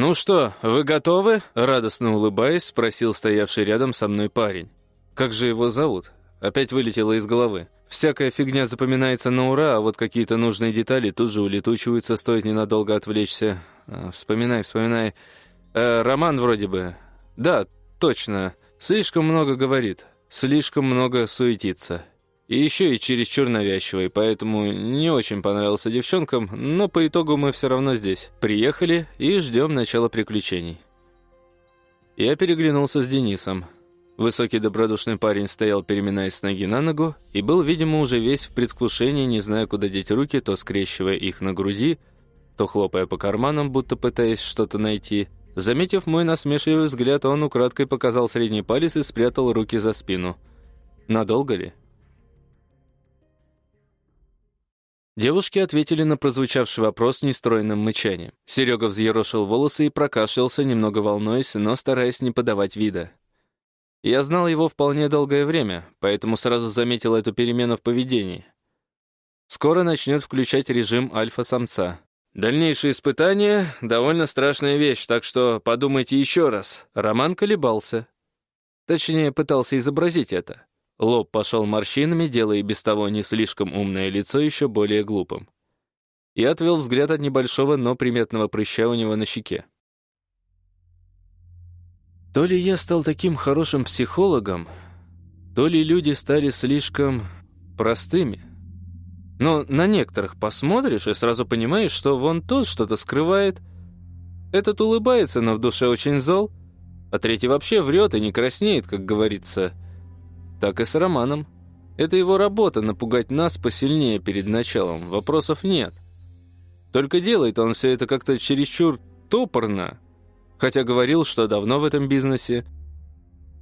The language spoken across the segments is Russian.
«Ну что, вы готовы?» — радостно улыбаясь, спросил стоявший рядом со мной парень. «Как же его зовут?» Опять вылетело из головы. Всякая фигня запоминается на ура, а вот какие-то нужные детали тут же улетучиваются, стоит ненадолго отвлечься. А, вспоминай, вспоминай. Э, роман вроде бы. Да, точно. Слишком много говорит, слишком много суетится. И еще и чересчур навязчивый, поэтому не очень понравился девчонкам, но по итогу мы все равно здесь. Приехали и ждем начала приключений. Я переглянулся с Денисом. Высокий добродушный парень стоял, переминаясь с ноги на ногу, и был, видимо, уже весь в предвкушении, не зная, куда деть руки, то скрещивая их на груди, то хлопая по карманам, будто пытаясь что-то найти. Заметив мой насмешливый взгляд, он украдкой показал средний палец и спрятал руки за спину. Надолго ли? Девушки ответили на прозвучавший вопрос нестройным мычанием. Серега взъерошил волосы и прокашлялся, немного волнуясь, но стараясь не подавать вида. Я знал его вполне долгое время, поэтому сразу заметил эту перемену в поведении. Скоро начнет включать режим альфа-самца. Дальнейшие испытания — довольно страшная вещь, так что подумайте еще раз. Роман колебался. Точнее, пытался изобразить это. Лоб пошел морщинами, делая без того не слишком умное лицо еще более глупым. И отвел взгляд от небольшого, но приметного прыща у него на щеке. То ли я стал таким хорошим психологом, то ли люди стали слишком простыми. Но на некоторых посмотришь и сразу понимаешь, что вон тот что-то скрывает. Этот улыбается, но в душе очень зол, а третий вообще врет и не краснеет, как говорится. Так и с Романом. Это его работа — напугать нас посильнее перед началом, вопросов нет. Только делает он все это как-то чересчур топорно, хотя говорил, что давно в этом бизнесе.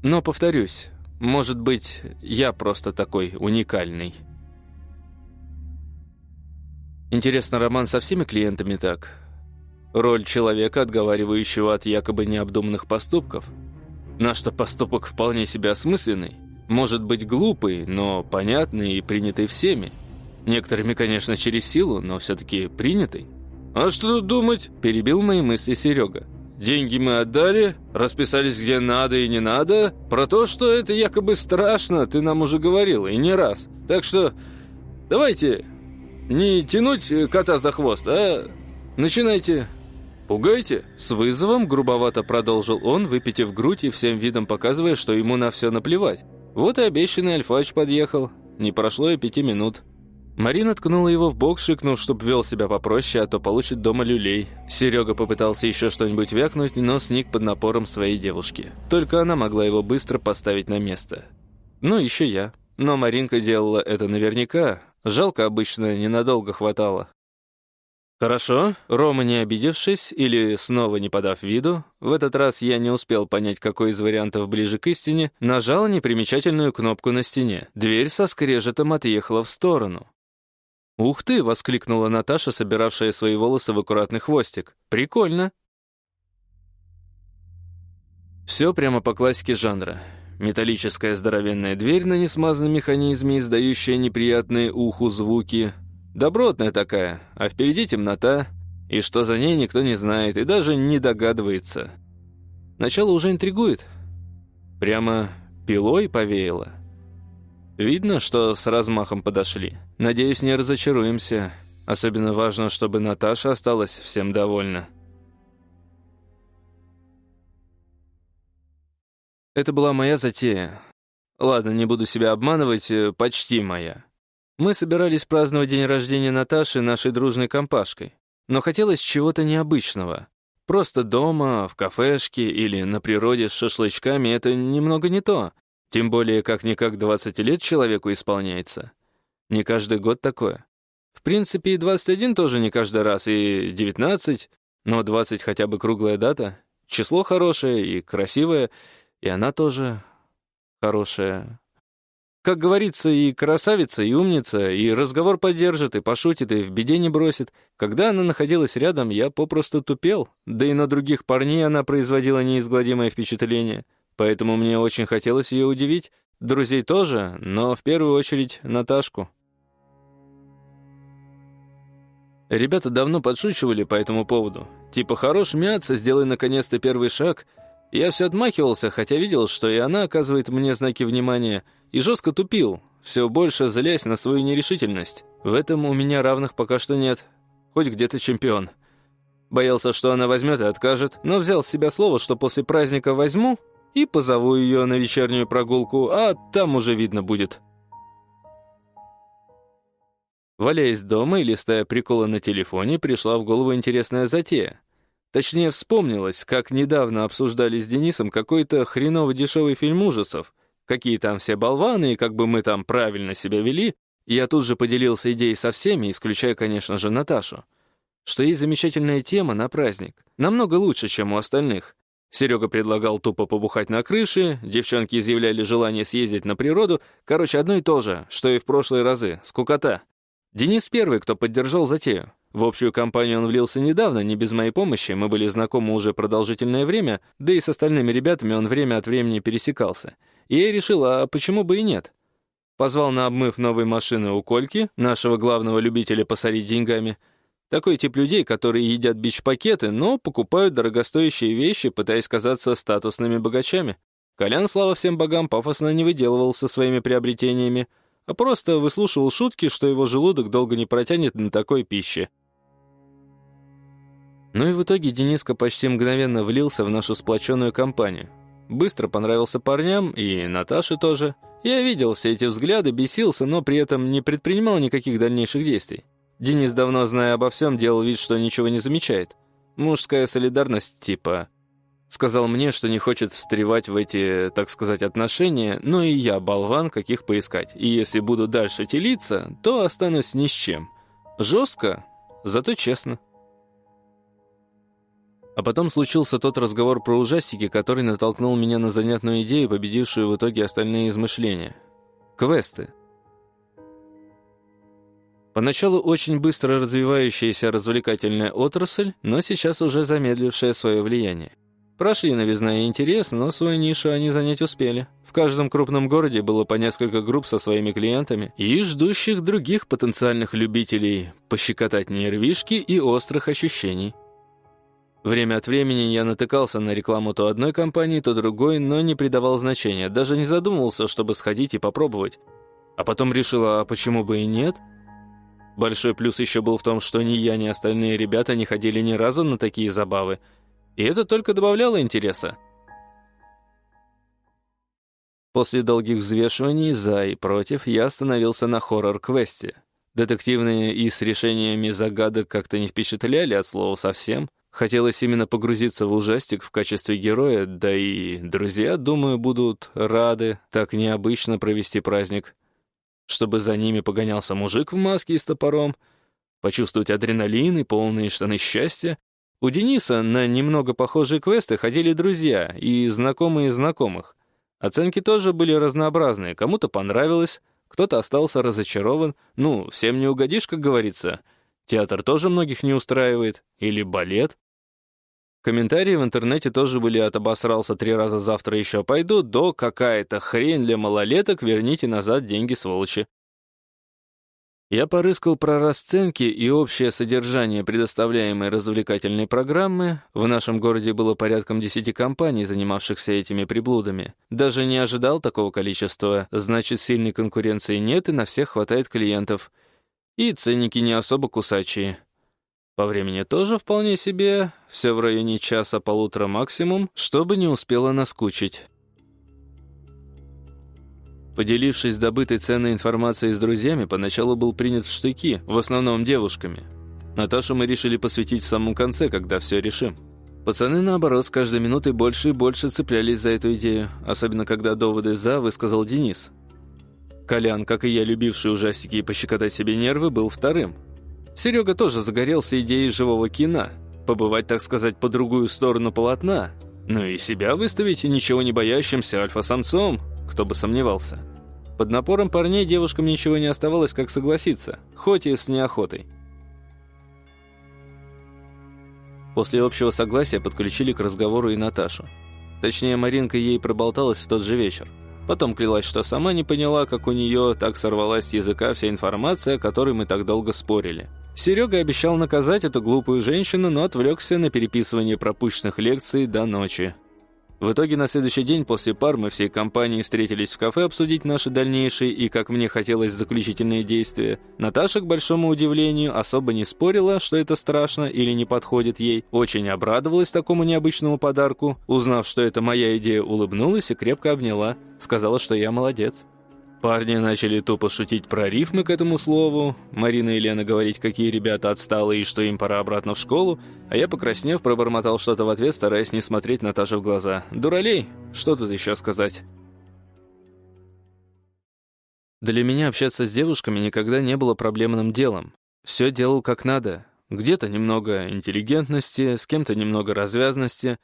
Но, повторюсь, может быть, я просто такой уникальный. Интересно, Роман со всеми клиентами так? Роль человека, отговаривающего от якобы необдуманных поступков? Наш то поступок вполне себе осмысленный. Может быть глупый, но понятный и принятый всеми. Некоторыми, конечно, через силу, но все-таки принятый. «А что тут думать?» – перебил мои мысли Серега. Деньги мы отдали, расписались где надо и не надо. Про то, что это якобы страшно, ты нам уже говорил, и не раз. Так что давайте не тянуть кота за хвост, а начинайте. Пугайте. С вызовом грубовато продолжил он, выпитив грудь и всем видом показывая, что ему на все наплевать. Вот и обещанный альфач подъехал. Не прошло и пяти минут. Марина ткнула его в бок, шикнув, чтоб вел себя попроще, а то получит дома люлей. Серега попытался еще что-нибудь вякнуть, но сник под напором своей девушки. Только она могла его быстро поставить на место. Ну, еще я. Но Маринка делала это наверняка. Жалко обычно, ненадолго хватало. Хорошо, Рома, не обидевшись или снова не подав виду, в этот раз я не успел понять, какой из вариантов ближе к истине, нажал непримечательную кнопку на стене. Дверь со скрежетом отъехала в сторону. «Ух ты!» — воскликнула Наташа, собиравшая свои волосы в аккуратный хвостик. «Прикольно!» Все прямо по классике жанра. Металлическая здоровенная дверь на несмазанном механизме, издающая неприятные уху звуки. Добротная такая, а впереди темнота, и что за ней никто не знает и даже не догадывается. Начало уже интригует. Прямо пилой повеяло. Видно, что с размахом подошли. Надеюсь, не разочаруемся. Особенно важно, чтобы Наташа осталась всем довольна. Это была моя затея. Ладно, не буду себя обманывать, э, почти моя. Мы собирались праздновать день рождения Наташи нашей дружной компашкой. Но хотелось чего-то необычного. Просто дома, в кафешке или на природе с шашлычками — это немного не то. Тем более, как-никак 20 лет человеку исполняется. Не каждый год такое. В принципе, и 21 тоже не каждый раз, и 19, но 20 хотя бы круглая дата. Число хорошее и красивое, и она тоже хорошая. Как говорится, и красавица, и умница, и разговор поддержит, и пошутит, и в беде не бросит. Когда она находилась рядом, я попросту тупел, да и на других парней она производила неизгладимое впечатление — Поэтому мне очень хотелось ее удивить. Друзей тоже, но в первую очередь Наташку. Ребята давно подшучивали по этому поводу. Типа, хорош мяться, сделай наконец-то первый шаг. Я все отмахивался, хотя видел, что и она оказывает мне знаки внимания, и жестко тупил, все больше злясь на свою нерешительность. В этом у меня равных пока что нет. Хоть где-то чемпион. Боялся, что она возьмет и откажет, но взял с себя слово, что после праздника возьму и позову ее на вечернюю прогулку, а там уже видно будет. Валяясь дома и листая приколы на телефоне, пришла в голову интересная затея. Точнее, вспомнилось, как недавно обсуждали с Денисом какой-то хреново дешевый фильм ужасов, какие там все болваны и как бы мы там правильно себя вели, я тут же поделился идеей со всеми, исключая, конечно же, Наташу, что есть замечательная тема на праздник, намного лучше, чем у остальных. Серега предлагал тупо побухать на крыше, девчонки изъявляли желание съездить на природу, короче, одно и то же, что и в прошлые разы, скукота. Денис первый, кто поддержал затею. В общую компанию он влился недавно, не без моей помощи, мы были знакомы уже продолжительное время, да и с остальными ребятами он время от времени пересекался. И я решил, а почему бы и нет? Позвал на обмыв новой машины у Кольки, нашего главного любителя посорить деньгами. Такой тип людей, которые едят бич-пакеты, но покупают дорогостоящие вещи, пытаясь казаться статусными богачами. Колян, слава всем богам, пафосно не выделывался своими приобретениями, а просто выслушивал шутки, что его желудок долго не протянет на такой пище. Ну и в итоге Дениска почти мгновенно влился в нашу сплоченную компанию. Быстро понравился парням, и Наташе тоже. Я видел все эти взгляды, бесился, но при этом не предпринимал никаких дальнейших действий. Денис, давно зная обо всем, делал вид, что ничего не замечает. Мужская солидарность типа Сказал мне, что не хочет встревать в эти, так сказать, отношения, но и я болван, каких поискать. И если буду дальше телиться, то останусь ни с чем. Жестко, зато честно. А потом случился тот разговор про ужастики, который натолкнул меня на занятную идею, победившую в итоге остальные измышления. Квесты. Поначалу очень быстро развивающаяся развлекательная отрасль, но сейчас уже замедлившая свое влияние. Прошли новизна и интерес, но свою нишу они занять успели. В каждом крупном городе было по несколько групп со своими клиентами и ждущих других потенциальных любителей пощекотать нервишки и острых ощущений. Время от времени я натыкался на рекламу то одной компании, то другой, но не придавал значения, даже не задумывался, чтобы сходить и попробовать. А потом решил, а почему бы и нет? Большой плюс еще был в том, что ни я, ни остальные ребята не ходили ни разу на такие забавы – и это только добавляло интереса. После долгих взвешиваний за и против я остановился на хоррор-квесте. Детективные и с решениями загадок как-то не впечатляли от слова совсем. Хотелось именно погрузиться в ужастик в качестве героя, да и друзья, думаю, будут рады так необычно провести праздник. Чтобы за ними погонялся мужик в маске и с топором, почувствовать адреналин и полные штаны счастья, у Дениса на немного похожие квесты ходили друзья и знакомые знакомых. Оценки тоже были разнообразные. Кому-то понравилось, кто-то остался разочарован. Ну, всем не угодишь, как говорится. Театр тоже многих не устраивает. Или балет. Комментарии в интернете тоже были от «обосрался три раза завтра еще пойду» до «какая-то хрень для малолеток, верните назад деньги, сволочи». Я порыскал про расценки и общее содержание предоставляемой развлекательной программы. В нашем городе было порядком десяти компаний, занимавшихся этими приблудами. Даже не ожидал такого количества, значит, сильной конкуренции нет и на всех хватает клиентов. И ценники не особо кусачие. По времени тоже вполне себе, все в районе часа-полутора максимум, чтобы не успело наскучить. Поделившись добытой ценной информацией с друзьями, поначалу был принят в штыки, в основном девушками. Наташу мы решили посвятить в самом конце, когда все решим. Пацаны, наоборот, с каждой минутой больше и больше цеплялись за эту идею, особенно когда доводы «за» высказал Денис. Колян, как и я, любивший ужастики и пощекотать себе нервы, был вторым. Серега тоже загорелся идеей живого кино, побывать, так сказать, по другую сторону полотна, ну и себя выставить ничего не боящимся альфа-самцом, кто бы сомневался. Под напором парней девушкам ничего не оставалось, как согласиться, хоть и с неохотой. После общего согласия подключили к разговору и Наташу. Точнее, Маринка ей проболталась в тот же вечер. Потом клялась, что сама не поняла, как у нее так сорвалась с языка вся информация, о которой мы так долго спорили. Серега обещал наказать эту глупую женщину, но отвлекся на переписывание пропущенных лекций до ночи. В итоге на следующий день после пар мы всей компанией встретились в кафе обсудить наши дальнейшие и, как мне хотелось, заключительные действия. Наташа, к большому удивлению, особо не спорила, что это страшно или не подходит ей. Очень обрадовалась такому необычному подарку. Узнав, что это моя идея, улыбнулась и крепко обняла. Сказала, что я молодец. Парни начали тупо шутить про рифмы к этому слову, Марина и Лена говорить, какие ребята отсталые и что им пора обратно в школу, а я, покраснев, пробормотал что-то в ответ, стараясь не смотреть Наташе в глаза. «Дуралей! Что тут еще сказать?» Для меня общаться с девушками никогда не было проблемным делом. Все делал как надо. Где-то немного интеллигентности, с кем-то немного развязности,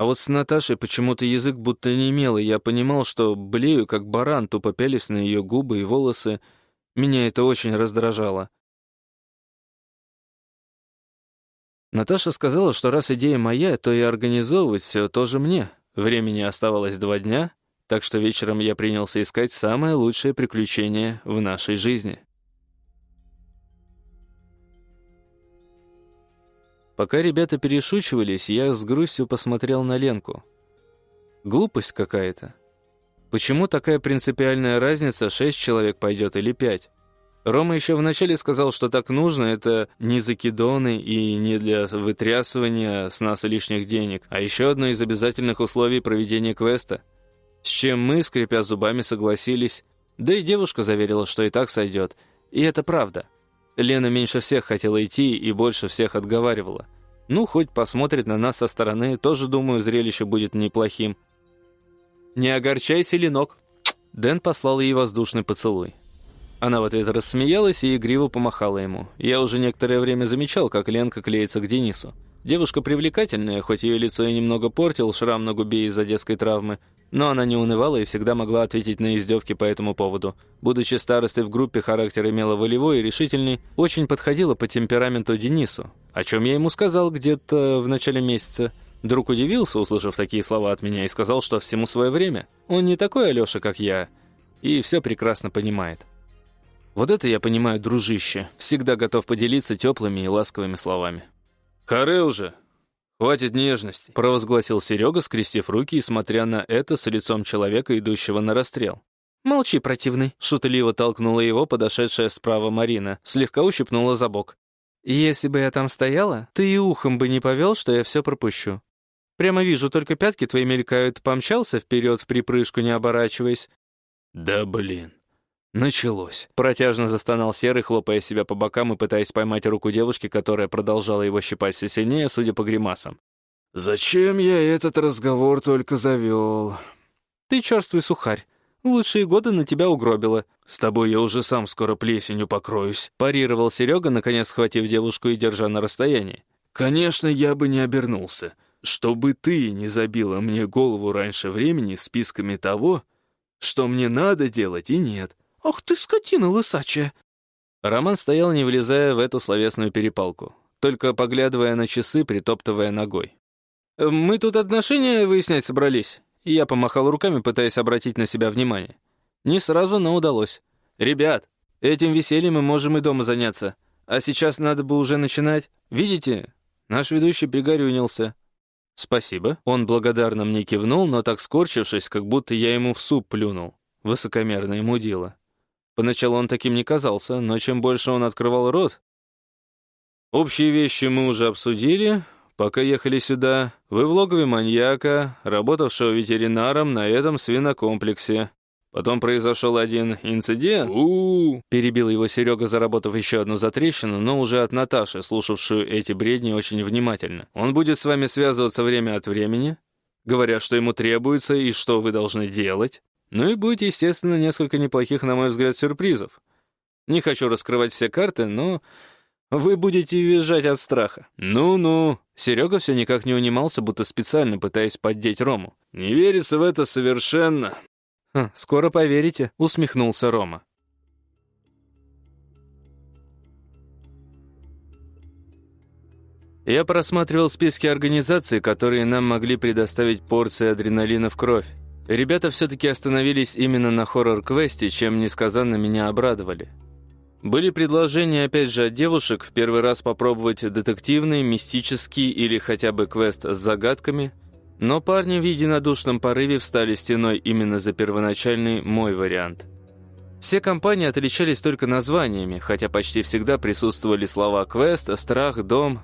а вот с Наташей почему-то язык будто не имел, и я понимал, что блею, как баран, тупо пялись на ее губы и волосы. Меня это очень раздражало. Наташа сказала, что раз идея моя, то и организовывать все тоже мне. Времени оставалось два дня, так что вечером я принялся искать самое лучшее приключение в нашей жизни. Пока ребята перешучивались, я с грустью посмотрел на Ленку. Глупость какая-то. Почему такая принципиальная разница, шесть человек пойдет или пять? Рома еще вначале сказал, что так нужно, это не закидоны и не для вытрясывания с нас лишних денег, а еще одно из обязательных условий проведения квеста. С чем мы, скрипя зубами, согласились. Да и девушка заверила, что и так сойдет. И это правда. Лена меньше всех хотела идти и больше всех отговаривала. Ну, хоть посмотрит на нас со стороны, тоже, думаю, зрелище будет неплохим. «Не огорчайся, Ленок!» Дэн послал ей воздушный поцелуй. Она в ответ рассмеялась и игриво помахала ему. Я уже некоторое время замечал, как Ленка клеится к Денису. Девушка привлекательная, хоть ее лицо и немного портил шрам на губе из-за детской травмы, но она не унывала и всегда могла ответить на издевки по этому поводу. Будучи старостой в группе, характер имела волевой и решительный, очень подходила по темпераменту Денису, о чем я ему сказал где-то в начале месяца. Друг удивился, услышав такие слова от меня, и сказал, что всему свое время. Он не такой Алеша, как я, и все прекрасно понимает. Вот это я понимаю, дружище, всегда готов поделиться теплыми и ласковыми словами. «Харе уже!» «Хватит нежности», — провозгласил Серега, скрестив руки и смотря на это с лицом человека, идущего на расстрел. «Молчи, противный», — шутливо толкнула его подошедшая справа Марина, слегка ущипнула за бок. «Если бы я там стояла, ты и ухом бы не повел, что я все пропущу. Прямо вижу, только пятки твои мелькают, помчался вперед в припрыжку, не оборачиваясь». «Да блин». «Началось!» Протяжно застонал Серый, хлопая себя по бокам и пытаясь поймать руку девушки, которая продолжала его щипать все сильнее, судя по гримасам. «Зачем я этот разговор только завел?» «Ты черствый сухарь. Лучшие годы на тебя угробило». «С тобой я уже сам скоро плесенью покроюсь», парировал Серега, наконец схватив девушку и держа на расстоянии. «Конечно, я бы не обернулся. Чтобы ты не забила мне голову раньше времени списками того, что мне надо делать и нет. «Ах ты, скотина лысачая!» Роман стоял, не влезая в эту словесную перепалку, только поглядывая на часы, притоптывая ногой. «Мы тут отношения выяснять собрались?» И я помахал руками, пытаясь обратить на себя внимание. Не сразу, но удалось. «Ребят, этим весельем мы можем и дома заняться. А сейчас надо бы уже начинать. Видите, наш ведущий пригорюнился». «Спасибо». Он благодарно мне кивнул, но так скорчившись, как будто я ему в суп плюнул. Высокомерное мудило. Поначалу он таким не казался, но чем больше он открывал рот... Общие вещи мы уже обсудили, пока ехали сюда. Вы в логове маньяка, работавшего ветеринаром на этом свинокомплексе. Потом произошел один инцидент. у, -у, -у перебил его Серега, заработав еще одну затрещину, но уже от Наташи, слушавшую эти бредни очень внимательно. Он будет с вами связываться время от времени, говоря, что ему требуется и что вы должны делать. Ну и будет, естественно, несколько неплохих, на мой взгляд, сюрпризов. Не хочу раскрывать все карты, но вы будете визжать от страха. Ну-ну. Серега все никак не унимался, будто специально пытаясь поддеть Рому. Не верится в это совершенно. Ха, скоро поверите, усмехнулся Рома. Я просматривал списки организаций, которые нам могли предоставить порции адреналина в кровь. Ребята все-таки остановились именно на хоррор-квесте, чем несказанно меня обрадовали. Были предложения, опять же, от девушек в первый раз попробовать детективный, мистический или хотя бы квест с загадками, но парни в единодушном порыве встали стеной именно за первоначальный мой вариант. Все компании отличались только названиями, хотя почти всегда присутствовали слова «квест», «страх», «дом»,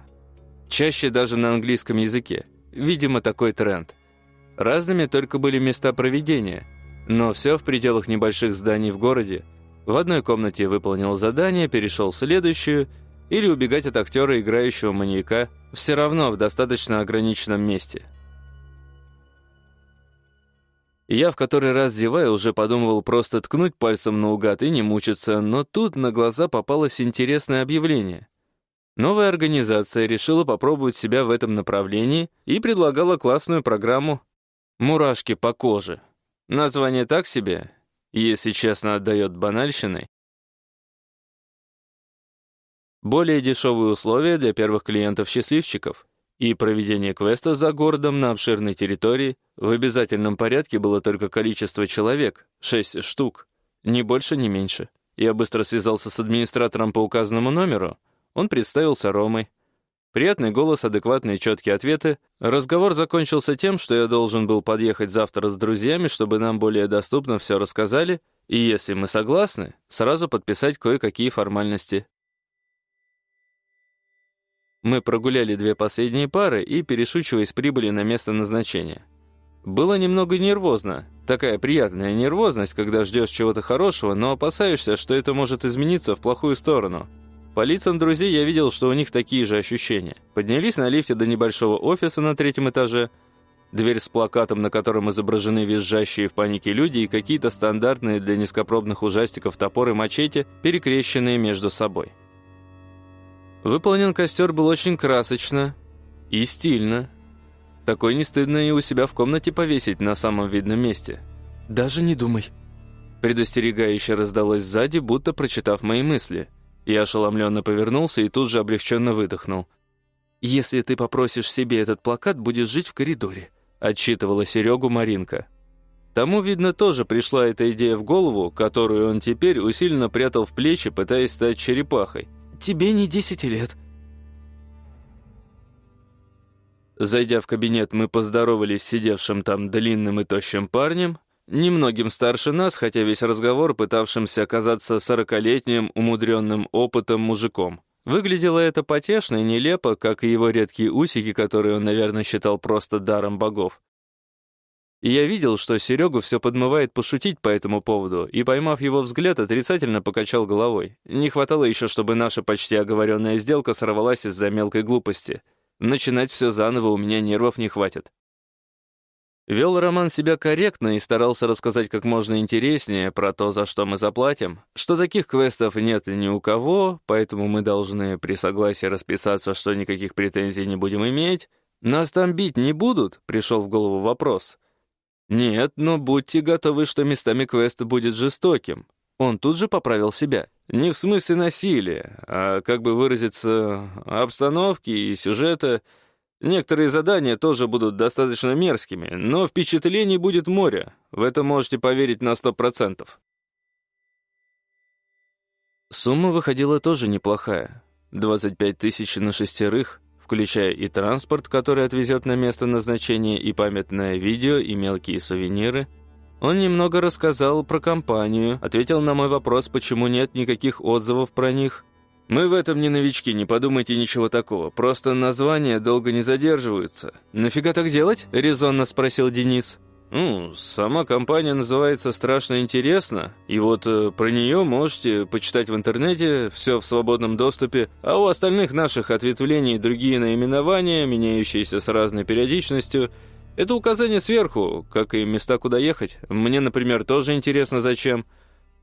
чаще даже на английском языке. Видимо, такой тренд. Разными только были места проведения, но все в пределах небольших зданий в городе – в одной комнате выполнил задание, перешел в следующую, или убегать от актера, играющего маньяка, все равно в достаточно ограниченном месте. Я в который раз зевая уже подумывал просто ткнуть пальцем наугад и не мучиться, но тут на глаза попалось интересное объявление. Новая организация решила попробовать себя в этом направлении и предлагала классную программу «Мурашки по коже». Название так себе, если честно, отдает банальщиной. Более дешевые условия для первых клиентов-счастливчиков и проведение квеста за городом на обширной территории в обязательном порядке было только количество человек, 6 штук, ни больше, ни меньше. Я быстро связался с администратором по указанному номеру, он представился Ромой. Приятный голос, адекватные четкие ответы. Разговор закончился тем, что я должен был подъехать завтра с друзьями, чтобы нам более доступно все рассказали, и если мы согласны, сразу подписать кое-какие формальности. Мы прогуляли две последние пары и, перешучиваясь, прибыли на место назначения. Было немного нервозно. Такая приятная нервозность, когда ждешь чего-то хорошего, но опасаешься, что это может измениться в плохую сторону – по лицам друзей я видел, что у них такие же ощущения. Поднялись на лифте до небольшого офиса на третьем этаже. Дверь с плакатом, на котором изображены визжащие в панике люди и какие-то стандартные для низкопробных ужастиков топоры мачете, перекрещенные между собой. Выполнен костер был очень красочно и стильно. Такой не стыдно и у себя в комнате повесить на самом видном месте. «Даже не думай», предостерегающе раздалось сзади, будто прочитав мои мысли – я ошеломленно повернулся и тут же облегченно выдохнул. «Если ты попросишь себе этот плакат, будешь жить в коридоре», отчитывала Серегу Маринка. Тому, видно, тоже пришла эта идея в голову, которую он теперь усиленно прятал в плечи, пытаясь стать черепахой. «Тебе не десять лет». Зайдя в кабинет, мы поздоровались с сидевшим там длинным и тощим парнем, немногим старше нас, хотя весь разговор пытавшимся оказаться сорокалетним, умудренным опытом мужиком. Выглядело это потешно и нелепо, как и его редкие усики, которые он, наверное, считал просто даром богов. И я видел, что Серегу все подмывает пошутить по этому поводу, и, поймав его взгляд, отрицательно покачал головой. Не хватало еще, чтобы наша почти оговоренная сделка сорвалась из-за мелкой глупости. Начинать все заново у меня нервов не хватит. Вел Роман себя корректно и старался рассказать как можно интереснее про то, за что мы заплатим, что таких квестов нет ни у кого, поэтому мы должны при согласии расписаться, что никаких претензий не будем иметь. Нас там бить не будут, пришел в голову вопрос. Нет, но будьте готовы, что местами квест будет жестоким. Он тут же поправил себя. Не в смысле насилия, а, как бы выразиться, обстановки и сюжета — Некоторые задания тоже будут достаточно мерзкими, но впечатлений будет море. В это можете поверить на сто процентов. Сумма выходила тоже неплохая. 25 тысяч на шестерых, включая и транспорт, который отвезет на место назначения, и памятное видео, и мелкие сувениры. Он немного рассказал про компанию, ответил на мой вопрос, почему нет никаких отзывов про них, «Мы в этом не новички, не подумайте ничего такого. Просто названия долго не задерживаются». «Нафига так делать?» – резонно спросил Денис. «Ну, сама компания называется «Страшно интересно», и вот э, про нее можете почитать в интернете, все в свободном доступе, а у остальных наших ответвлений другие наименования, меняющиеся с разной периодичностью. Это указание сверху, как и места, куда ехать. Мне, например, тоже интересно, зачем.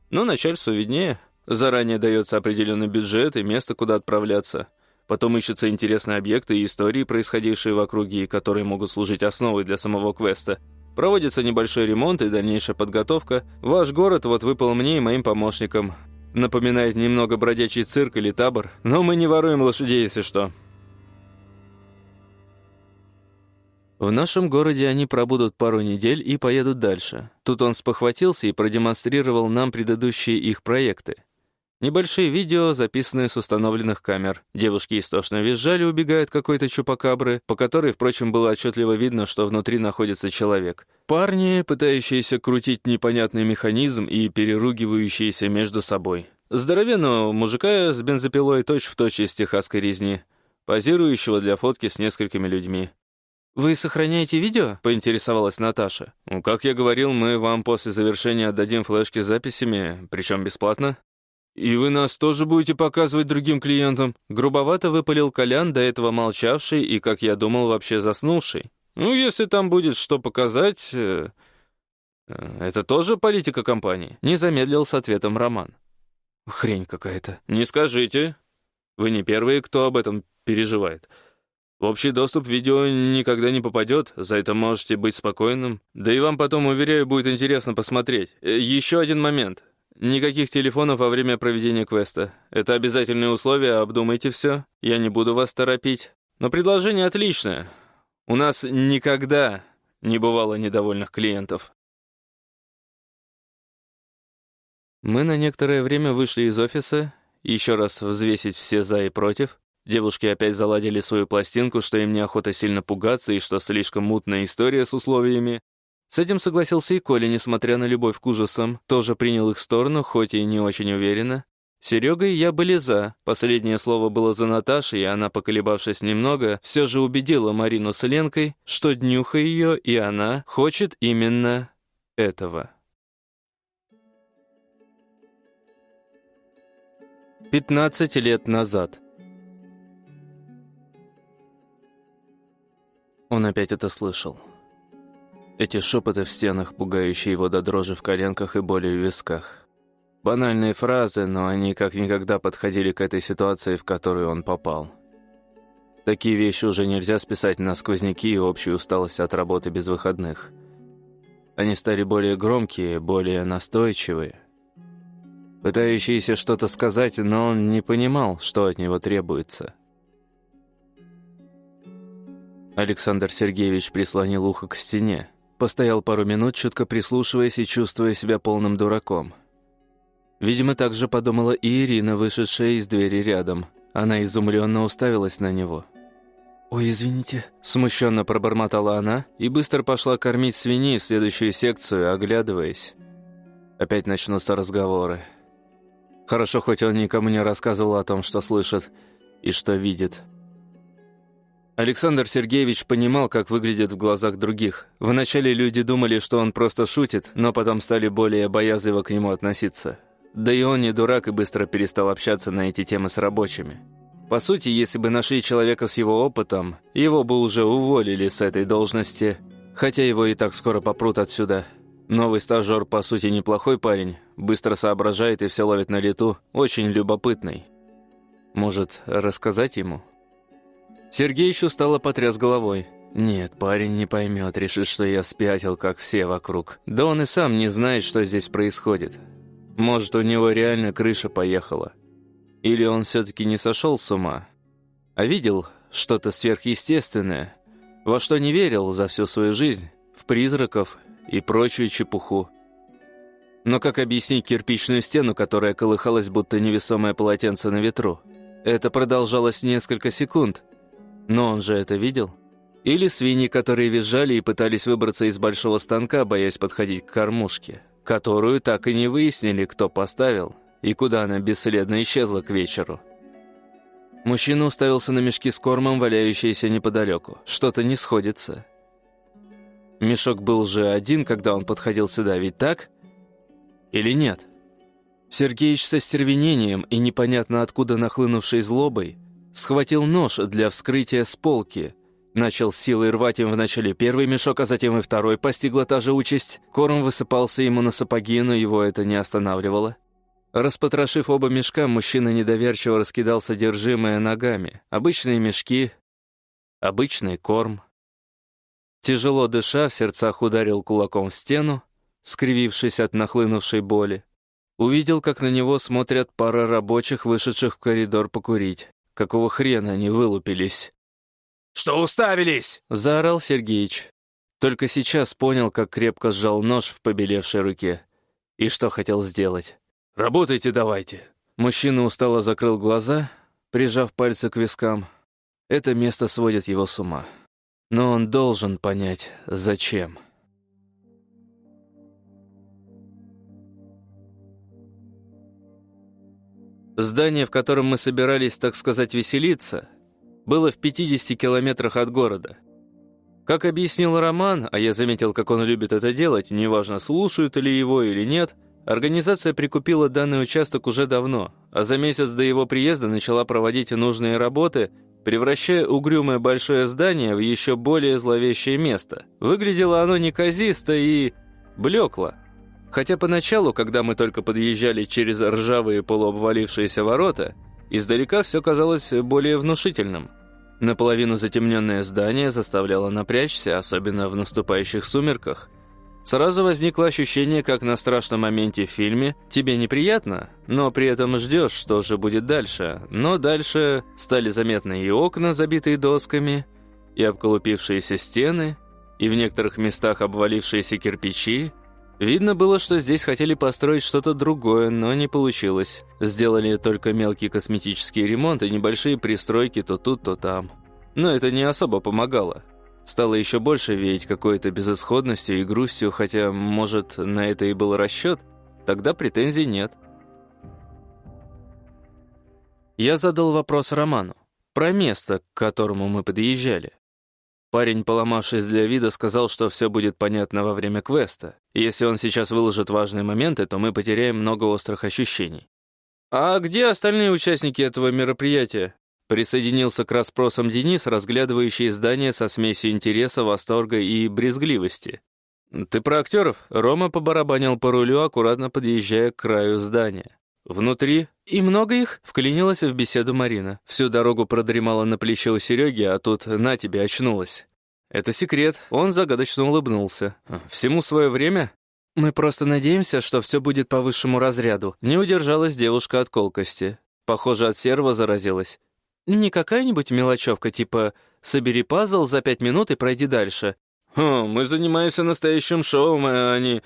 Но начальству виднее». Заранее дается определенный бюджет и место, куда отправляться. Потом ищутся интересные объекты и истории, происходившие в округе, и которые могут служить основой для самого квеста. Проводится небольшой ремонт и дальнейшая подготовка. Ваш город вот выпал мне и моим помощникам. Напоминает немного бродячий цирк или табор, но мы не воруем лошадей, если что. В нашем городе они пробудут пару недель и поедут дальше. Тут он спохватился и продемонстрировал нам предыдущие их проекты. Небольшие видео, записанные с установленных камер. Девушки истошно визжали, убегая от какой-то чупакабры, по которой, впрочем, было отчетливо видно, что внутри находится человек. Парни, пытающиеся крутить непонятный механизм и переругивающиеся между собой. Здоровенного мужика с бензопилой точь-в-точь из техасской резни, позирующего для фотки с несколькими людьми. «Вы сохраняете видео?» — поинтересовалась Наташа. «Ну, как я говорил, мы вам после завершения отдадим флешки с записями, причем бесплатно». «И вы нас тоже будете показывать другим клиентам?» Грубовато выпалил Колян, до этого молчавший и, как я думал, вообще заснувший. «Ну, если там будет что показать...» э, э, «Это тоже политика компании?» Не замедлил с ответом Роман. «Хрень какая-то». «Не скажите. Вы не первые, кто об этом переживает. В общий доступ видео никогда не попадет, за это можете быть спокойным. Да и вам потом, уверяю, будет интересно посмотреть. Э, еще один момент. Никаких телефонов во время проведения квеста. Это обязательные условия, обдумайте все. Я не буду вас торопить. Но предложение отличное. У нас никогда не бывало недовольных клиентов. Мы на некоторое время вышли из офиса, еще раз взвесить все «за» и «против». Девушки опять заладили свою пластинку, что им неохота сильно пугаться и что слишком мутная история с условиями. С этим согласился и Коля, несмотря на любовь к ужасам, тоже принял их сторону, хоть и не очень уверенно. Серега и я были за. Последнее слово было за Наташей, и она, поколебавшись немного, все же убедила Марину с Ленкой, что днюха ее и она хочет именно этого. Пятнадцать лет назад. Он опять это слышал. Эти шепоты в стенах, пугающие его до дрожи в коленках и боли в висках. Банальные фразы, но они как никогда подходили к этой ситуации, в которую он попал. Такие вещи уже нельзя списать на сквозняки и общую усталость от работы без выходных. Они стали более громкие, более настойчивые. Пытающиеся что-то сказать, но он не понимал, что от него требуется. Александр Сергеевич прислонил ухо к стене. Постоял пару минут, чутко прислушиваясь и чувствуя себя полным дураком. Видимо, так же подумала и Ирина, вышедшая из двери рядом. Она изумленно уставилась на него. «Ой, извините», — смущенно пробормотала она и быстро пошла кормить свиней в следующую секцию, оглядываясь. Опять начнутся разговоры. Хорошо, хоть он никому не рассказывал о том, что слышит и что видит. Александр Сергеевич понимал, как выглядит в глазах других. Вначале люди думали, что он просто шутит, но потом стали более боязливо к нему относиться. Да и он не дурак и быстро перестал общаться на эти темы с рабочими. По сути, если бы нашли человека с его опытом, его бы уже уволили с этой должности, хотя его и так скоро попрут отсюда. Новый стажер, по сути, неплохой парень, быстро соображает и все ловит на лету, очень любопытный. Может, рассказать ему?» Сергей еще устало потряс головой. «Нет, парень не поймет, решит, что я спятил, как все вокруг. Да он и сам не знает, что здесь происходит. Может, у него реально крыша поехала. Или он все-таки не сошел с ума, а видел что-то сверхъестественное, во что не верил за всю свою жизнь, в призраков и прочую чепуху. Но как объяснить кирпичную стену, которая колыхалась, будто невесомое полотенце на ветру? Это продолжалось несколько секунд, но он же это видел. Или свиньи, которые визжали и пытались выбраться из большого станка, боясь подходить к кормушке, которую так и не выяснили, кто поставил и куда она бесследно исчезла к вечеру. Мужчина уставился на мешки с кормом, валяющиеся неподалеку. Что-то не сходится. Мешок был же один, когда он подходил сюда, ведь так? Или нет? Сергеич со стервенением и непонятно откуда нахлынувшей злобой схватил нож для вскрытия с полки. Начал силой рвать им вначале первый мешок, а затем и второй постигла та же участь. Корм высыпался ему на сапоги, но его это не останавливало. Распотрошив оба мешка, мужчина недоверчиво раскидал содержимое ногами. Обычные мешки, обычный корм. Тяжело дыша, в сердцах ударил кулаком в стену, скривившись от нахлынувшей боли. Увидел, как на него смотрят пара рабочих, вышедших в коридор покурить. Какого хрена они вылупились?» «Что уставились?» — заорал Сергеич. Только сейчас понял, как крепко сжал нож в побелевшей руке. И что хотел сделать. «Работайте давайте. Мужчина устало закрыл глаза, прижав пальцы к вискам. Это место сводит его с ума. Но он должен понять, зачем. Здание, в котором мы собирались, так сказать, веселиться, было в 50 километрах от города. Как объяснил Роман, а я заметил, как он любит это делать, неважно, слушают ли его или нет, организация прикупила данный участок уже давно, а за месяц до его приезда начала проводить нужные работы, превращая угрюмое большое здание в еще более зловещее место. Выглядело оно неказисто и блекло. Хотя поначалу, когда мы только подъезжали через ржавые полуобвалившиеся ворота, издалека все казалось более внушительным. Наполовину затемненное здание заставляло напрячься, особенно в наступающих сумерках. Сразу возникло ощущение, как на страшном моменте в фильме «Тебе неприятно, но при этом ждешь, что же будет дальше». Но дальше стали заметны и окна, забитые досками, и обколупившиеся стены, и в некоторых местах обвалившиеся кирпичи, Видно было, что здесь хотели построить что-то другое, но не получилось. Сделали только мелкий косметический ремонт и небольшие пристройки то тут, то там. Но это не особо помогало. Стало еще больше веять какой-то безысходностью и грустью, хотя, может, на это и был расчет, тогда претензий нет. Я задал вопрос Роману про место, к которому мы подъезжали. Парень, поломавшись для вида, сказал, что все будет понятно во время квеста. Если он сейчас выложит важные моменты, то мы потеряем много острых ощущений. «А где остальные участники этого мероприятия?» Присоединился к расспросам Денис, разглядывающий здание со смесью интереса, восторга и брезгливости. «Ты про актеров?» Рома побарабанил по рулю, аккуратно подъезжая к краю здания. Внутри «И много их?» — вклинилась в беседу Марина. Всю дорогу продремала на плече у Сереги, а тут на тебе очнулась. «Это секрет», — он загадочно улыбнулся. «Всему свое время?» «Мы просто надеемся, что все будет по высшему разряду». Не удержалась девушка от колкости. Похоже, от серва заразилась. «Не какая-нибудь мелочевка, типа «собери пазл за пять минут и пройди дальше». «Хм, мы занимаемся настоящим шоу, а не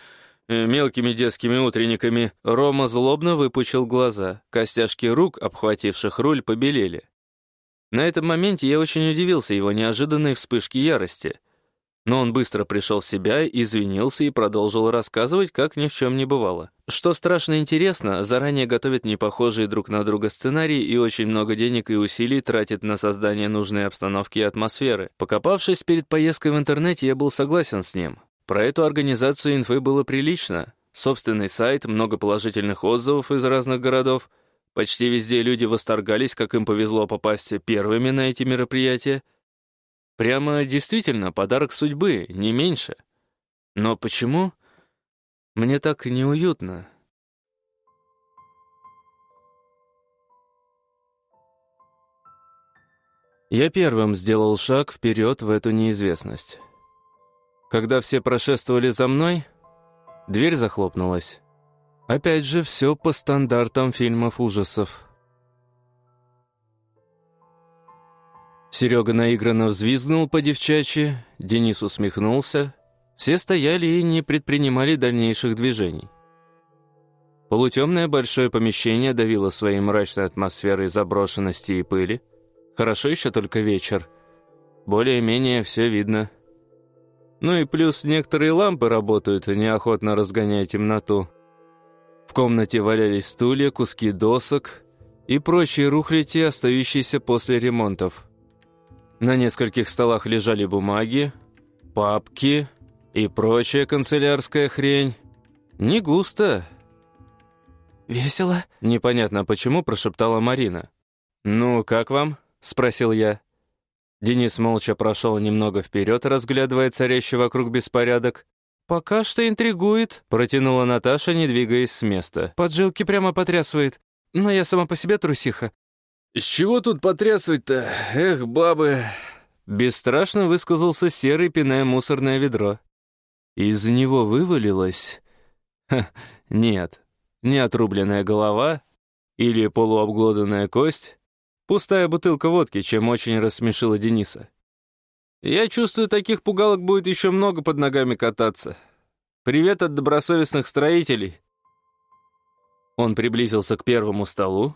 мелкими детскими утренниками. Рома злобно выпучил глаза. Костяшки рук, обхвативших руль, побелели. На этом моменте я очень удивился его неожиданной вспышке ярости. Но он быстро пришел в себя, извинился и продолжил рассказывать, как ни в чем не бывало. Что страшно интересно, заранее готовят непохожие друг на друга сценарии и очень много денег и усилий тратят на создание нужной обстановки и атмосферы. Покопавшись перед поездкой в интернете, я был согласен с ним. Про эту организацию инфы было прилично. Собственный сайт, много положительных отзывов из разных городов. Почти везде люди восторгались, как им повезло попасть первыми на эти мероприятия. Прямо действительно подарок судьбы, не меньше. Но почему мне так неуютно? Я первым сделал шаг вперед в эту неизвестность. Когда все прошествовали за мной, дверь захлопнулась. Опять же, все по стандартам фильмов ужасов. Серега наигранно взвизгнул по девчачьи, Денис усмехнулся. Все стояли и не предпринимали дальнейших движений. Полутемное большое помещение давило своей мрачной атмосферой заброшенности и пыли. Хорошо еще только вечер. Более-менее все видно. Ну и плюс некоторые лампы работают, неохотно разгоняя темноту. В комнате валялись стулья, куски досок и прочие рухляти, остающиеся после ремонтов. На нескольких столах лежали бумаги, папки и прочая канцелярская хрень. Не густо. «Весело?» Непонятно почему, прошептала Марина. «Ну, как вам?» — спросил я. Денис молча прошел немного вперед, разглядывая царящий вокруг беспорядок. «Пока что интригует», — протянула Наташа, не двигаясь с места. «Поджилки прямо потрясывает. Но я сама по себе трусиха». «С чего тут потрясывать-то? Эх, бабы!» Бесстрашно высказался серый, пиная мусорное ведро. Из него вывалилось... Ха, нет, не отрубленная голова или полуобглоданная кость, Пустая бутылка водки, чем очень рассмешила Дениса. «Я чувствую, таких пугалок будет еще много под ногами кататься. Привет от добросовестных строителей». Он приблизился к первому столу,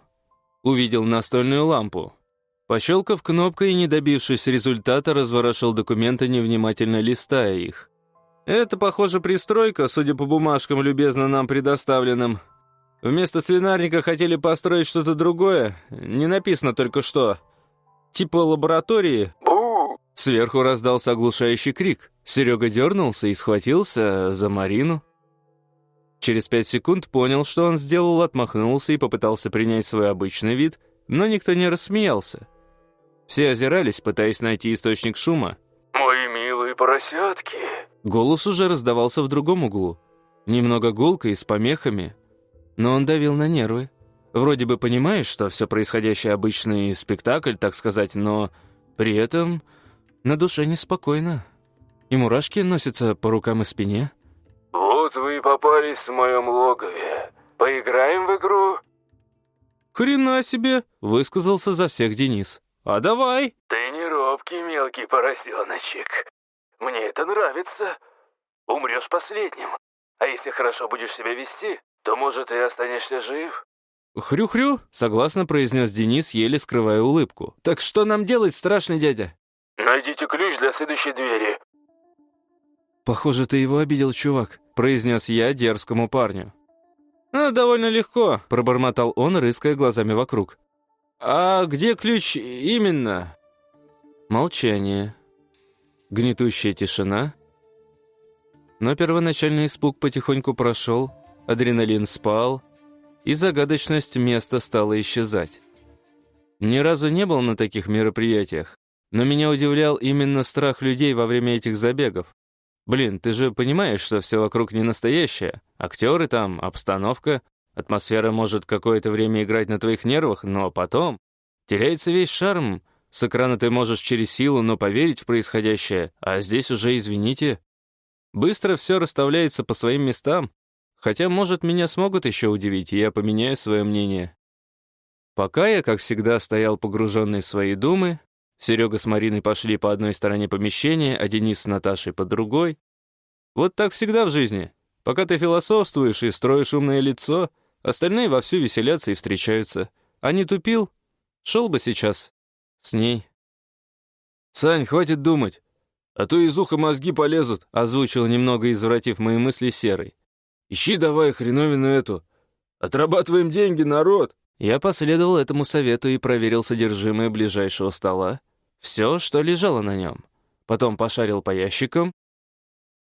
увидел настольную лампу. Пощелкав кнопкой и не добившись результата, разворошил документы, невнимательно листая их. «Это, похоже, пристройка, судя по бумажкам, любезно нам предоставленным. Вместо свинарника хотели построить что-то другое. Не написано только что. Типа лаборатории». Сверху раздался оглушающий крик. Серега дернулся и схватился за Марину. Через пять секунд понял, что он сделал, отмахнулся и попытался принять свой обычный вид, но никто не рассмеялся. Все озирались, пытаясь найти источник шума. «Мои милые поросятки!» Голос уже раздавался в другом углу. Немного гулко и с помехами, но он давил на нервы. Вроде бы понимаешь, что все происходящее обычный спектакль, так сказать, но при этом на душе неспокойно. И мурашки носятся по рукам и спине. «Вот вы и попались в моем логове. Поиграем в игру?» «Хрена себе!» — высказался за всех Денис. «А давай!» «Ты не робкий мелкий поросеночек. Мне это нравится. Умрешь последним. А если хорошо будешь себя вести, то, может, и останешься жив». «Хрю-хрю», — согласно произнес Денис, еле скрывая улыбку. «Так что нам делать, страшный дядя?» «Найдите ключ для следующей двери». «Похоже, ты его обидел, чувак», — произнес я дерзкому парню. «А, довольно легко», — пробормотал он, рыская глазами вокруг. «А где ключ именно?» Молчание. Гнетущая тишина. Но первоначальный испуг потихоньку прошел, адреналин спал, и загадочность места стала исчезать. Ни разу не был на таких мероприятиях, но меня удивлял именно страх людей во время этих забегов. Блин, ты же понимаешь, что все вокруг не настоящее. Актеры там, обстановка, атмосфера может какое-то время играть на твоих нервах, но потом теряется весь шарм. С экрана ты можешь через силу, но поверить в происходящее, а здесь уже, извините. Быстро все расставляется по своим местам. Хотя, может, меня смогут еще удивить, и я поменяю свое мнение. Пока я, как всегда, стоял погруженный в свои думы, Серега с Мариной пошли по одной стороне помещения, а Денис с Наташей по другой. Вот так всегда в жизни. Пока ты философствуешь и строишь умное лицо, остальные вовсю веселятся и встречаются. А не тупил? Шел бы сейчас. С ней. «Сань, хватит думать, а то из уха мозги полезут», озвучил немного извратив мои мысли Серый. «Ищи давай хреновину эту. Отрабатываем деньги, народ!» Я последовал этому совету и проверил содержимое ближайшего стола, все, что лежало на нем. Потом пошарил по ящикам.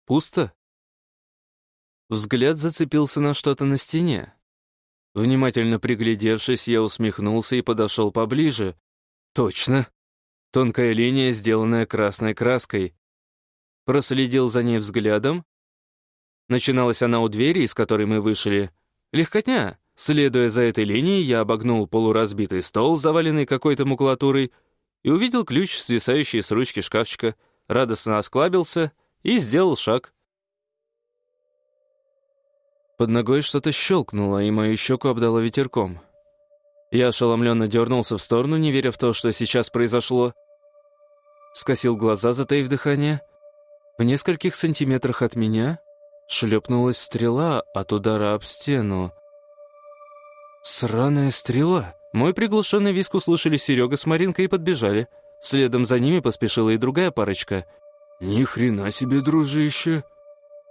Пусто. Взгляд зацепился на что-то на стене. Внимательно приглядевшись, я усмехнулся и подошел поближе. Точно. Тонкая линия, сделанная красной краской. Проследил за ней взглядом. Начиналась она у двери, из которой мы вышли. Легкотня. Следуя за этой линией, я обогнул полуразбитый стол, заваленный какой-то макулатурой, и увидел ключ, свисающий с ручки шкафчика, радостно осклабился и сделал шаг. Под ногой что-то щелкнуло, и мою щеку обдало ветерком. Я ошеломленно дернулся в сторону, не веря в то, что сейчас произошло. Скосил глаза, затаив дыхание. В нескольких сантиметрах от меня шлепнулась стрела от удара об стену. «Сраная стрела!» Мой приглушенный виск услышали Серега с Маринкой и подбежали. Следом за ними поспешила и другая парочка. «Ни хрена себе, дружище!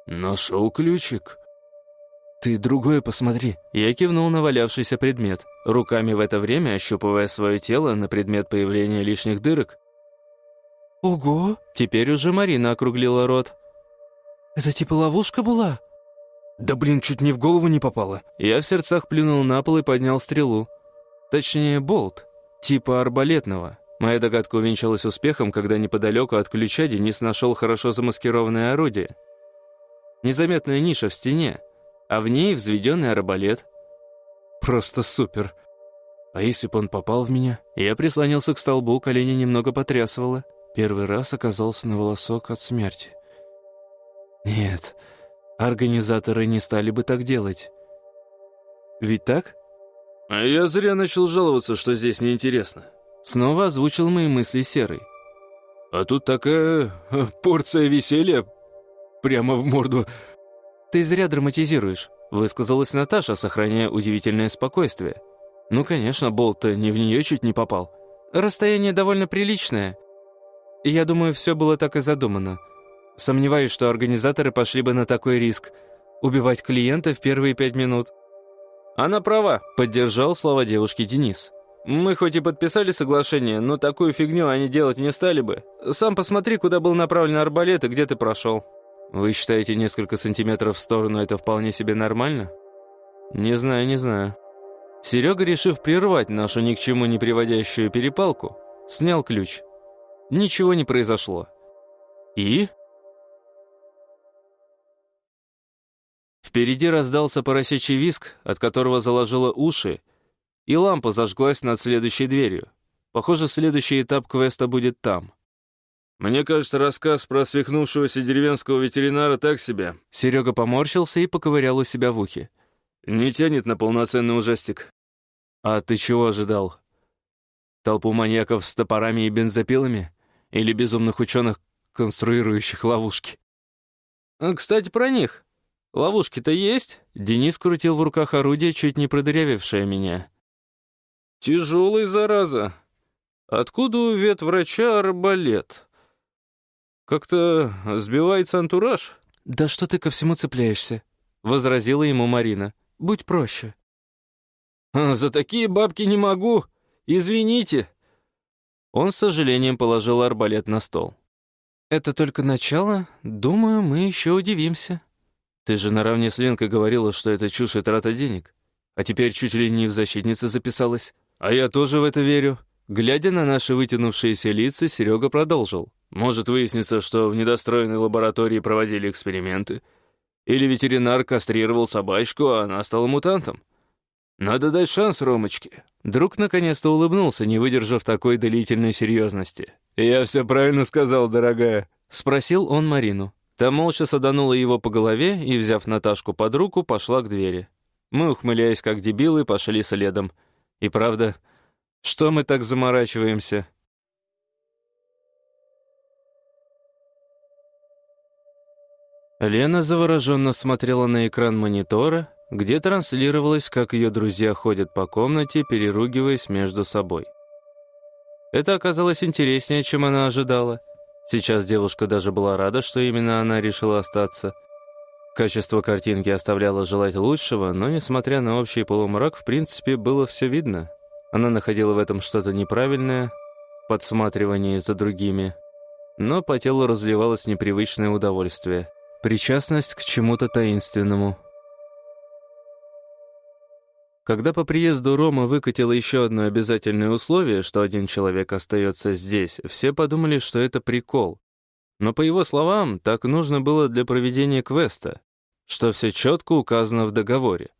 Нашел ключик!» «Ты другое посмотри!» Я кивнул на валявшийся предмет, руками в это время ощупывая свое тело на предмет появления лишних дырок. «Ого!» Теперь уже Марина округлила рот. «Это типа ловушка была?» «Да блин, чуть не в голову не попало!» Я в сердцах плюнул на пол и поднял стрелу. Точнее, болт, типа арбалетного. Моя догадка увенчалась успехом, когда неподалеку от ключа Денис нашел хорошо замаскированное орудие. Незаметная ниша в стене, а в ней взведенный арбалет. Просто супер. А если бы он попал в меня? Я прислонился к столбу, колени немного потрясывало. Первый раз оказался на волосок от смерти. Нет, организаторы не стали бы так делать. Ведь так? А я зря начал жаловаться, что здесь неинтересно. Снова озвучил мои мысли Серый. А тут такая порция веселья прямо в морду. Ты зря драматизируешь. Высказалась Наташа, сохраняя удивительное спокойствие. Ну, конечно, болт-то не в нее чуть не попал. Расстояние довольно приличное. Я думаю, все было так и задумано. Сомневаюсь, что организаторы пошли бы на такой риск. Убивать клиента в первые пять минут. Она права, поддержал слова девушки Денис. Мы хоть и подписали соглашение, но такую фигню они делать не стали бы. Сам посмотри, куда был направлен арбалет и где ты прошел. Вы считаете, несколько сантиметров в сторону это вполне себе нормально? Не знаю, не знаю. Серега, решив прервать нашу ни к чему не приводящую перепалку, снял ключ. Ничего не произошло. И? Впереди раздался поросячий виск, от которого заложило уши, и лампа зажглась над следующей дверью. Похоже, следующий этап квеста будет там. «Мне кажется, рассказ про свихнувшегося деревенского ветеринара так себе». Серега поморщился и поковырял у себя в ухе. «Не тянет на полноценный ужастик». «А ты чего ожидал? Толпу маньяков с топорами и бензопилами? Или безумных ученых, конструирующих ловушки?» а, «Кстати, про них. Ловушки-то есть?» Денис крутил в руках орудие, чуть не продырявившее меня. «Тяжелый, зараза. Откуда у ветврача арбалет?» Как-то сбивается антураж. «Да что ты ко всему цепляешься?» — возразила ему Марина. «Будь проще». «За такие бабки не могу. Извините». Он с сожалением положил арбалет на стол. «Это только начало. Думаю, мы еще удивимся». «Ты же наравне с Ленкой говорила, что это чушь и трата денег. А теперь чуть ли не в защитнице записалась. А я тоже в это верю». Глядя на наши вытянувшиеся лица, Серега продолжил. Может выясниться, что в недостроенной лаборатории проводили эксперименты. Или ветеринар кастрировал собачку, а она стала мутантом. Надо дать шанс Ромочке. Друг наконец-то улыбнулся, не выдержав такой длительной серьезности. «Я все правильно сказал, дорогая?» — спросил он Марину. Та молча саданула его по голове и, взяв Наташку под руку, пошла к двери. Мы, ухмыляясь как дебилы, пошли следом. И правда, что мы так заморачиваемся?» Лена завороженно смотрела на экран монитора, где транслировалось, как ее друзья ходят по комнате, переругиваясь между собой. Это оказалось интереснее, чем она ожидала. Сейчас девушка даже была рада, что именно она решила остаться. Качество картинки оставляло желать лучшего, но, несмотря на общий полумрак, в принципе, было все видно. Она находила в этом что-то неправильное, подсматривание за другими, но по телу разливалось непривычное удовольствие — Причастность к чему-то таинственному. Когда по приезду Рома выкатила еще одно обязательное условие, что один человек остается здесь, все подумали, что это прикол. Но по его словам, так нужно было для проведения квеста, что все четко указано в договоре.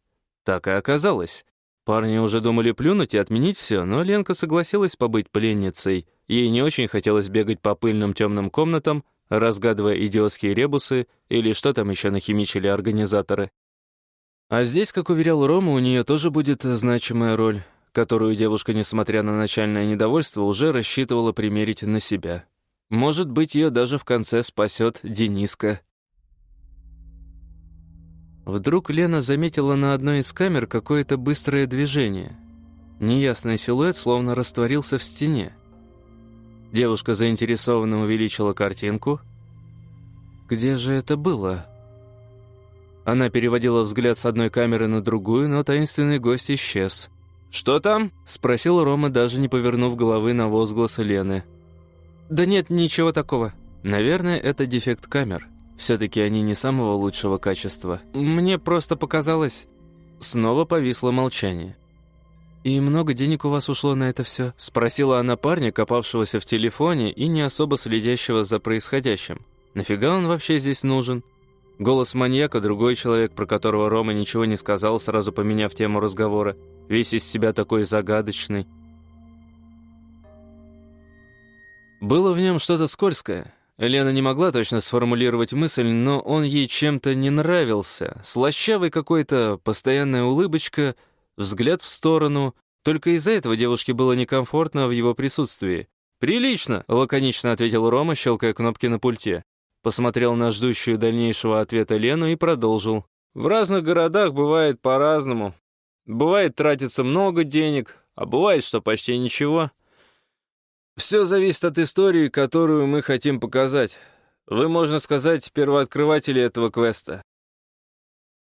Так и оказалось. Парни уже думали плюнуть и отменить все, но Ленка согласилась побыть пленницей. Ей не очень хотелось бегать по пыльным темным комнатам, разгадывая идиотские ребусы или что там еще нахимичили организаторы. А здесь, как уверял Рома, у нее тоже будет значимая роль, которую девушка, несмотря на начальное недовольство, уже рассчитывала примерить на себя. Может быть, ее даже в конце спасет Дениска. Вдруг Лена заметила на одной из камер какое-то быстрое движение. Неясный силуэт словно растворился в стене. Девушка заинтересованно увеличила картинку. Где же это было? Она переводила взгляд с одной камеры на другую, но таинственный гость исчез. «Что там?» – спросил Рома, даже не повернув головы на возглас Лены. «Да нет, ничего такого. Наверное, это дефект камер. Все-таки они не самого лучшего качества. Мне просто показалось...» Снова повисло молчание. «И много денег у вас ушло на это все?» — спросила она парня, копавшегося в телефоне и не особо следящего за происходящим. «Нафига он вообще здесь нужен?» Голос маньяка, другой человек, про которого Рома ничего не сказал, сразу поменяв тему разговора, весь из себя такой загадочный. Было в нем что-то скользкое. Лена не могла точно сформулировать мысль, но он ей чем-то не нравился. Слащавый какой-то, постоянная улыбочка — взгляд в сторону. Только из-за этого девушке было некомфортно в его присутствии. «Прилично», — лаконично ответил Рома, щелкая кнопки на пульте. Посмотрел на ждущую дальнейшего ответа Лену и продолжил. В разных городах бывает по-разному. Бывает тратится много денег, а бывает, что почти ничего. Все зависит от истории, которую мы хотим показать. Вы, можно сказать, первооткрыватели этого квеста.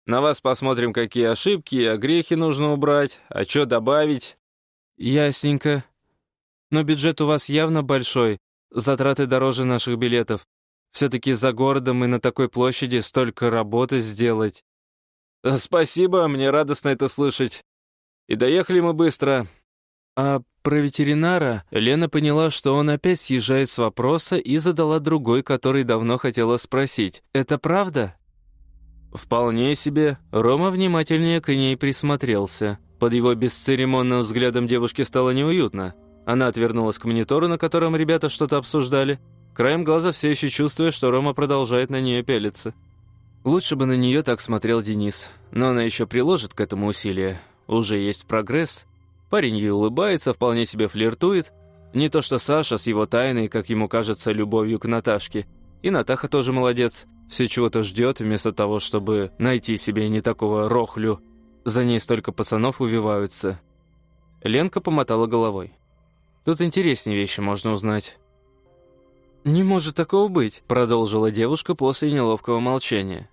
На вас посмотрим, какие ошибки и грехи нужно убрать, а что добавить. Ясненько. Но бюджет у вас явно большой, затраты дороже наших билетов. Все-таки за городом и на такой площади столько работы сделать. Спасибо, мне радостно это слышать. И доехали мы быстро. А про ветеринара Лена поняла, что он опять съезжает с вопроса и задала другой, который давно хотела спросить. «Это правда?» Вполне себе. Рома внимательнее к ней присмотрелся. Под его бесцеремонным взглядом девушке стало неуютно. Она отвернулась к монитору, на котором ребята что-то обсуждали, краем глаза все еще чувствуя, что Рома продолжает на нее пялиться. Лучше бы на нее так смотрел Денис, но она еще приложит к этому усилия. Уже есть прогресс. Парень ей улыбается, вполне себе флиртует. Не то что Саша с его тайной, как ему кажется, любовью к Наташке. И Натаха тоже молодец. Все чего-то ждет, вместо того, чтобы найти себе не такого рохлю. За ней столько пацанов увиваются. Ленка помотала головой. Тут интереснее вещи можно узнать. «Не может такого быть», — продолжила девушка после неловкого молчания.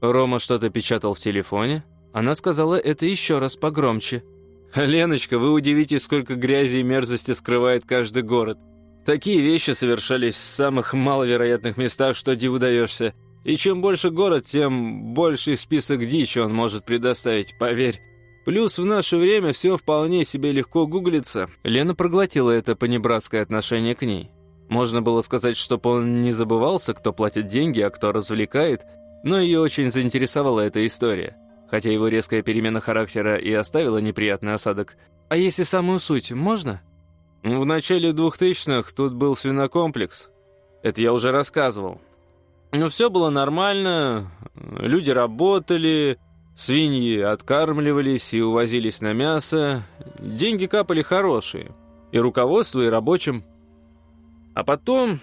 Рома что-то печатал в телефоне. Она сказала это еще раз погромче. «Леночка, вы удивитесь, сколько грязи и мерзости скрывает каждый город. Такие вещи совершались в самых маловероятных местах, что диву даешься. И чем больше город, тем больший список дичи он может предоставить, поверь. Плюс в наше время все вполне себе легко гуглится». Лена проглотила это понебратское отношение к ней. Можно было сказать, чтобы он не забывался, кто платит деньги, а кто развлекает, но ее очень заинтересовала эта история. Хотя его резкая перемена характера и оставила неприятный осадок. «А если самую суть, можно?» «В начале двухтысячных тут был свинокомплекс. Это я уже рассказывал. Но все было нормально, люди работали, свиньи откармливались и увозились на мясо, деньги капали хорошие, и руководству, и рабочим. А потом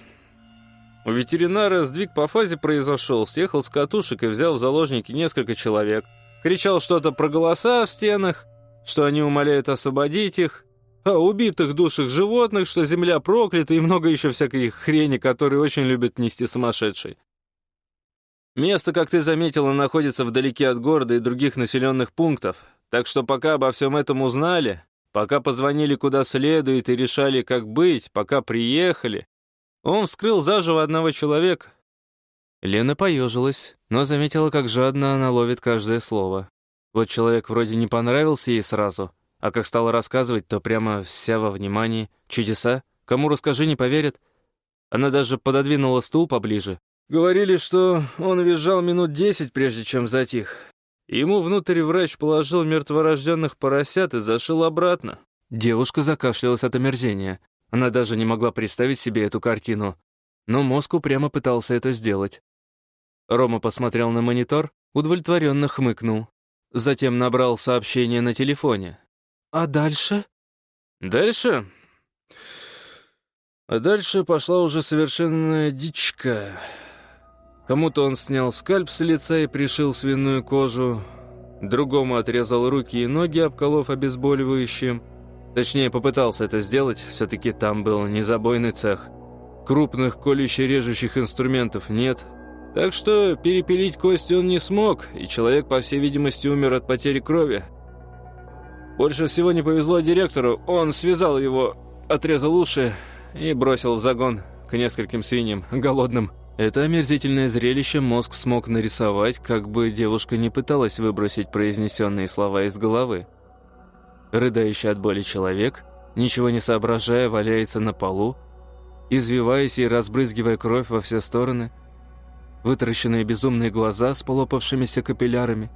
у ветеринара сдвиг по фазе произошел, съехал с катушек и взял в заложники несколько человек. Кричал что-то про голоса в стенах, что они умоляют освободить их, о убитых душах животных, что земля проклята и много еще всякой хрени, которые очень любят нести сумасшедший. Место, как ты заметила, находится вдалеке от города и других населенных пунктов, так что пока обо всем этом узнали, пока позвонили куда следует и решали, как быть, пока приехали, он вскрыл заживо одного человека. Лена поежилась, но заметила, как жадно она ловит каждое слово. Вот человек вроде не понравился ей сразу, а как стала рассказывать, то прямо вся во внимании. Чудеса? Кому расскажи, не поверят. Она даже пододвинула стул поближе. Говорили, что он визжал минут десять, прежде чем затих. Ему внутрь врач положил мертворожденных поросят и зашил обратно. Девушка закашлялась от омерзения. Она даже не могла представить себе эту картину, но мозг упрямо пытался это сделать. Рома посмотрел на монитор, удовлетворенно хмыкнул. Затем набрал сообщение на телефоне. «А дальше?» «Дальше?» А дальше пошла уже совершенная дичка. Кому-то он снял скальп с лица и пришил свиную кожу, другому отрезал руки и ноги, обколов обезболивающим, Точнее, попытался это сделать, все-таки там был незабойный цех. Крупных колюще-режущих инструментов нет, так что перепилить кости он не смог, и человек, по всей видимости, умер от потери крови. Больше всего не повезло директору, он связал его, отрезал уши и бросил в загон к нескольким свиньям, голодным. Это омерзительное зрелище мозг смог нарисовать, как бы девушка не пыталась выбросить произнесенные слова из головы. Рыдающий от боли человек, ничего не соображая, валяется на полу, извиваясь и разбрызгивая кровь во все стороны, вытаращенные безумные глаза с полопавшимися капиллярами,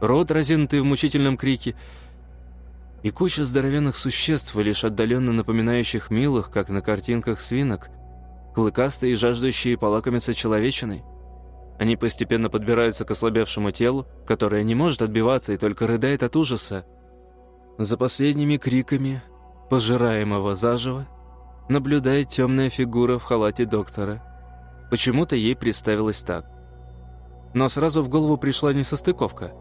рот, разинутый в мучительном крике, и куча здоровенных существ, лишь отдаленно напоминающих милых, как на картинках свинок, клыкастые и жаждущие полакомиться человечиной. Они постепенно подбираются к ослабевшему телу, которое не может отбиваться и только рыдает от ужаса, за последними криками пожираемого заживо наблюдает темная фигура в халате доктора. Почему-то ей представилось так. но сразу в голову пришла несостыковка.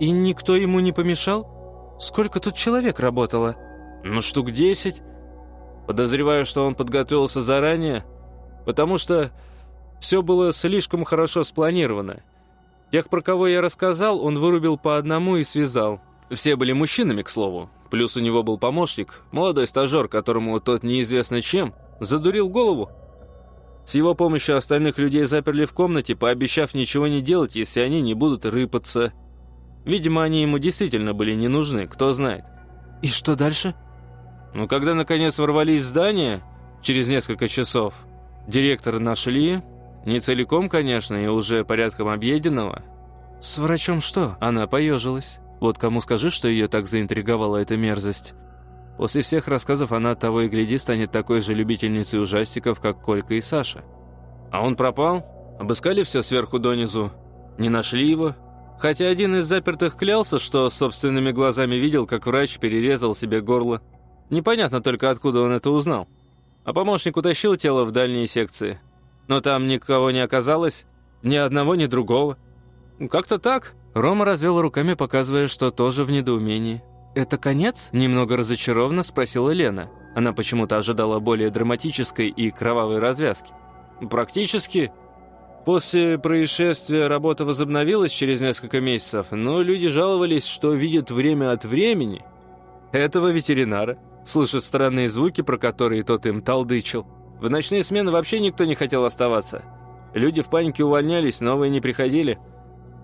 «И никто ему не помешал? Сколько тут человек работало?» «Ну, штук десять. Подозреваю, что он подготовился заранее, потому что все было слишком хорошо спланировано. Тех, про кого я рассказал, он вырубил по одному и связал. Все были мужчинами, к слову. Плюс у него был помощник, молодой стажер, которому тот неизвестно чем задурил голову. С его помощью остальных людей заперли в комнате, пообещав ничего не делать, если они не будут рыпаться. Видимо, они ему действительно были не нужны, кто знает. «И что дальше?» Ну, когда наконец ворвались в здание, через несколько часов, директора нашли, не целиком, конечно, и уже порядком объеденного. «С врачом что?» Она поежилась. Вот кому скажи, что ее так заинтриговала эта мерзость. После всех рассказов она того и гляди станет такой же любительницей ужастиков, как Колька и Саша. А он пропал? Обыскали все сверху донизу? Не нашли его? Хотя один из запертых клялся, что собственными глазами видел, как врач перерезал себе горло. Непонятно только, откуда он это узнал. А помощник утащил тело в дальние секции. Но там никого не оказалось, ни одного, ни другого. Как-то так. Рома развел руками, показывая, что тоже в недоумении. «Это конец?» – немного разочарованно спросила Лена. Она почему-то ожидала более драматической и кровавой развязки. «Практически. После происшествия работа возобновилась через несколько месяцев, но люди жаловались, что видят время от времени этого ветеринара, слышат странные звуки, про которые тот им талдычил. В ночные смены вообще никто не хотел оставаться. Люди в панике увольнялись, новые не приходили».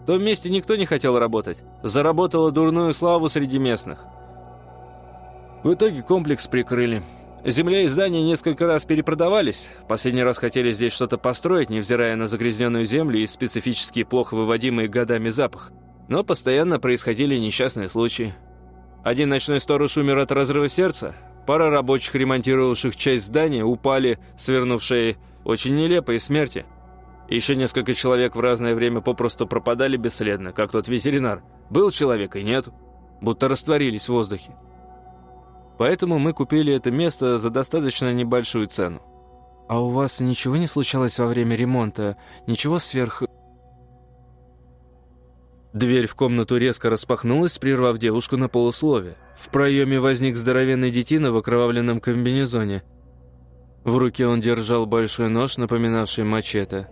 В том месте никто не хотел работать. Заработала дурную славу среди местных. В итоге комплекс прикрыли. Земля и здания несколько раз перепродавались. В последний раз хотели здесь что-то построить, невзирая на загрязненную землю и специфический плохо выводимый годами запах. Но постоянно происходили несчастные случаи. Один ночной сторож умер от разрыва сердца. Пара рабочих, ремонтировавших часть здания, упали, свернувшие очень нелепые смерти. Еще несколько человек в разное время попросту пропадали бесследно, как тот ветеринар. Был человек и нет, будто растворились в воздухе. Поэтому мы купили это место за достаточно небольшую цену. «А у вас ничего не случалось во время ремонта? Ничего сверх...» Дверь в комнату резко распахнулась, прервав девушку на полуслове. В проеме возник здоровенный детина в окровавленном комбинезоне. В руке он держал большой нож, напоминавший мачете.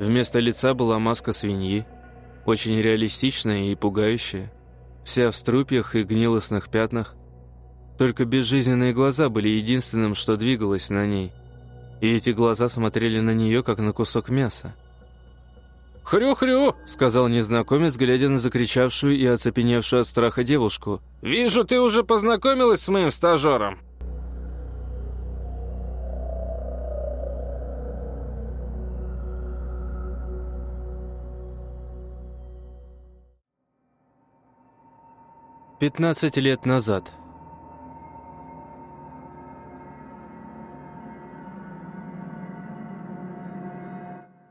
Вместо лица была маска свиньи, очень реалистичная и пугающая, вся в струпьях и гнилостных пятнах. Только безжизненные глаза были единственным, что двигалось на ней. И эти глаза смотрели на нее, как на кусок мяса. «Хрю-хрю!» — сказал незнакомец, глядя на закричавшую и оцепеневшую от страха девушку. «Вижу, ты уже познакомилась с моим стажером!» Пятнадцать лет назад.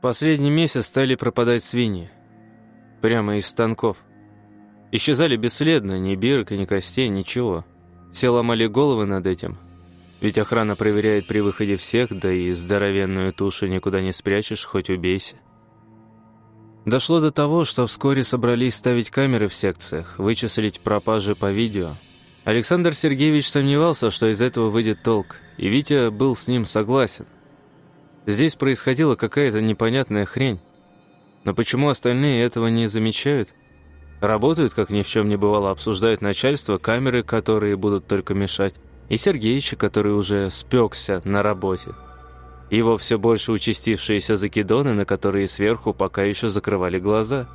Последний месяц стали пропадать свиньи. Прямо из станков. Исчезали бесследно, ни бирок, ни костей, ничего. Все ломали головы над этим. Ведь охрана проверяет при выходе всех, да и здоровенную тушу никуда не спрячешь, хоть убейся. Дошло до того, что вскоре собрались ставить камеры в секциях, вычислить пропажи по видео. Александр Сергеевич сомневался, что из этого выйдет толк, и Витя был с ним согласен. Здесь происходила какая-то непонятная хрень. Но почему остальные этого не замечают? Работают, как ни в чем не бывало, обсуждают начальство, камеры, которые будут только мешать, и Сергеича, который уже спекся на работе. Его все больше участившиеся закидоны, на которые сверху пока еще закрывали глаза.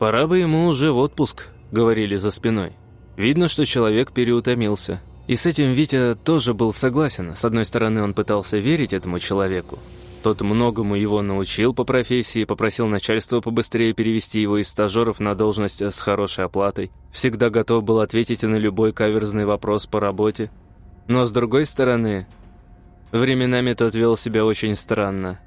«Пора бы ему уже в отпуск», — говорили за спиной. Видно, что человек переутомился. И с этим Витя тоже был согласен. С одной стороны, он пытался верить этому человеку. Тот многому его научил по профессии, попросил начальство побыстрее перевести его из стажеров на должность с хорошей оплатой. Всегда готов был ответить на любой каверзный вопрос по работе. Но с другой стороны, Временами тот вел себя очень странно.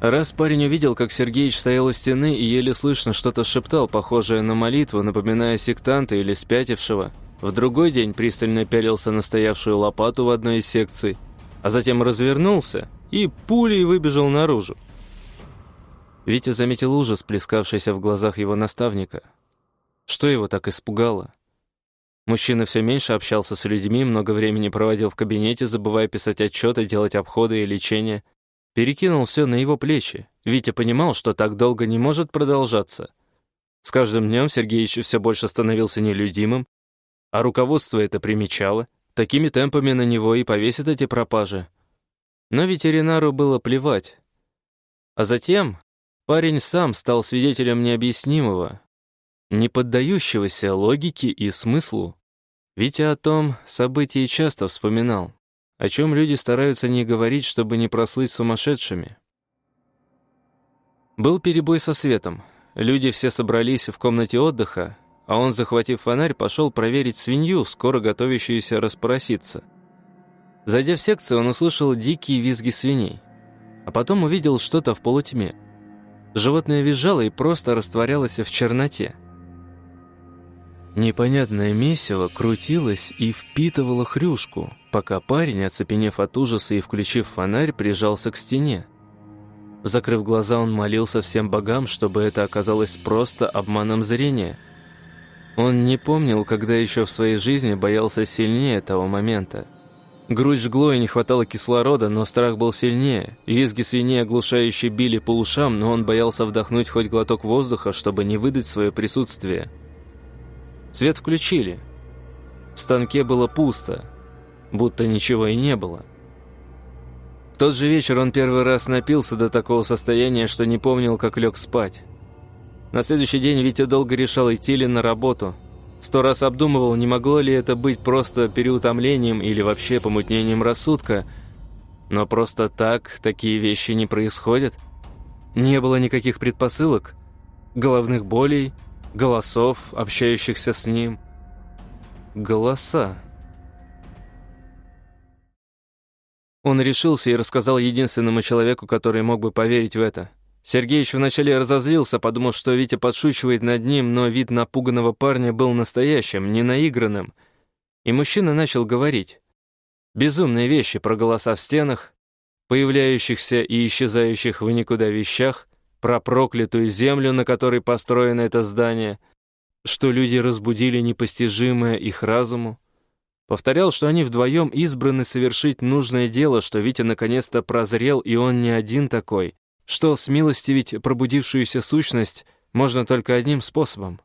Раз парень увидел, как Сергеич стоял у стены и еле слышно что-то шептал, похожее на молитву, напоминая сектанта или спятившего. В другой день пристально пялился на стоявшую лопату в одной из секций, а затем развернулся и пулей выбежал наружу. Витя заметил ужас, плескавшийся в глазах его наставника. Что его так испугало? Мужчина все меньше общался с людьми, много времени проводил в кабинете, забывая писать отчеты, делать обходы и лечение. Перекинул все на его плечи. Витя понимал, что так долго не может продолжаться. С каждым днем Сергей еще все больше становился нелюдимым, а руководство это примечало. Такими темпами на него и повесят эти пропажи. Но ветеринару было плевать. А затем парень сам стал свидетелем необъяснимого, не поддающегося логике и смыслу. Витя о том событии часто вспоминал, о чем люди стараются не говорить, чтобы не прослыть сумасшедшими. Был перебой со светом. Люди все собрались в комнате отдыха, а он, захватив фонарь, пошел проверить свинью, скоро готовящуюся распороситься. Зайдя в секцию, он услышал дикие визги свиней, а потом увидел что-то в полутьме. Животное визжало и просто растворялось в черноте. Непонятное месиво крутилось и впитывало хрюшку, пока парень, оцепенев от ужаса и включив фонарь, прижался к стене. Закрыв глаза, он молился всем богам, чтобы это оказалось просто обманом зрения. Он не помнил, когда еще в своей жизни боялся сильнее того момента. Грудь жгло и не хватало кислорода, но страх был сильнее. Визги свиней оглушающе били по ушам, но он боялся вдохнуть хоть глоток воздуха, чтобы не выдать свое присутствие. Свет включили. В станке было пусто, будто ничего и не было. В тот же вечер он первый раз напился до такого состояния, что не помнил, как лег спать. На следующий день Витя долго решал, идти ли на работу. Сто раз обдумывал, не могло ли это быть просто переутомлением или вообще помутнением рассудка. Но просто так такие вещи не происходят. Не было никаких предпосылок, головных болей, голосов, общающихся с ним. Голоса. Он решился и рассказал единственному человеку, который мог бы поверить в это. Сергеич вначале разозлился, подумав, что Витя подшучивает над ним, но вид напуганного парня был настоящим, не наигранным. И мужчина начал говорить. Безумные вещи про голоса в стенах, появляющихся и исчезающих в никуда вещах, про проклятую землю, на которой построено это здание, что люди разбудили непостижимое их разуму. Повторял, что они вдвоем избраны совершить нужное дело, что Витя наконец-то прозрел, и он не один такой, что смилостивить пробудившуюся сущность можно только одним способом.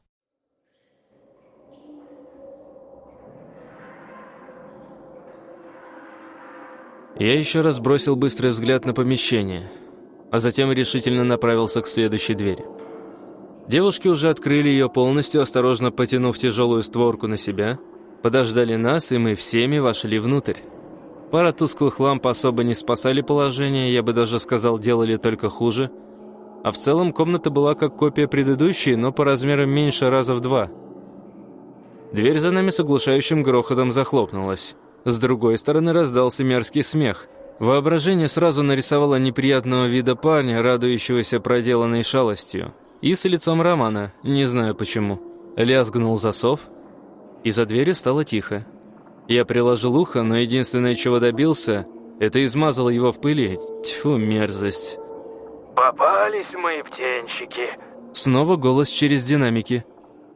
Я еще раз бросил быстрый взгляд на помещение — а затем решительно направился к следующей двери. Девушки уже открыли ее полностью, осторожно потянув тяжелую створку на себя, подождали нас, и мы всеми вошли внутрь. Пара тусклых ламп особо не спасали положение, я бы даже сказал, делали только хуже. А в целом комната была как копия предыдущей, но по размерам меньше раза в два. Дверь за нами с оглушающим грохотом захлопнулась. С другой стороны раздался мерзкий смех – Воображение сразу нарисовало неприятного вида парня, радующегося проделанной шалостью. И с лицом Романа, не знаю почему. Лязгнул засов, и за дверью стало тихо. Я приложил ухо, но единственное, чего добился, это измазало его в пыли. Тьфу, мерзость. «Попались мои птенчики!» Снова голос через динамики.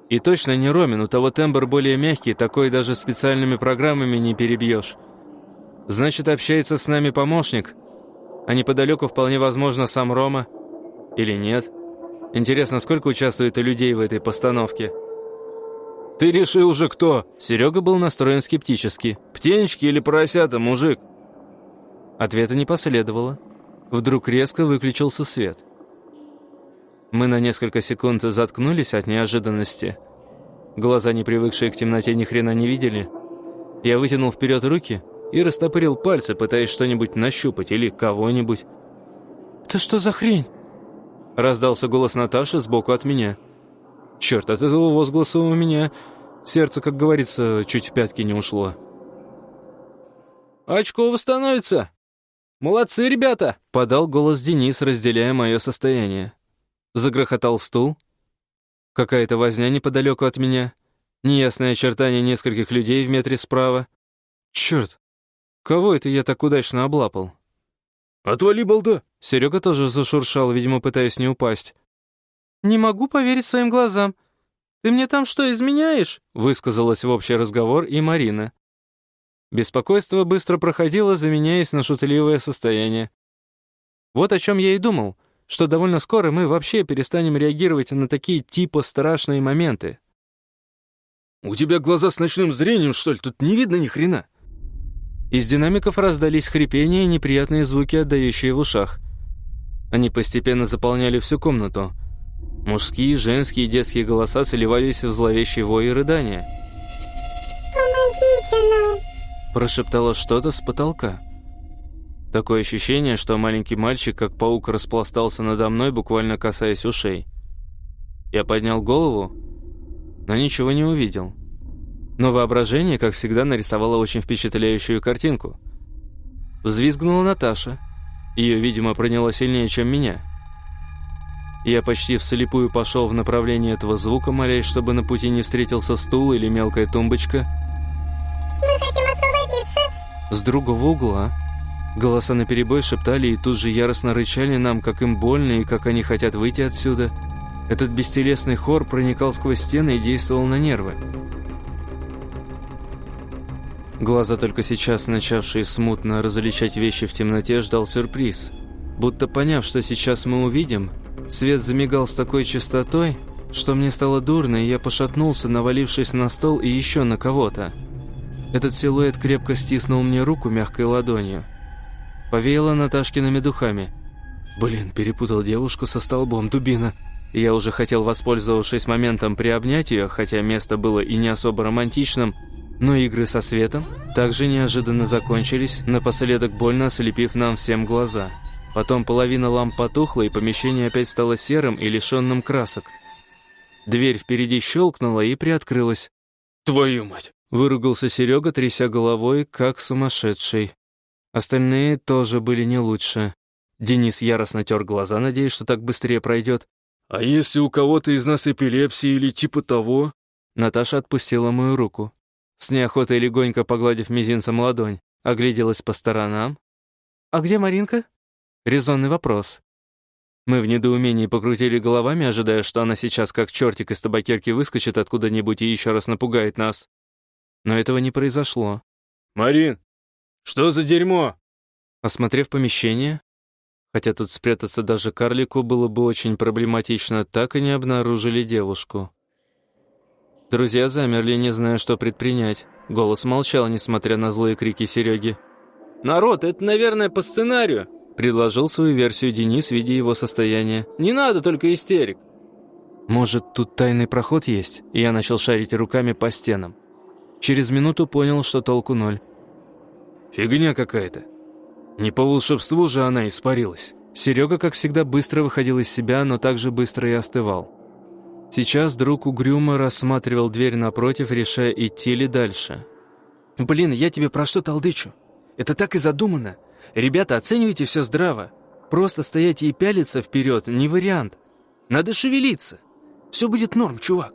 И точно не Ромин, у того тембр более мягкий, такой даже специальными программами не перебьешь. Значит, общается с нами помощник, а неподалеку вполне возможно сам Рома. Или нет? Интересно, сколько участвует людей в этой постановке? «Ты реши уже кто?» Серега был настроен скептически. «Птенчики или поросята, мужик?» Ответа не последовало. Вдруг резко выключился свет. Мы на несколько секунд заткнулись от неожиданности. Глаза, не привыкшие к темноте, ни хрена не видели. Я вытянул вперед руки — и растопырил пальцы, пытаясь что-нибудь нащупать или кого-нибудь. «Это что за хрень?» Раздался голос Наташи сбоку от меня. Черт, от этого возгласа у меня сердце, как говорится, чуть в пятки не ушло. «Очкова становится! Молодцы, ребята!» Подал голос Денис, разделяя мое состояние. Загрохотал стул. Какая-то возня неподалеку от меня. Неясное очертание нескольких людей в метре справа. Черт, Кого это я так удачно облапал? «Отвали, балда!» Серега тоже зашуршал, видимо, пытаясь не упасть. «Не могу поверить своим глазам. Ты мне там что, изменяешь?» высказалась в общий разговор и Марина. Беспокойство быстро проходило, заменяясь на шутливое состояние. Вот о чем я и думал, что довольно скоро мы вообще перестанем реагировать на такие типа страшные моменты. «У тебя глаза с ночным зрением, что ли? Тут не видно ни хрена!» Из динамиков раздались хрипения и неприятные звуки, отдающие в ушах. Они постепенно заполняли всю комнату. Мужские, женские и детские голоса сливались в зловещий вой и рыдания. «Помогите нам!» Прошептало что-то с потолка. Такое ощущение, что маленький мальчик, как паук, распластался надо мной, буквально касаясь ушей. Я поднял голову, но ничего не увидел. Но воображение, как всегда, нарисовало очень впечатляющую картинку. Взвизгнула Наташа — ее, видимо, проняло сильнее, чем меня. Я почти вслепую пошел в направлении этого звука, молясь, чтобы на пути не встретился стул или мелкая тумбочка. «Мы хотим освободиться!» С другого угла голоса наперебой шептали и тут же яростно рычали нам, как им больно и как они хотят выйти отсюда. Этот бестелесный хор проникал сквозь стены и действовал на нервы. Глаза, только сейчас начавшие смутно различать вещи в темноте, ждал сюрприз. Будто поняв, что сейчас мы увидим, свет замигал с такой частотой, что мне стало дурно, и я пошатнулся, навалившись на стол и еще на кого-то. Этот силуэт крепко стиснул мне руку мягкой ладонью. Повеяло Наташкиными духами. Блин, перепутал девушку со столбом, дубина. Я уже хотел, воспользовавшись моментом, приобнять ее, хотя место было и не особо романтичным, но игры со светом также неожиданно закончились, напоследок больно ослепив нам всем глаза. Потом половина ламп потухла, и помещение опять стало серым и лишенным красок. Дверь впереди щелкнула и приоткрылась. «Твою мать!» — выругался Серега, тряся головой, как сумасшедший. Остальные тоже были не лучше. Денис яростно тер глаза, надеясь, что так быстрее пройдет. «А если у кого-то из нас эпилепсия или типа того?» Наташа отпустила мою руку. С неохотой легонько погладив мизинцем ладонь, огляделась по сторонам. «А где Маринка?» Резонный вопрос. Мы в недоумении покрутили головами, ожидая, что она сейчас как чертик из табакерки выскочит откуда-нибудь и еще раз напугает нас. Но этого не произошло. «Марин, что за дерьмо?» Осмотрев помещение, хотя тут спрятаться даже карлику было бы очень проблематично, так и не обнаружили девушку. Друзья замерли, не зная, что предпринять. Голос молчал, несмотря на злые крики Сереги. «Народ, это, наверное, по сценарию», — предложил свою версию Денис, видя его состояние. «Не надо только истерик». «Может, тут тайный проход есть?» И я начал шарить руками по стенам. Через минуту понял, что толку ноль. «Фигня какая-то. Не по волшебству же она испарилась». Серега, как всегда, быстро выходил из себя, но также быстро и остывал. Сейчас друг угрюмо рассматривал дверь напротив, решая, идти ли дальше. «Блин, я тебе про что толдычу? Это так и задумано. Ребята, оценивайте все здраво. Просто стоять и пялиться вперед не вариант. Надо шевелиться. Все будет норм, чувак.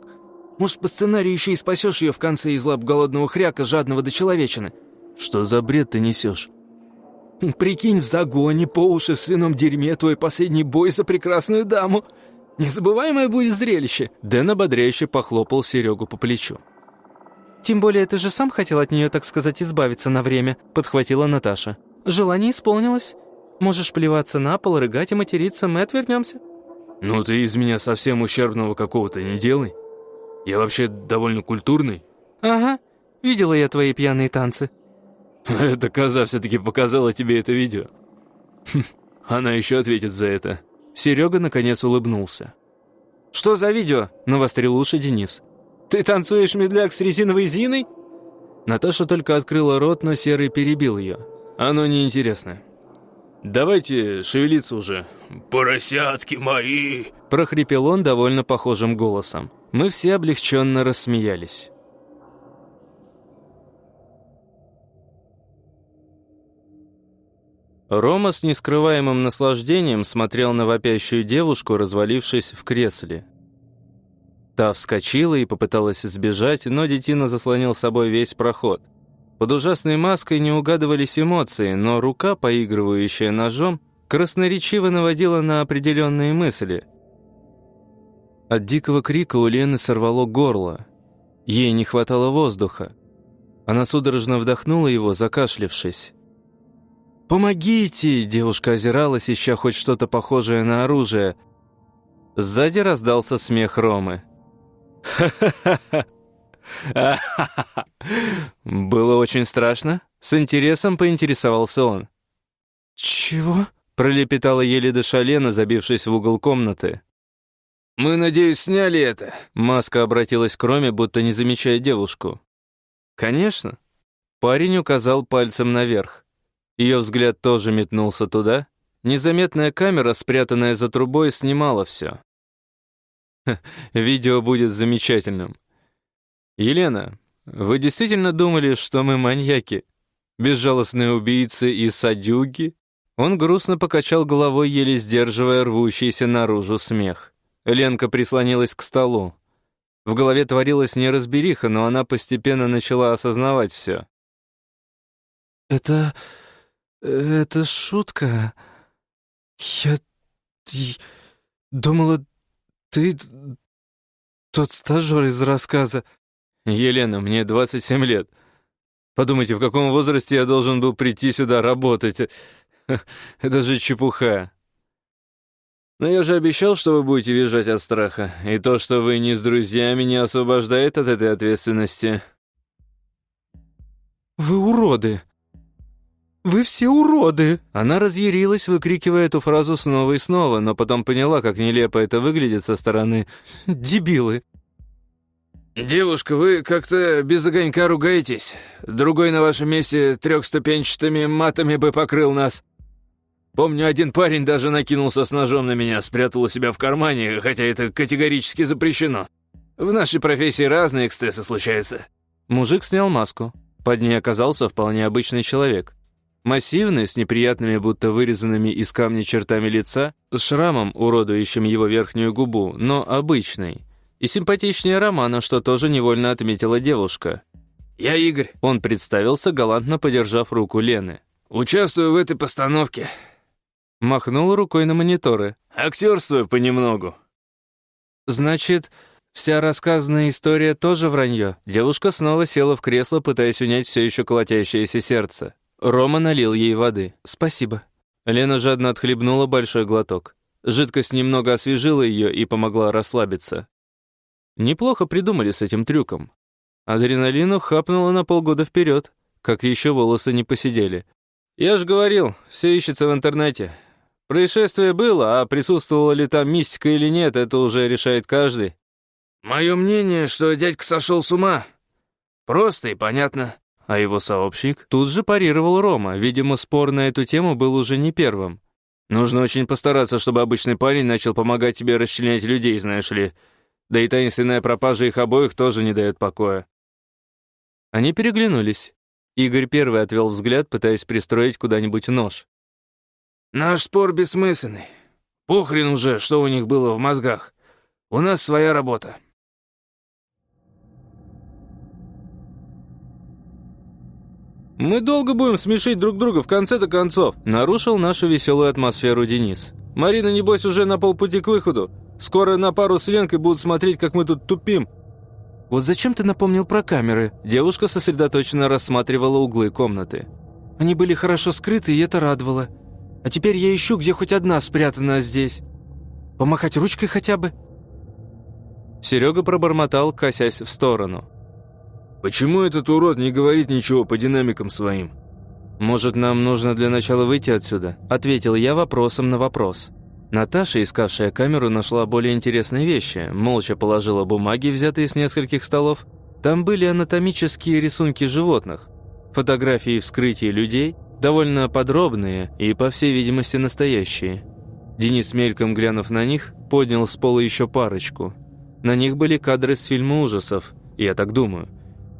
Может, по сценарию еще и спасешь ее в конце из лап голодного хряка, жадного до человечины. Что за бред ты несешь? Прикинь, в загоне, по уши в свином дерьме, твой последний бой за прекрасную даму. Незабываемое будет зрелище!» Дэн ободряюще похлопал Серегу по плечу. «Тем более ты же сам хотел от нее, так сказать, избавиться на время», — подхватила Наташа. «Желание исполнилось. Можешь плеваться на пол, рыгать и материться, мы отвернемся». «Ну ты из меня совсем ущербного какого-то не делай. Я вообще довольно культурный». «Ага, видела я твои пьяные танцы». «Эта коза все-таки показала тебе это видео. Она еще ответит за это». Серега наконец улыбнулся. «Что за видео?» — навострил уши Денис. «Ты танцуешь медляк с резиновой Зиной?» Наташа только открыла рот, но Серый перебил ее. «Оно неинтересно. Давайте шевелиться уже». «Поросятки мои!» — прохрипел он довольно похожим голосом. Мы все облегченно рассмеялись. Рома с нескрываемым наслаждением смотрел на вопящую девушку, развалившись в кресле. Та вскочила и попыталась сбежать, но детина заслонил собой весь проход. Под ужасной маской не угадывались эмоции, но рука, поигрывающая ножом, красноречиво наводила на определенные мысли. От дикого крика у Лены сорвало горло. Ей не хватало воздуха. Она судорожно вдохнула его, закашлившись. «Помогите!» – девушка озиралась, ища хоть что-то похожее на оружие. Сзади раздался смех Ромы. «Ха-ха-ха! Было очень страшно?» С интересом поинтересовался он. «Чего?» – пролепетала еле дыша Лена, забившись в угол комнаты. «Мы, надеюсь, сняли это?» Маска обратилась к Роме, будто не замечая девушку. «Конечно». Парень указал пальцем наверх. Ее взгляд тоже метнулся туда. Незаметная камера, спрятанная за трубой, снимала все. Видео будет замечательным. «Елена, вы действительно думали, что мы маньяки? Безжалостные убийцы и садюги?» Он грустно покачал головой, еле сдерживая рвущийся наружу смех. Ленка прислонилась к столу. В голове творилась неразбериха, но она постепенно начала осознавать все. «Это... это шутка. Я... думала, ты... тот стажер из рассказа. «Елена, мне 27 лет. Подумайте, в каком возрасте я должен был прийти сюда работать? Это же чепуха. Но я же обещал, что вы будете визжать от страха, и то, что вы не с друзьями, не освобождает от этой ответственности». «Вы уроды! Вы все уроды!» Она разъярилась, выкрикивая эту фразу снова и снова, но потом поняла, как нелепо это выглядит со стороны. «Дебилы!» «Девушка, вы как-то без огонька ругаетесь. Другой на вашем месте трехступенчатыми матами бы покрыл нас. Помню, один парень даже накинулся с ножом на меня, спрятал у себя в кармане, хотя это категорически запрещено. В нашей профессии разные эксцессы случаются». Мужик снял маску. Под ней оказался вполне обычный человек. Массивный, с неприятными, будто вырезанными из камня чертами лица, с шрамом, уродующим его верхнюю губу, но обычный – и симпатичнее Романа, что тоже невольно отметила девушка. «Я Игорь», — он представился, галантно подержав руку Лены. «Участвую в этой постановке». Махнул рукой на мониторы. «Актерствую понемногу». «Значит, вся рассказанная история тоже вранье?» Девушка снова села в кресло, пытаясь унять все еще колотящееся сердце. Рома налил ей воды. «Спасибо». Лена жадно отхлебнула большой глоток. Жидкость немного освежила ее и помогла расслабиться. Неплохо придумали с этим трюком. Адреналину хапнуло на полгода вперед, как еще волосы не посидели. Я же говорил, все ищется в интернете. Происшествие было, а присутствовала ли там мистика или нет, это уже решает каждый. Мое мнение, что дядька сошел с ума. Просто и понятно. А его сообщник тут же парировал Рома. Видимо, спор на эту тему был уже не первым. Нужно очень постараться, чтобы обычный парень начал помогать тебе расчленять людей, знаешь ли. Да и таинственная пропажа их обоих тоже не дает покоя. Они переглянулись. Игорь первый отвел взгляд, пытаясь пристроить куда-нибудь нож. «Наш спор бессмысленный. Похрен уже, что у них было в мозгах. У нас своя работа». «Мы долго будем смешить друг друга в конце-то концов», нарушил нашу веселую атмосферу Денис. «Марина, небось, уже на полпути к выходу. Скоро на пару с Ленкой будут смотреть, как мы тут тупим». «Вот зачем ты напомнил про камеры?» Девушка сосредоточенно рассматривала углы комнаты. «Они были хорошо скрыты, и это радовало. А теперь я ищу, где хоть одна спрятана здесь. Помахать ручкой хотя бы?» Серега пробормотал, косясь в сторону. «Почему этот урод не говорит ничего по динамикам своим?» «Может, нам нужно для начала выйти отсюда?» Ответил я вопросом на вопрос. Наташа, искавшая камеру, нашла более интересные вещи. Молча положила бумаги, взятые с нескольких столов. Там были анатомические рисунки животных, фотографии вскрытия людей, довольно подробные и, по всей видимости, настоящие. Денис, мельком глянув на них, поднял с пола еще парочку. На них были кадры с фильма ужасов, я так думаю.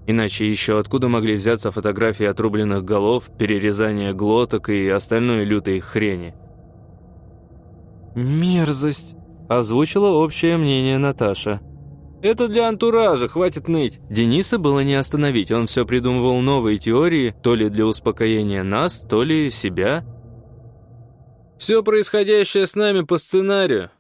Иначе еще откуда могли взяться фотографии отрубленных голов, перерезания глоток и остальной лютой хрени? «Мерзость!» – озвучила общее мнение Наташа. «Это для антуража, хватит ныть!» Дениса было не остановить, он все придумывал новые теории, то ли для успокоения нас, то ли себя. Все происходящее с нами по сценарию.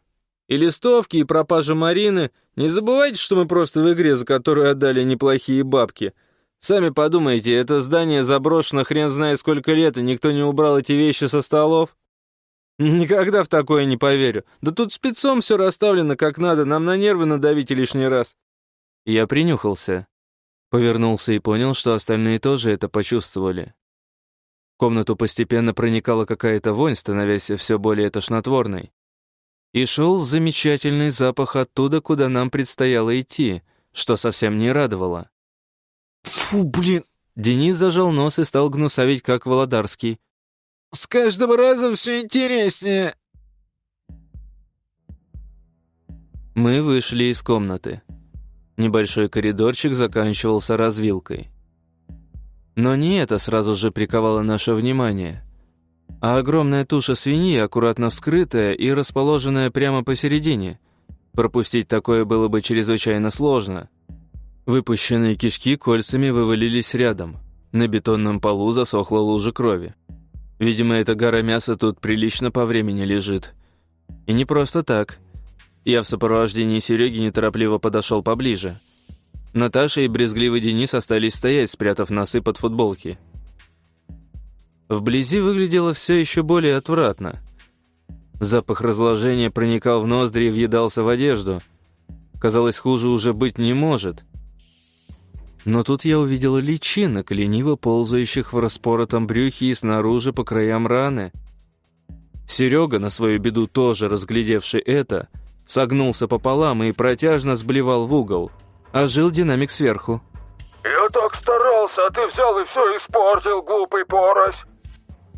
И листовки, и пропажа Марины. Не забывайте, что мы просто в игре, за которую отдали неплохие бабки. Сами подумайте, это здание заброшено хрен знает сколько лет, и никто не убрал эти вещи со столов. Никогда в такое не поверю. Да тут спецом все расставлено как надо, нам на нервы надавите лишний раз. Я принюхался. Повернулся и понял, что остальные тоже это почувствовали. В комнату постепенно проникала какая-то вонь, становясь все более тошнотворной. И шел замечательный запах оттуда, куда нам предстояло идти, что совсем не радовало. «Фу, блин!» Денис зажал нос и стал гнусавить, как Володарский. «С каждым разом все интереснее!» Мы вышли из комнаты. Небольшой коридорчик заканчивался развилкой. Но не это сразу же приковало наше внимание, а огромная туша свиньи, аккуратно вскрытая и расположенная прямо посередине. Пропустить такое было бы чрезвычайно сложно. Выпущенные кишки кольцами вывалились рядом. На бетонном полу засохла лужа крови. Видимо, эта гора мяса тут прилично по времени лежит. И не просто так. Я в сопровождении Сереги неторопливо подошел поближе. Наташа и брезгливый Денис остались стоять, спрятав носы под футболки. Вблизи выглядело все еще более отвратно. Запах разложения проникал в ноздри и въедался в одежду. Казалось, хуже уже быть не может. Но тут я увидела личинок, лениво ползающих в распоротом брюхе и снаружи по краям раны. Серега, на свою беду тоже разглядевший это, согнулся пополам и протяжно сблевал в угол – а жил динамик сверху. «Я так старался, а ты взял и все испортил, глупый порось!»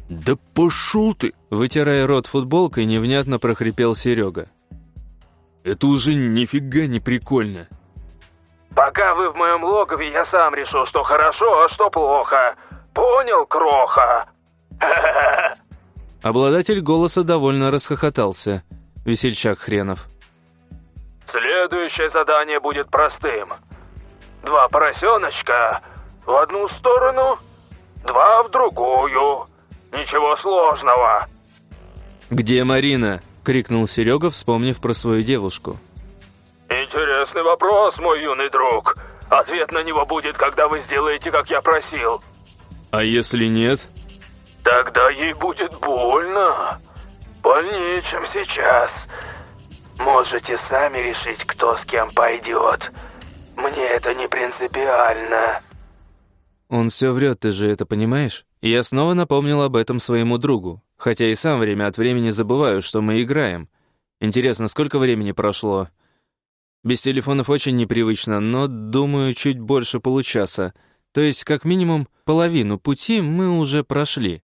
«Да пошел ты!» Вытирая рот футболкой, невнятно прохрипел Серега. «Это уже нифига не прикольно!» «Пока вы в моем логове, я сам решу, что хорошо, а что плохо. Понял, кроха?» Обладатель голоса довольно расхохотался. Весельчак хренов. Следующее задание будет простым. Два поросеночка в одну сторону, два в другую. Ничего сложного. «Где Марина?» — крикнул Серега, вспомнив про свою девушку. «Интересный вопрос, мой юный друг. Ответ на него будет, когда вы сделаете, как я просил». «А если нет?» «Тогда ей будет больно. Больнее, чем сейчас. Можете сами решить, кто с кем пойдет. Мне это не принципиально». «Он все врет, ты же это понимаешь?» Я снова напомнил об этом своему другу, хотя и сам время от времени забываю, что мы играем. Интересно, сколько времени прошло? Без телефонов очень непривычно, но, думаю, чуть больше получаса. То есть, как минимум, половину пути мы уже прошли.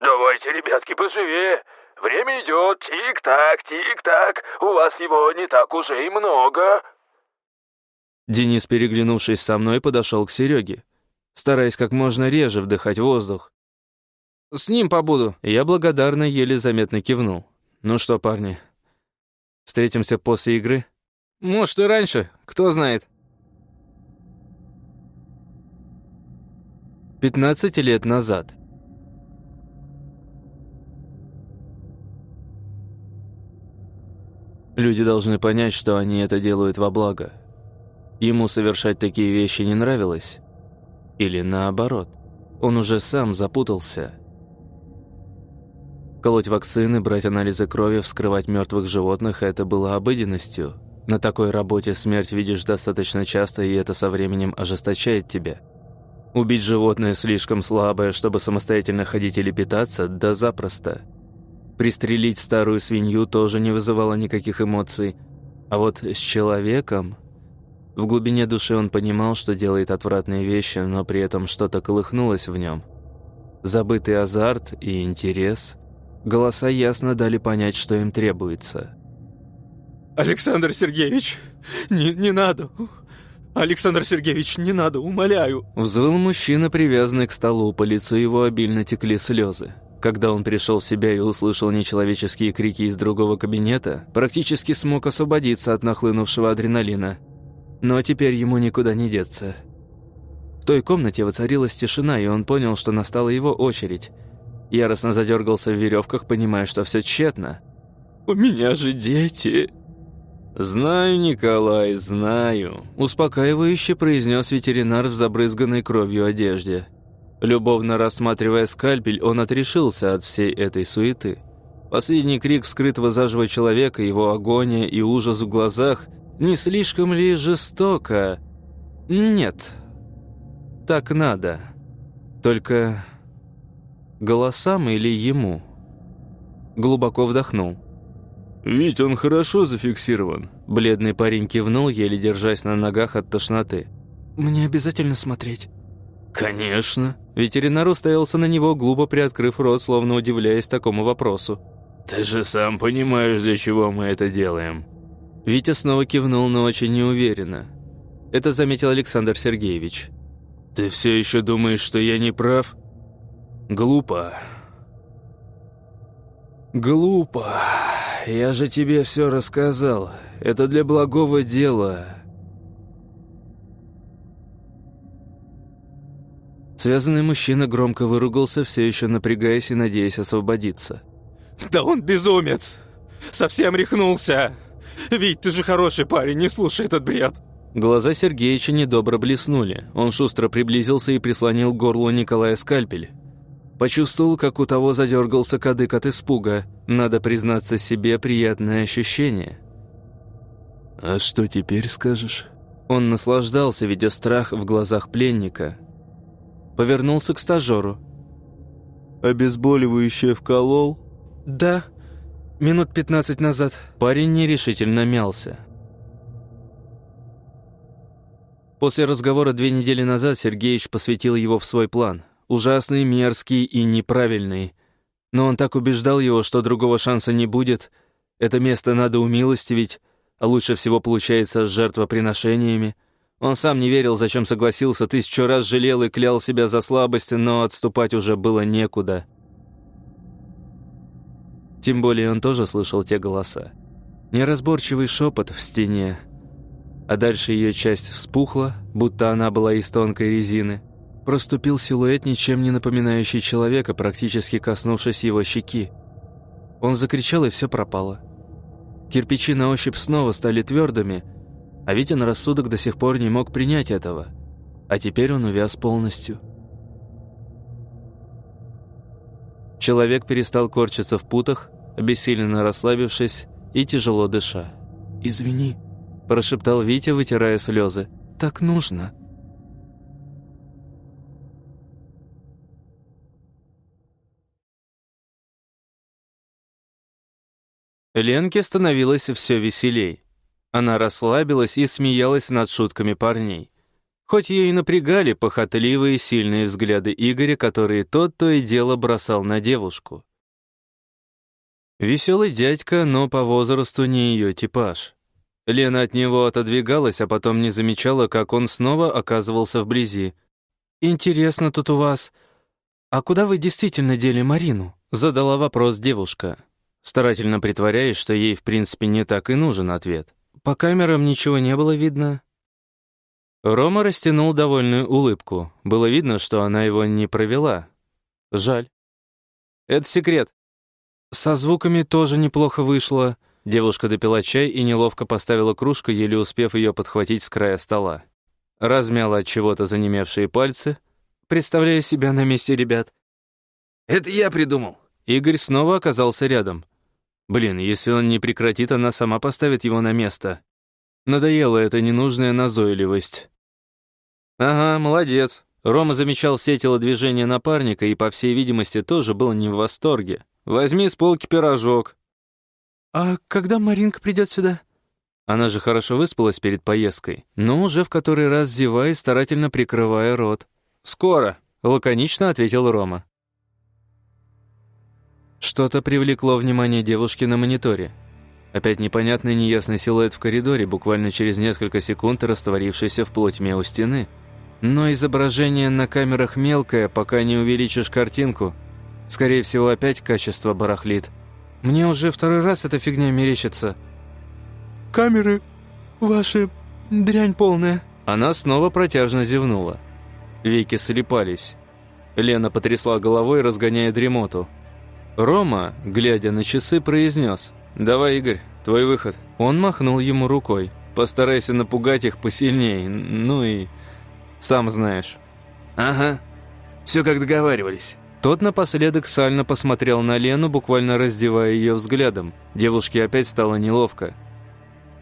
«Давайте, ребятки, поживее. Время идет, тик-так, тик-так, у вас его не так уже и много». Денис, переглянувшись со мной, подошел к Сереге, стараясь как можно реже вдыхать воздух. «С ним побуду». Я благодарно еле заметно кивнул. «Ну что, парни, встретимся после игры?» «Может, и раньше, кто знает». 15 лет назад. Люди должны понять, что они это делают во благо. Ему совершать такие вещи не нравилось. Или наоборот, он уже сам запутался. Колоть вакцины, брать анализы крови, вскрывать мертвых животных – это было обыденностью. На такой работе смерть видишь достаточно часто, и это со временем ожесточает тебя. Убить животное слишком слабое, чтобы самостоятельно ходить или питаться – да запросто – Пристрелить старую свинью тоже не вызывало никаких эмоций. А вот с человеком... В глубине души он понимал, что делает отвратные вещи, но при этом что-то колыхнулось в нем. Забытый азарт и интерес. Голоса ясно дали понять, что им требуется. «Александр Сергеевич, не, не надо! Александр Сергеевич, не надо, умоляю!» Взвыл мужчина, привязанный к столу, по лицу его обильно текли слезы. Когда он пришел в себя и услышал нечеловеческие крики из другого кабинета, практически смог освободиться от нахлынувшего адреналина. Но теперь ему никуда не деться. В той комнате воцарилась тишина, и он понял, что настала его очередь. Яростно задергался в веревках, понимая, что все тщетно. «У меня же дети!» «Знаю, Николай, знаю», — успокаивающе произнес ветеринар в забрызганной кровью одежде. Любовно рассматривая скальпель, он отрешился от всей этой суеты. Последний крик вскрытого заживо человека, его агония и ужас в глазах не слишком ли жестоко? Нет, так надо. Только голосам или ему? Глубоко вдохнул. «Ведь он хорошо зафиксирован». Бледный парень кивнул, еле держась на ногах от тошноты. «Мне обязательно смотреть?» «Конечно». Ветеринар уставился на него, глупо приоткрыв рот, словно удивляясь такому вопросу. «Ты же сам понимаешь, для чего мы это делаем». Витя снова кивнул, но очень неуверенно. Это заметил Александр Сергеевич. «Ты все еще думаешь, что я не прав?» «Глупо». «Глупо. Я же тебе все рассказал. Это для благого дела». Связанный мужчина громко выругался, все еще напрягаясь и надеясь освободиться. «Да он безумец! Совсем рехнулся! Вить, ты же хороший парень, не слушай этот бред!» Глаза Сергеича недобро блеснули. Он шустро приблизился и прислонил к горлу Николая скальпель. Почувствовал, как у того задергался кадык от испуга. Надо признаться себе, приятное ощущение. «А что теперь скажешь?» Он наслаждался, видя страх в глазах пленника. Повернулся к стажеру. «Обезболивающее вколол?» «Да, минут пятнадцать назад». Парень нерешительно мялся. После разговора две недели назад Сергеич посвятил его в свой план – ужасный, мерзкий и неправильный. Но он так убеждал его, что другого шанса не будет. Это место надо умилостивить, а лучше всего получается с жертвоприношениями. Он сам не верил, зачем согласился, тысячу раз жалел и клял себя за слабость, но отступать уже было некуда. Тем более он тоже слышал те голоса. Неразборчивый шепот в стене. А дальше ее часть вспухла, будто она была из тонкой резины проступил силуэт, ничем не напоминающий человека, практически коснувшись его щеки. Он закричал, и все пропало. Кирпичи на ощупь снова стали твердыми, а Витя на рассудок до сих пор не мог принять этого. А теперь он увяз полностью. Человек перестал корчиться в путах, обессиленно расслабившись и тяжело дыша. «Извини», – прошептал Витя, вытирая слезы. «Так нужно». Ленке становилось все веселей. Она расслабилась и смеялась над шутками парней. Хоть и напрягали похотливые сильные взгляды Игоря, которые тот то и дело бросал на девушку. Веселый дядька, но по возрасту не ее типаж. Лена от него отодвигалась, а потом не замечала, как он снова оказывался вблизи. «Интересно тут у вас. А куда вы действительно дели Марину?» Задала вопрос девушка старательно притворяясь, что ей в принципе не так и нужен ответ. По камерам ничего не было видно. Рома растянул довольную улыбку. Было видно, что она его не провела. Жаль. Это секрет. Со звуками тоже неплохо вышло. Девушка допила чай и неловко поставила кружку, еле успев ее подхватить с края стола. Размяла от чего-то занемевшие пальцы. Представляю себя на месте ребят. «Это я придумал». Игорь снова оказался рядом. Блин, если он не прекратит, она сама поставит его на место. Надоела эта ненужная назойливость. Ага, молодец. Рома замечал все телодвижения напарника и, по всей видимости, тоже был не в восторге. Возьми с полки пирожок. А когда Маринка придет сюда? Она же хорошо выспалась перед поездкой, но уже в который раз зевая и старательно прикрывая рот. «Скоро», — лаконично ответил Рома. Что-то привлекло внимание девушки на мониторе. Опять непонятный неясный силуэт в коридоре, буквально через несколько секунд растворившийся в полутьме у стены. Но изображение на камерах мелкое, пока не увеличишь картинку. Скорее всего, опять качество барахлит. Мне уже второй раз эта фигня мерещится. «Камеры ваши дрянь полная». Она снова протяжно зевнула. Веки слепались. Лена потрясла головой, разгоняя дремоту. Рома, глядя на часы, произнес «Давай, Игорь, твой выход». Он махнул ему рукой. «Постарайся напугать их посильнее, ну и сам знаешь». «Ага, все как договаривались». Тот напоследок сально посмотрел на Лену, буквально раздевая ее взглядом. Девушке опять стало неловко.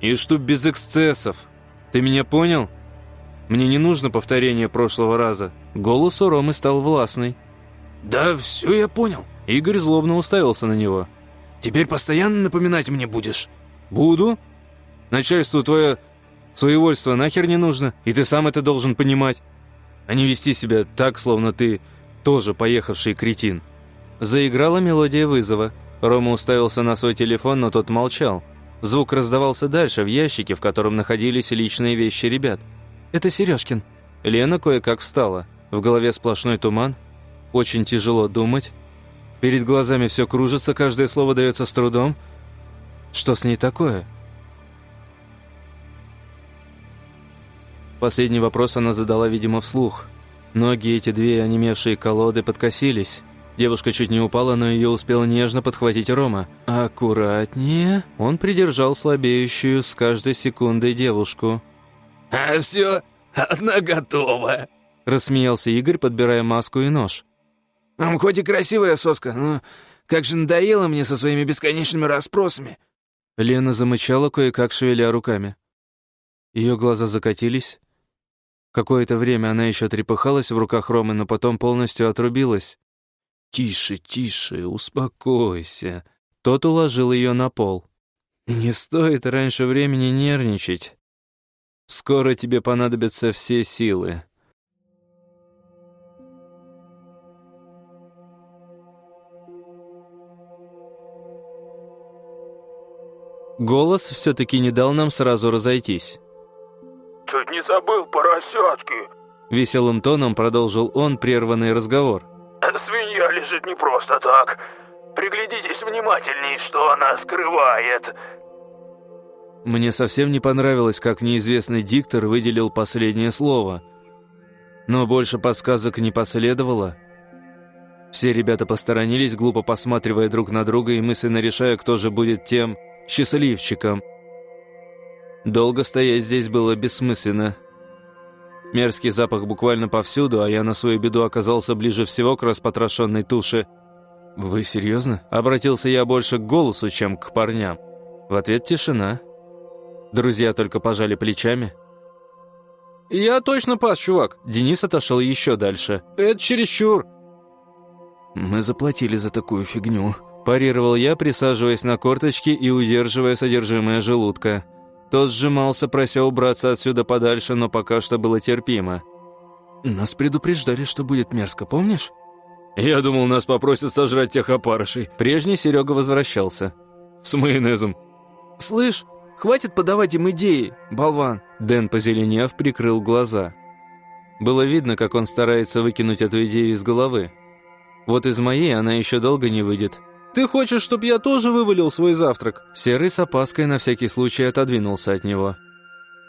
«И чтоб без эксцессов. Ты меня понял? Мне не нужно повторение прошлого раза». Голос у Ромы стал властный. «Да все я понял». Игорь злобно уставился на него. «Теперь постоянно напоминать мне будешь?» «Буду. Начальству твое своевольство нахер не нужно, и ты сам это должен понимать, а не вести себя так, словно ты тоже поехавший кретин. Заиграла мелодия вызова. Рома уставился на свой телефон, но тот молчал. Звук раздавался дальше, в ящике, в котором находились личные вещи ребят. «Это Сережкин». Лена кое-как встала. В голове сплошной туман. Очень тяжело думать. Перед глазами все кружится, каждое слово дается с трудом. Что с ней такое? Последний вопрос она задала, видимо, вслух. Ноги эти две онемевшие колоды подкосились. Девушка чуть не упала, но ее успел нежно подхватить Рома. «Аккуратнее!» Он придержал слабеющую с каждой секундой девушку. «А все, одна готова!» Рассмеялся Игорь, подбирая маску и нож. «Хоть и красивая соска, но как же надоело мне со своими бесконечными расспросами!» Лена замычала, кое-как шевеля руками. Ее глаза закатились, Какое-то время она еще трепыхалась в руках Ромы, но потом полностью отрубилась. «Тише, тише, успокойся». Тот уложил ее на пол. «Не стоит раньше времени нервничать. Скоро тебе понадобятся все силы». Голос все-таки не дал нам сразу разойтись. Чуть не забыл поросятки!» Веселым тоном продолжил он прерванный разговор. «Свинья лежит не просто так. Приглядитесь внимательней, что она скрывает». Мне совсем не понравилось, как неизвестный диктор выделил последнее слово. Но больше подсказок не последовало. Все ребята посторонились, глупо посматривая друг на друга и мысленно решая, кто же будет тем счастливчиком – Долго стоять здесь было бессмысленно. Мерзкий запах буквально повсюду, а я на свою беду оказался ближе всего к распотрошенной туше. «Вы серьезно?» Обратился я больше к голосу, чем к парням. В ответ тишина. Друзья только пожали плечами. «Я точно пас, чувак!» Денис отошел еще дальше. «Это чересчур!» «Мы заплатили за такую фигню», парировал я, присаживаясь на корточки и удерживая содержимое желудка. Тот сжимался, прося убраться отсюда подальше, но пока что было терпимо. «Нас предупреждали, что будет мерзко, помнишь?» «Я думал, нас попросят сожрать тех опарышей». Прежний Серега возвращался. «С майонезом». «Слышь, хватит подавать им идеи, болван!» Дэн, позеленев, прикрыл глаза. Было видно, как он старается выкинуть эту идею из головы. Вот из моей она еще долго не выйдет. Ты хочешь, чтобы я тоже вывалил свой завтрак?» Серый с опаской на всякий случай отодвинулся от него.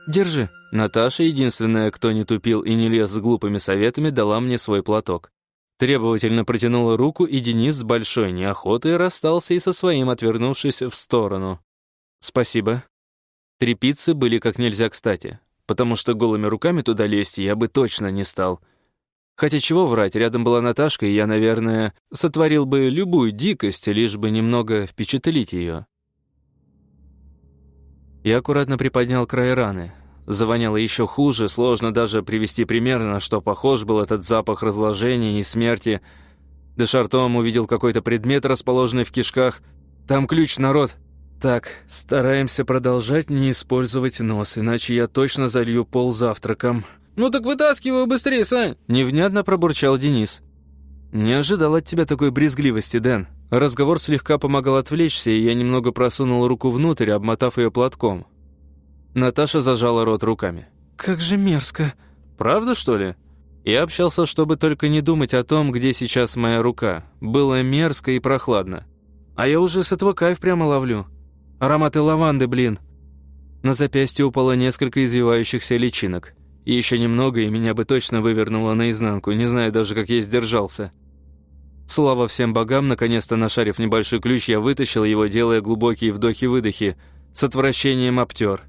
«Держи». Наташа, единственная, кто не тупил и не лез с глупыми советами, дала мне свой платок. Требовательно протянула руку, и Денис с большой неохотой расстался и со своим, отвернувшись в сторону. «Спасибо». Три пиццы были как нельзя кстати, потому что голыми руками туда лезть я бы точно не стал — Хотя чего врать, рядом была Наташка, и я, наверное, сотворил бы любую дикость, лишь бы немного впечатлить ее. Я аккуратно приподнял край раны. Завоняло еще хуже, сложно даже привести пример, на что похож был этот запах разложения и смерти. Дешартом увидел какой-то предмет, расположенный в кишках. «Там ключ, народ!» «Так, стараемся продолжать не использовать нос, иначе я точно залью пол завтраком». «Ну так вытаскивай быстрее, Сань!» Невнятно пробурчал Денис. «Не ожидал от тебя такой брезгливости, Дэн». Разговор слегка помогал отвлечься, и я немного просунул руку внутрь, обмотав ее платком. Наташа зажала рот руками. «Как же мерзко!» «Правда, что ли?» Я общался, чтобы только не думать о том, где сейчас моя рука. Было мерзко и прохладно. А я уже с этого кайф прямо ловлю. Ароматы лаванды, блин. На запястье упало несколько извивающихся личинок. Еще немного, и меня бы точно вывернуло наизнанку, не знаю даже, как я сдержался. Слава всем богам, наконец-то нашарив небольшой ключ, я вытащил его, делая глубокие вдохи-выдохи. С отвращением обтер.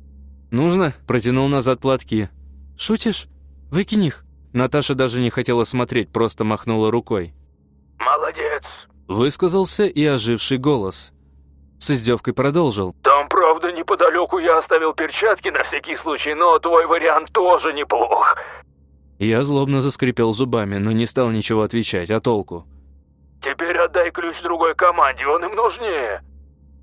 «Нужно?» – протянул назад платки. «Шутишь? Выкинь их». Наташа даже не хотела смотреть, просто махнула рукой. «Молодец!» – высказался и оживший голос. С издевкой продолжил. «Там, правда, неподалеку я оставил перчатки на всякий случай, но твой вариант тоже неплох». Я злобно заскрипел зубами, но не стал ничего отвечать, а толку? «Теперь отдай ключ другой команде, он им нужнее».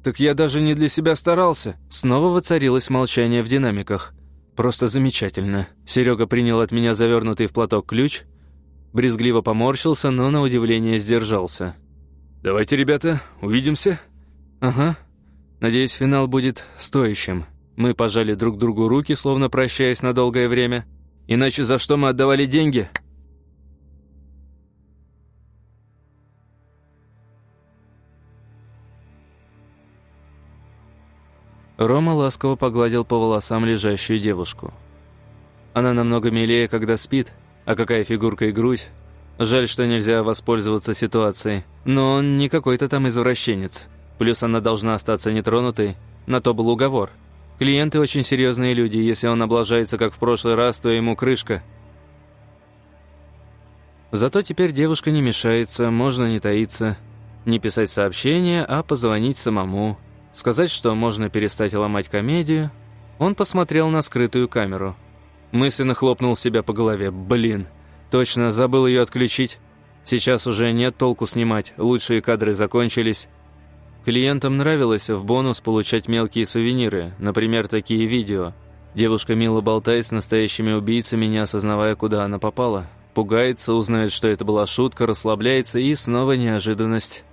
«Так я даже не для себя старался». Снова воцарилось молчание в динамиках. «Просто замечательно». Серега принял от меня завернутый в платок ключ, брезгливо поморщился, но на удивление сдержался. «Давайте, ребята, увидимся». «Ага. Надеюсь, финал будет стоящим». Мы пожали друг другу руки, словно прощаясь на долгое время. «Иначе за что мы отдавали деньги?» Рома ласково погладил по волосам лежащую девушку. Она намного милее, когда спит, а какая фигурка и грудь. Жаль, что нельзя воспользоваться ситуацией, но он не какой-то там извращенец. Плюс она должна остаться нетронутой, на то был уговор. Клиенты очень серьезные люди, если он облажается, как в прошлый раз, то ему крышка. Зато теперь девушка не мешается, можно не таиться, не писать сообщения, а позвонить самому – Сказать, что можно перестать ломать комедию, он посмотрел на скрытую камеру. Мысленно хлопнул себя по голове. «Блин, точно, забыл ее отключить. Сейчас уже нет толку снимать, лучшие кадры закончились». Клиентам нравилось в бонус получать мелкие сувениры, например, такие видео. Девушка мило болтает с настоящими убийцами, не осознавая, куда она попала. Пугается, узнает, что это была шутка, расслабляется и снова неожиданность.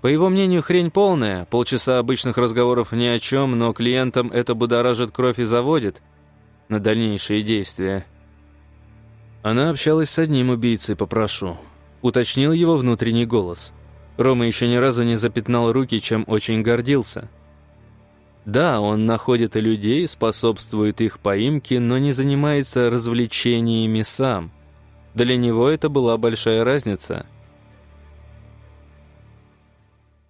По его мнению, хрень полная, полчаса обычных разговоров ни о чем, но клиентам это будоражит кровь и заводит на дальнейшие действия. Она общалась с одним убийцей, попрошу. Уточнил его внутренний голос. Рома еще ни разу не запятнал руки, чем очень гордился. Да, он находит людей, способствует их поимке, но не занимается развлечениями сам. Для него это была большая разница –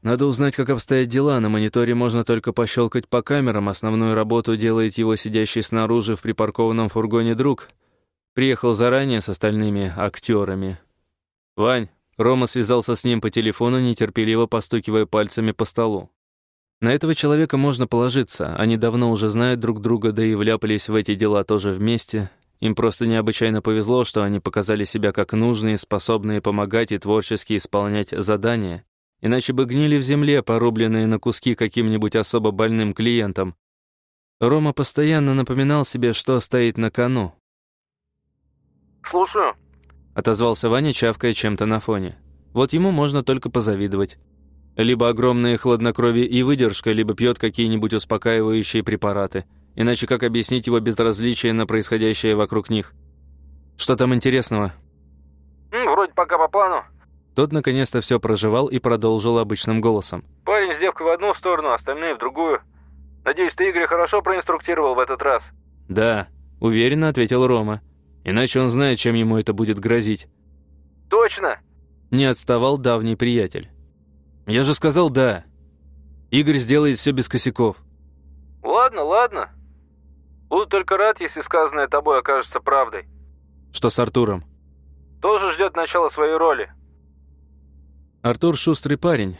Надо узнать, как обстоят дела. На мониторе можно только пощелкать по камерам. Основную работу делает его сидящий снаружи в припаркованном фургоне друг. Приехал заранее с остальными актерами. «Вань!» Рома связался с ним по телефону, нетерпеливо постукивая пальцами по столу. На этого человека можно положиться. Они давно уже знают друг друга, да и вляпались в эти дела тоже вместе. Им просто необычайно повезло, что они показали себя как нужные, способные помогать и творчески исполнять задания иначе бы гнили в земле, порубленные на куски каким-нибудь особо больным клиентом. Рома постоянно напоминал себе, что стоит на кону. «Слушаю», — отозвался Ваня, чавкая чем-то на фоне. Вот ему можно только позавидовать. Либо огромное хладнокровие и выдержка, либо пьет какие-нибудь успокаивающие препараты. Иначе как объяснить его безразличие на происходящее вокруг них? Что там интересного? «Вроде пока по плану», тот наконец-то все проживал и продолжил обычным голосом. «Парень с девкой в одну сторону, остальные в другую. Надеюсь, ты Игоря хорошо проинструктировал в этот раз?» «Да», — уверенно ответил Рома. «Иначе он знает, чем ему это будет грозить». «Точно?» — не отставал давний приятель. «Я же сказал «да». Игорь сделает все без косяков». «Ладно, ладно. Буду только рад, если сказанное тобой окажется правдой». «Что с Артуром?» «Тоже ждет начала своей роли. Артур шустрый парень.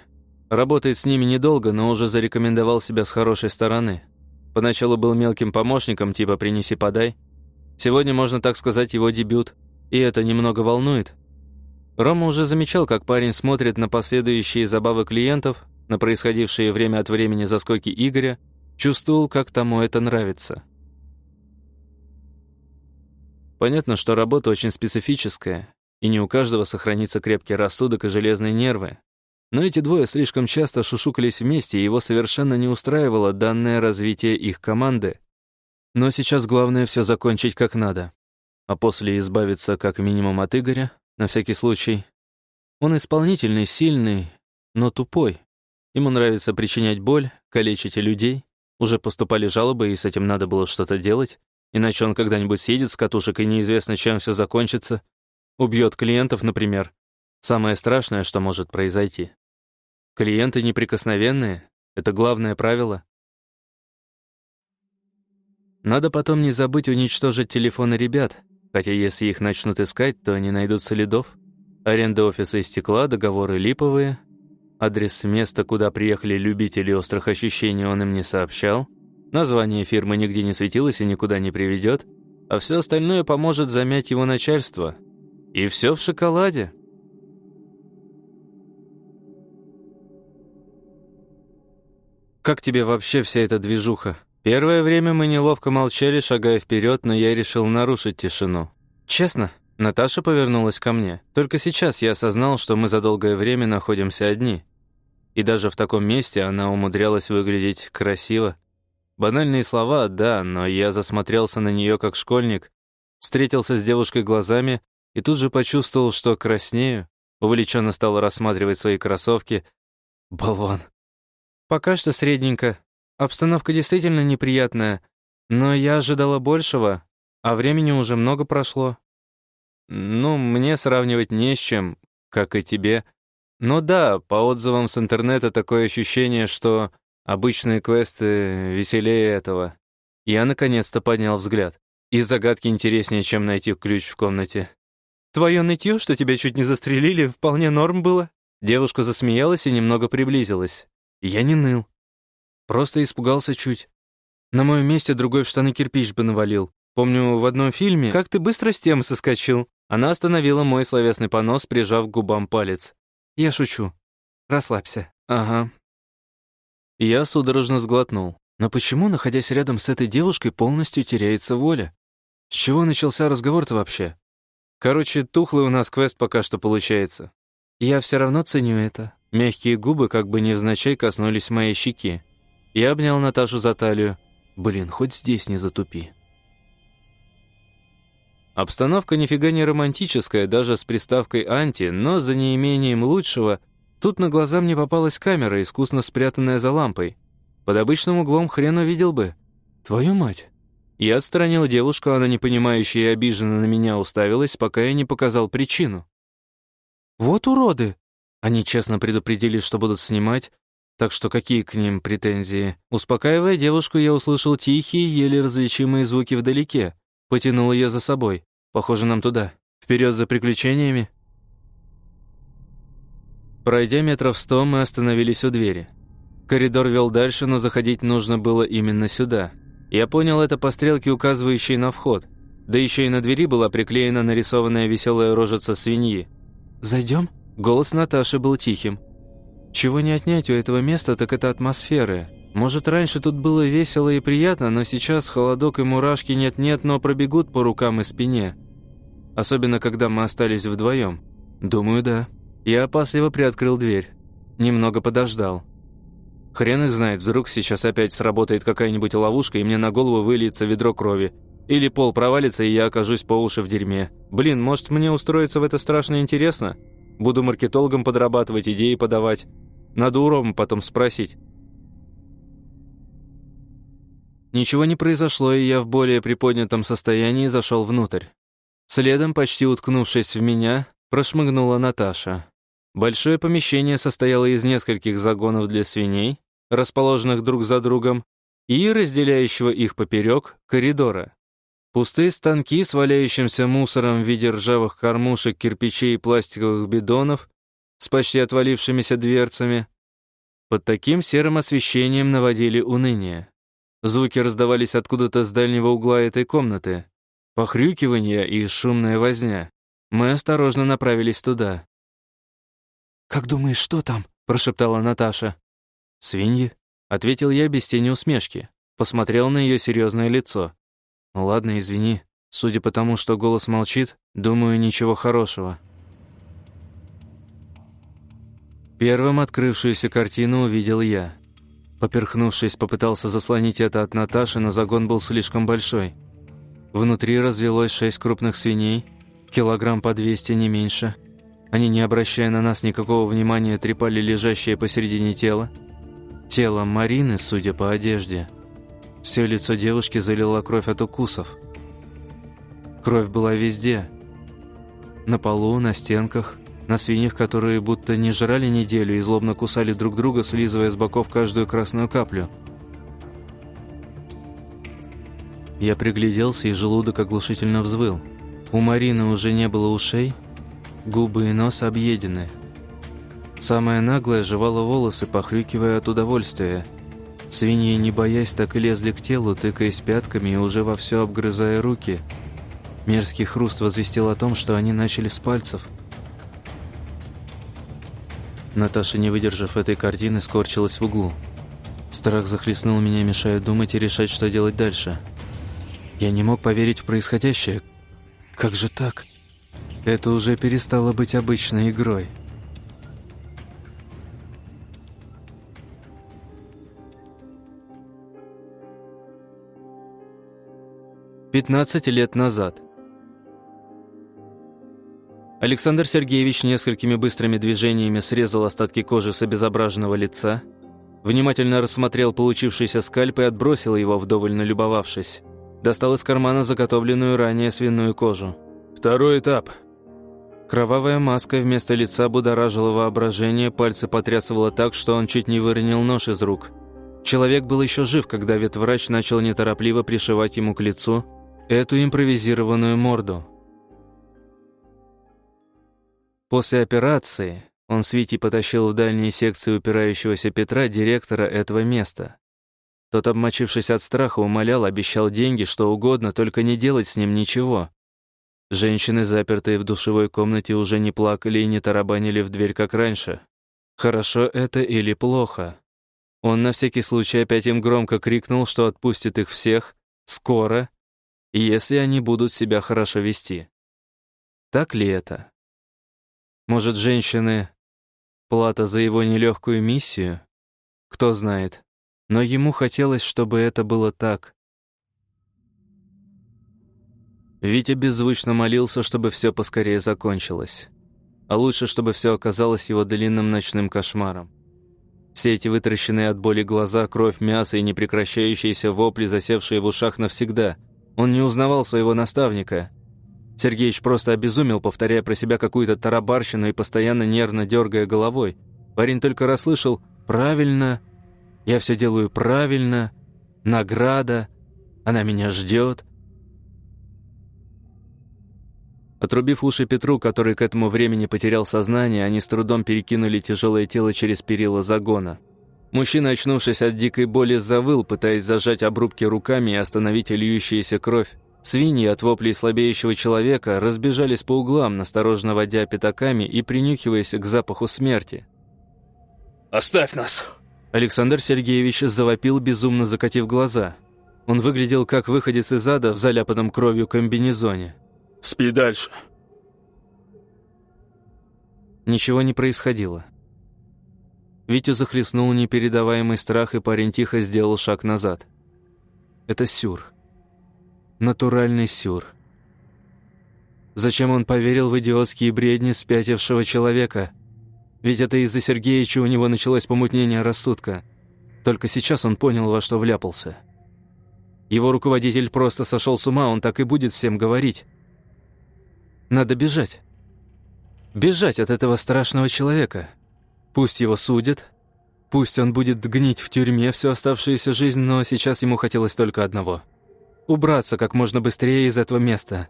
Работает с ними недолго, но уже зарекомендовал себя с хорошей стороны. Поначалу был мелким помощником, типа «принеси-подай». Сегодня, можно так сказать, его дебют. И это немного волнует. Рома уже замечал, как парень смотрит на последующие забавы клиентов, на происходившие время от времени заскоки Игоря, чувствовал, как тому это нравится. Понятно, что работа очень специфическая, и не у каждого сохранится крепкий рассудок и железные нервы. Но эти двое слишком часто шушукались вместе, и его совершенно не устраивало данное развитие их команды. Но сейчас главное все закончить как надо. А после избавиться как минимум от Игоря, на всякий случай. Он исполнительный, сильный, но тупой. Ему нравится причинять боль, калечить людей. Уже поступали жалобы, и с этим надо было что-то делать. Иначе он когда-нибудь съедет с катушек, и неизвестно, чем все закончится. Убьет клиентов, например. Самое страшное, что может произойти. Клиенты неприкосновенные — это главное правило. Надо потом не забыть уничтожить телефоны ребят, хотя если их начнут искать, то не найдут следов. Аренда офиса из стекла, договоры липовые. Адрес места, куда приехали любители острых ощущений, он им не сообщал. Название фирмы нигде не светилось и никуда не приведет, а все остальное поможет замять его начальство. И все в шоколаде. «Как тебе вообще вся эта движуха?» Первое время мы неловко молчали, шагая вперед, но я решил нарушить тишину. «Честно?» Наташа повернулась ко мне. Только сейчас я осознал, что мы за долгое время находимся одни. И даже в таком месте она умудрялась выглядеть красиво. Банальные слова, да, но я засмотрелся на нее как школьник, встретился с девушкой глазами и тут же почувствовал, что краснею, увлеченно стал рассматривать свои кроссовки. Болван. Пока что средненько. Обстановка действительно неприятная, но я ожидала большего, а времени уже много прошло. Ну, мне сравнивать не с чем, как и тебе. Но да, по отзывам с интернета такое ощущение, что обычные квесты веселее этого. Я наконец-то поднял взгляд. И загадки интереснее, чем найти ключ в комнате. «Твое нытье, что тебя чуть не застрелили, вполне норм было?» Девушка засмеялась и немного приблизилась. Я не ныл. Просто испугался чуть. На моем месте другой в штаны кирпич бы навалил. Помню, в одном фильме «Как ты быстро с тем соскочил». Она остановила мой словесный понос, прижав к губам палец. «Я шучу. Расслабься». «Ага». Я судорожно сглотнул. Но почему, находясь рядом с этой девушкой, полностью теряется воля? С чего начался разговор-то вообще? Короче, тухлый у нас квест пока что получается. Я все равно ценю это. Мягкие губы как бы невзначай коснулись моей щеки. Я обнял Наташу за талию. Блин, хоть здесь не затупи. Обстановка нифига не романтическая, даже с приставкой «анти», но за неимением лучшего тут на глаза мне попалась камера, искусно спрятанная за лампой. Под обычным углом хрен увидел бы. Твою мать. Я отстранил девушку, она непонимающая и обиженно на меня уставилась, пока я не показал причину. «Вот уроды!» Они честно предупредили, что будут снимать, так что какие к ним претензии? Успокаивая девушку, я услышал тихие, еле различимые звуки вдалеке. Потянул ее за собой. Похоже, нам туда. Вперед за приключениями. Пройдя метров сто, мы остановились у двери. Коридор вел дальше, но заходить нужно было именно сюда. Я понял это по стрелке, указывающей на вход. Да еще и на двери была приклеена нарисованная веселая рожица свиньи. «Зайдем?» Голос Наташи был тихим. Чего не отнять у этого места, так это атмосферы. Может, раньше тут было весело и приятно, но сейчас холодок и мурашки нет-нет, но пробегут по рукам и спине. Особенно, когда мы остались вдвоем. Думаю, да. Я опасливо приоткрыл дверь. Немного подождал. Хрен их знает, вдруг сейчас опять сработает какая-нибудь ловушка, и мне на голову выльется ведро крови. Или пол провалится, и я окажусь по уши в дерьме. Блин, может, мне устроиться в это страшно интересно? Буду маркетологом подрабатывать, идеи подавать. Надо у Ромы потом спросить. Ничего не произошло, и я в более приподнятом состоянии зашел внутрь. Следом, почти уткнувшись в меня, прошмыгнула Наташа. Большое помещение состояло из нескольких загонов для свиней, расположенных друг за другом, и разделяющего их поперек коридора. Пустые станки с валяющимся мусором в виде ржавых кормушек, кирпичей и пластиковых бидонов, с почти отвалившимися дверцами. Под таким серым освещением наводили уныние. Звуки раздавались откуда-то с дальнего угла этой комнаты. Похрюкивание и шумная возня. Мы осторожно направились туда. «Как думаешь, что там?» — прошептала Наташа. «Свиньи», — ответил я без тени усмешки. Посмотрел на ее серьезное лицо. «Ладно, извини. Судя по тому, что голос молчит, думаю, ничего хорошего». Первым открывшуюся картину увидел я. Поперхнувшись, попытался заслонить это от Наташи, но загон был слишком большой. Внутри развелось шесть крупных свиней, килограмм по 200, не меньше. Они, не обращая на нас никакого внимания, трепали лежащее посередине тела. Тело Марины, судя по одежде – Все лицо девушки залила кровь от укусов. Кровь была везде. На полу, на стенках, на свиньях, которые будто не жрали неделю и злобно кусали друг друга, слизывая с боков каждую красную каплю. Я пригляделся, и желудок оглушительно взвыл. У Марины уже не было ушей, губы и нос объедены. Самая наглая жевала волосы, похрюкивая от удовольствия. Свиньи, не боясь, так и лезли к телу, тыкаясь пятками и уже вовсю обгрызая руки. Мерзкий хруст возвестил о том, что они начали с пальцев – Наташа, не выдержав этой картины, скорчилась в углу. Страх захлестнул меня, мешая думать и решать, что делать дальше. Я не мог поверить в происходящее. Как же так? Это уже перестало быть обычной игрой. Пятнадцать лет назад. Александр Сергеевич несколькими быстрыми движениями срезал остатки кожи с обезображенного лица, внимательно рассмотрел получившийся скальп и отбросил его, вдоволь налюбовавшись. Достал из кармана заготовленную ранее свиную кожу. «Второй этап». Кровавая маска вместо лица будоражила воображение, пальцы потрясывало так, что он чуть не выронил нож из рук. Человек был еще жив, когда ветврач начал неторопливо пришивать ему к лицу эту импровизированную морду – После операции он с Витей потащил в дальние секции упирающегося Петра директора этого места. Тот, обмочившись от страха, умолял, обещал деньги, что угодно, только не делать с ним ничего. Женщины, запертые в душевой комнате, уже не плакали и не тарабанили в дверь, как раньше. Хорошо это или плохо? Он на всякий случай опять им громко крикнул, что отпустит их всех, скоро, если они будут себя хорошо вести. Так ли это? Может, женщины — плата за его нелегкую миссию? Кто знает. Но ему хотелось, чтобы это было так. Витя беззвучно молился, чтобы все поскорее закончилось. А лучше, чтобы все оказалось его длинным ночным кошмаром. Все эти вытаращенные от боли глаза, кровь, мясо и непрекращающиеся вопли, засевшие в ушах навсегда. Он не узнавал своего наставника, Сергеич просто обезумел, повторяя про себя какую-то тарабарщину и постоянно нервно дергая головой. Парень только расслышал «правильно», «я все делаю правильно», «награда», «она меня ждет». Отрубив уши Петру, который к этому времени потерял сознание, они с трудом перекинули тяжелое тело через перила загона. Мужчина, очнувшись от дикой боли, завыл, пытаясь зажать обрубки руками и остановить льющуюся кровь. Свиньи от воплей слабеющего человека разбежались по углам, настороженно водя пятаками и принюхиваясь к запаху смерти. «Оставь нас!» Александр Сергеевич завопил, безумно закатив глаза. Он выглядел как выходец из ада в заляпанном кровью комбинезоне. «Спи дальше!» Ничего не происходило. Витю захлестнул непередаваемый страх, и парень тихо сделал шаг назад. Это Сюр натуральный сюр. Зачем он поверил в идиотские бредни спятившего человека? Ведь это из-за Сергеича у него началось помутнение рассудка. Только сейчас он понял, во что вляпался. Его руководитель просто сошел с ума, он так и будет всем говорить. Надо бежать. Бежать от этого страшного человека. Пусть его судят, пусть он будет гнить в тюрьме всю оставшуюся жизнь, но сейчас ему хотелось только одного — убраться как можно быстрее из этого места.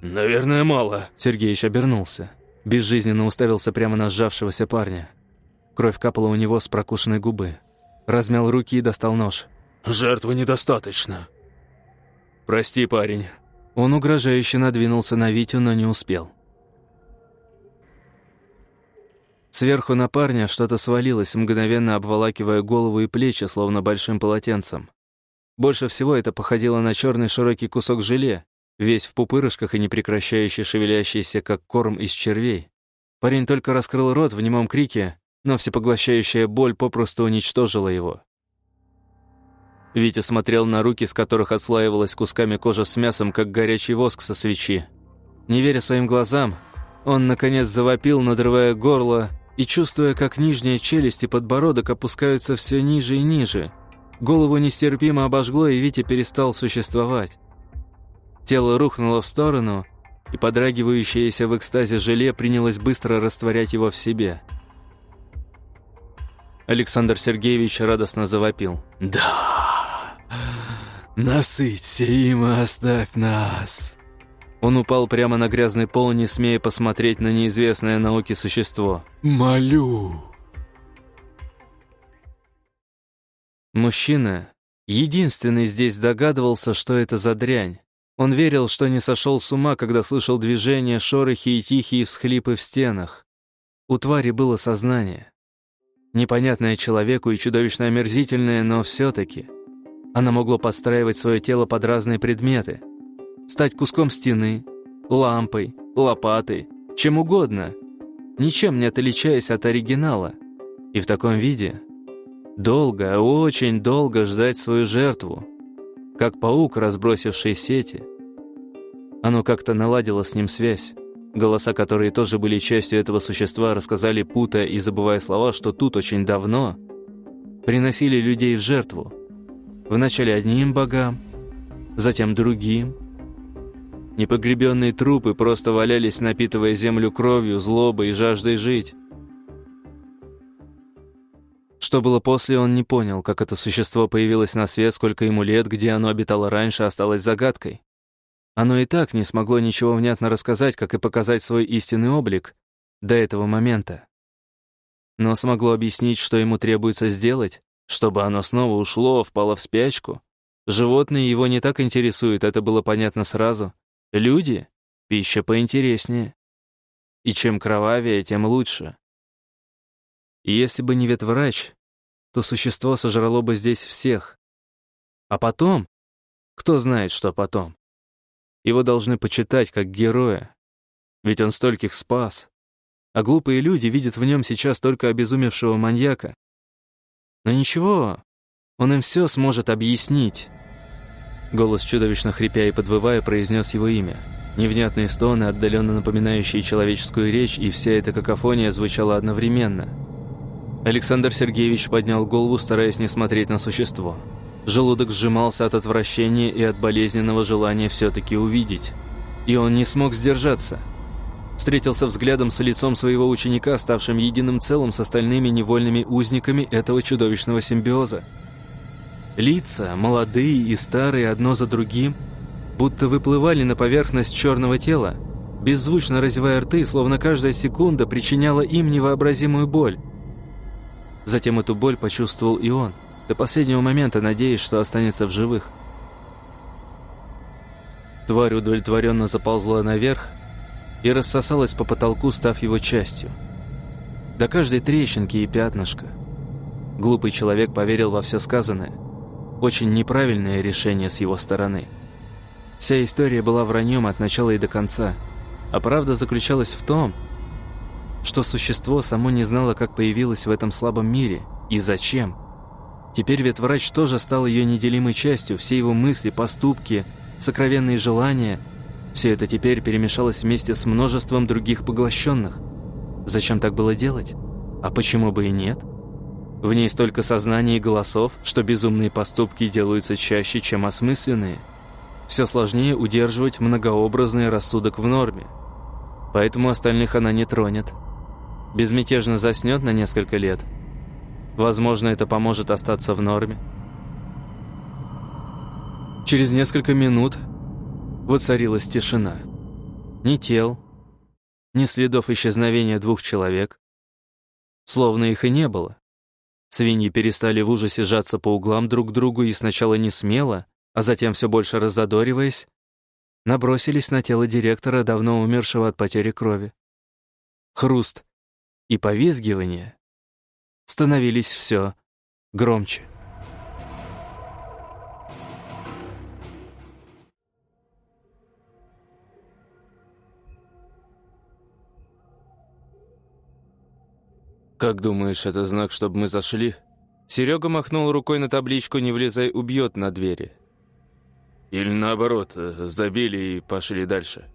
«Наверное, мало», — Сергеич обернулся. Безжизненно уставился прямо на сжавшегося парня. Кровь капала у него с прокушенной губы. Размял руки и достал нож. «Жертвы недостаточно». «Прости, парень». Он угрожающе надвинулся на Витю, но не успел. Сверху на парня что-то свалилось, мгновенно обволакивая голову и плечи, словно большим полотенцем. Больше всего это походило на черный широкий кусок желе, весь в пупырышках и непрекращающе шевелящийся, как корм из червей. Парень только раскрыл рот в немом крике, но всепоглощающая боль попросту уничтожила его. Витя смотрел на руки, с которых отслаивалась кусками кожа с мясом, как горячий воск со свечи. Не веря своим глазам, он, наконец, завопил, надрывая горло и чувствуя, как нижняя челюсть и подбородок опускаются все ниже и ниже – Голову нестерпимо обожгло, и Витя перестал существовать. Тело рухнуло в сторону, и подрагивающееся в экстазе желе принялось быстро растворять его в себе. Александр Сергеевич радостно завопил. «Да! Насыться им и оставь нас!» Он упал прямо на грязный пол, не смея посмотреть на неизвестное науке существо. «Молю!» Мужчина, единственный здесь догадывался, что это за дрянь. Он верил, что не сошел с ума, когда слышал движения, шорохи и тихие всхлипы в стенах. У твари было сознание. Непонятное человеку и чудовищно омерзительное, но все-таки. Оно могло подстраивать свое тело под разные предметы. Стать куском стены, лампой, лопатой, чем угодно, ничем не отличаясь от оригинала. И в таком виде долго, очень долго ждать свою жертву, как паук, разбросивший сети. Оно как-то наладило с ним связь. Голоса, которые тоже были частью этого существа, рассказали, путая и забывая слова, что тут очень давно приносили людей в жертву. Вначале одним богам, затем другим. Непогребенные трупы просто валялись, напитывая землю кровью, злобой и жаждой жить. Что было после, он не понял, как это существо появилось на свет, сколько ему лет, где оно обитало раньше, осталось загадкой. Оно и так не смогло ничего внятно рассказать, как и показать свой истинный облик до этого момента. Но смогло объяснить, что ему требуется сделать, чтобы оно снова ушло, впало в спячку. Животные его не так интересуют, это было понятно сразу. Люди — пища поинтереснее. И чем кровавее, тем лучше. И если бы не ветврач, то существо сожрало бы здесь всех. А потом, кто знает, что потом. Его должны почитать как героя, ведь он стольких спас. А глупые люди видят в нем сейчас только обезумевшего маньяка. Но ничего, он им все сможет объяснить. Голос чудовищно хрипя и подвывая произнес его имя. Невнятные стоны, отдаленно напоминающие человеческую речь, и вся эта какофония звучала одновременно — Александр Сергеевич поднял голову, стараясь не смотреть на существо. Желудок сжимался от отвращения и от болезненного желания все-таки увидеть. И он не смог сдержаться. Встретился взглядом с лицом своего ученика, ставшим единым целым с остальными невольными узниками этого чудовищного симбиоза. Лица, молодые и старые, одно за другим, будто выплывали на поверхность черного тела, беззвучно разевая рты, словно каждая секунда причиняла им невообразимую боль. Затем эту боль почувствовал и он, до последнего момента надеясь, что останется в живых. Тварь удовлетворенно заползла наверх и рассосалась по потолку, став его частью. До каждой трещинки и пятнышка. Глупый человек поверил во все сказанное. Очень неправильное решение с его стороны. Вся история была враньем от начала и до конца. А правда заключалась в том, что существо само не знало, как появилось в этом слабом мире и зачем. Теперь ветврач тоже стал ее неделимой частью, все его мысли, поступки, сокровенные желания. Все это теперь перемешалось вместе с множеством других поглощенных. Зачем так было делать? А почему бы и нет? В ней столько сознания и голосов, что безумные поступки делаются чаще, чем осмысленные. Все сложнее удерживать многообразный рассудок в норме. Поэтому остальных она не тронет безмятежно заснет на несколько лет. Возможно, это поможет остаться в норме. Через несколько минут воцарилась тишина. Ни тел, ни следов исчезновения двух человек. Словно их и не было. Свиньи перестали в ужасе сжаться по углам друг к другу и сначала не смело, а затем все больше раззадориваясь, набросились на тело директора, давно умершего от потери крови. Хруст, и повизгивания становились все громче. «Как думаешь, это знак, чтобы мы зашли?» Серега махнул рукой на табличку «Не влезай, убьет» на двери. «Или наоборот, забили и пошли дальше?»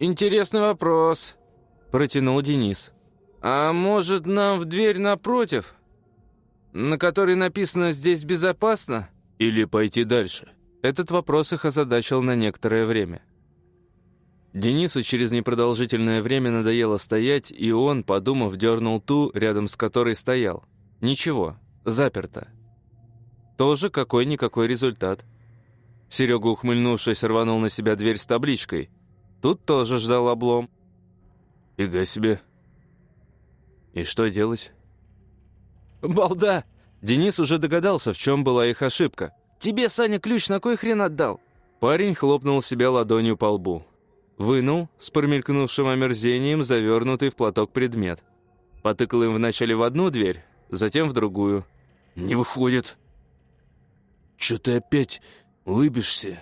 «Интересный вопрос», — протянул Денис. «А может, нам в дверь напротив?» на которой написано «Здесь безопасно»? Или пойти дальше? Этот вопрос их озадачил на некоторое время. Денису через непродолжительное время надоело стоять, и он, подумав, дернул ту, рядом с которой стоял. Ничего, заперто. Тоже какой-никакой результат. Серега, ухмыльнувшись, рванул на себя дверь с табличкой. Тут тоже ждал облом. «Фига себе!» «И что делать?» «Балда!» Денис уже догадался, в чем была их ошибка. «Тебе Саня ключ на кой хрен отдал?» Парень хлопнул себя ладонью по лбу. Вынул, с промелькнувшим омерзением, завернутый в платок предмет. Потыкал им вначале в одну дверь, затем в другую. «Не выходит». «Чё ты опять улыбишься?»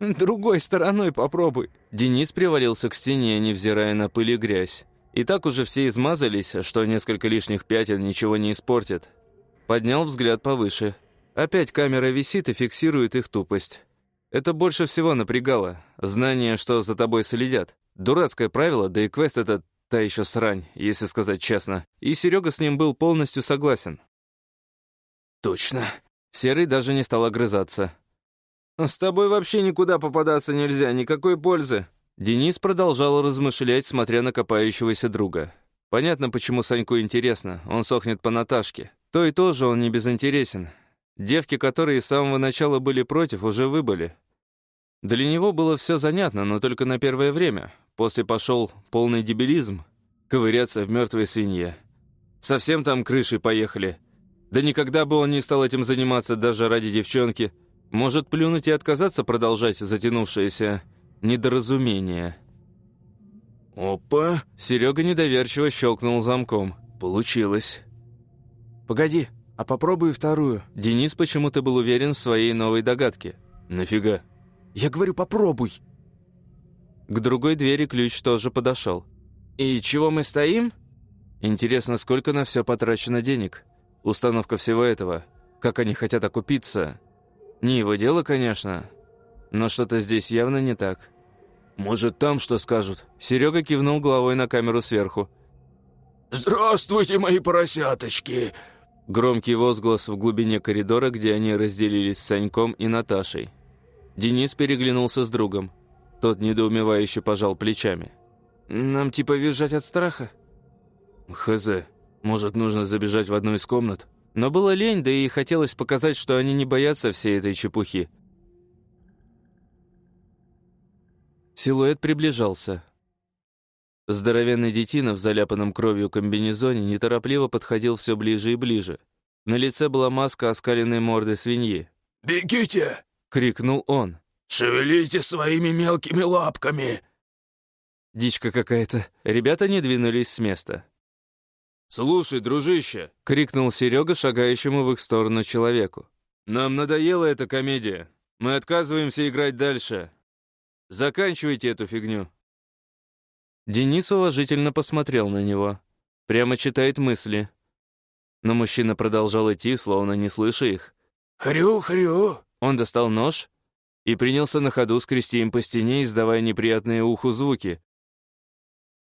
«Другой стороной попробуй». Денис привалился к стене, невзирая на пыль и грязь. И так уже все измазались, что несколько лишних пятен ничего не испортит. Поднял взгляд повыше. Опять камера висит и фиксирует их тупость. Это больше всего напрягало. Знание, что за тобой следят. Дурацкое правило, да и квест этот та еще срань, если сказать честно. И Серега с ним был полностью согласен. «Точно». Серый даже не стал огрызаться. «С тобой вообще никуда попадаться нельзя, никакой пользы». Денис продолжал размышлять, смотря на копающегося друга. Понятно, почему Саньку интересно. Он сохнет по Наташке. То и тоже он не безинтересен. Девки, которые с самого начала были против, уже выбыли. Для него было все занятно, но только на первое время. После пошел полный дебилизм. Ковыряться в мертвой свинье. Совсем там крышей поехали. Да никогда бы он не стал этим заниматься даже ради девчонки. Может, плюнуть и отказаться продолжать затянувшееся недоразумение. «Опа!» Серега недоверчиво щелкнул замком. «Получилось». «Погоди, а попробуй вторую». Денис почему-то был уверен в своей новой догадке. «Нафига?» «Я говорю, попробуй». К другой двери ключ тоже подошел. «И чего мы стоим?» «Интересно, сколько на все потрачено денег? Установка всего этого. Как они хотят окупиться? Не его дело, конечно, но что-то здесь явно не так». «Может, там что скажут?» Серега кивнул головой на камеру сверху. «Здравствуйте, мои поросяточки!» Громкий возглас в глубине коридора, где они разделились с Саньком и Наташей. Денис переглянулся с другом. Тот недоумевающе пожал плечами. «Нам типа визжать от страха?» «Хз, может, нужно забежать в одну из комнат?» Но было лень, да и хотелось показать, что они не боятся всей этой чепухи. Силуэт приближался. Здоровенный детина в заляпанном кровью комбинезоне неторопливо подходил все ближе и ближе. На лице была маска оскаленной морды свиньи. «Бегите!» — крикнул он. «Шевелите своими мелкими лапками!» Дичка какая-то. Ребята не двинулись с места. «Слушай, дружище!» — крикнул Серега шагающему в их сторону человеку. «Нам надоела эта комедия. Мы отказываемся играть дальше. Заканчивайте эту фигню». Денис уважительно посмотрел на него. Прямо читает мысли. Но мужчина продолжал идти, словно не слыша их. «Хрю-хрю!» Он достал нож и принялся на ходу скрести им по стене, издавая неприятные уху звуки.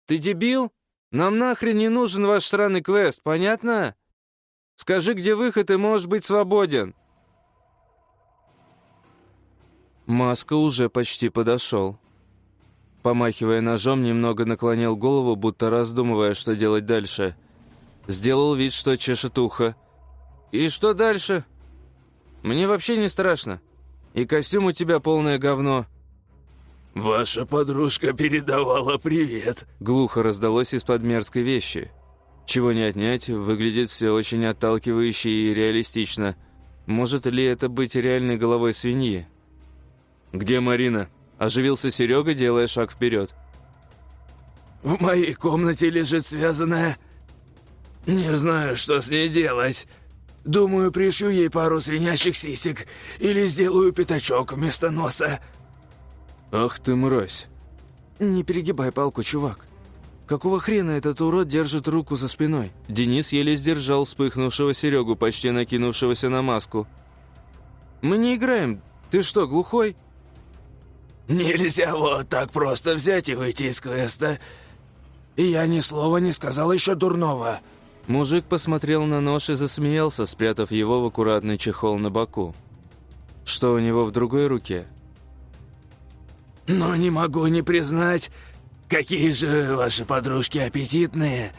«Ты дебил? Нам нахрен не нужен ваш сраный квест, понятно? Скажи, где выход, и можешь быть свободен». Маска уже почти подошел. Помахивая ножом, немного наклонил голову, будто раздумывая, что делать дальше. Сделал вид, что чешет ухо. «И что дальше? Мне вообще не страшно. И костюм у тебя полное говно». «Ваша подружка передавала привет», — глухо раздалось из-под мерзкой вещи. Чего не отнять, выглядит все очень отталкивающе и реалистично. Может ли это быть реальной головой свиньи? «Где Марина?» Оживился Серега, делая шаг вперед. «В моей комнате лежит связанная. Не знаю, что с ней делать. Думаю, пришью ей пару свинящих сисек или сделаю пятачок вместо носа». «Ах ты мразь!» «Не перегибай палку, чувак. Какого хрена этот урод держит руку за спиной?» Денис еле сдержал вспыхнувшего Серегу, почти накинувшегося на маску. «Мы не играем. Ты что, глухой?» Нельзя вот так просто взять и выйти из квеста. И я ни слова не сказал еще дурного. Мужик посмотрел на нож и засмеялся, спрятав его в аккуратный чехол на боку. Что у него в другой руке? «Но не могу не признать, какие же ваши подружки аппетитные,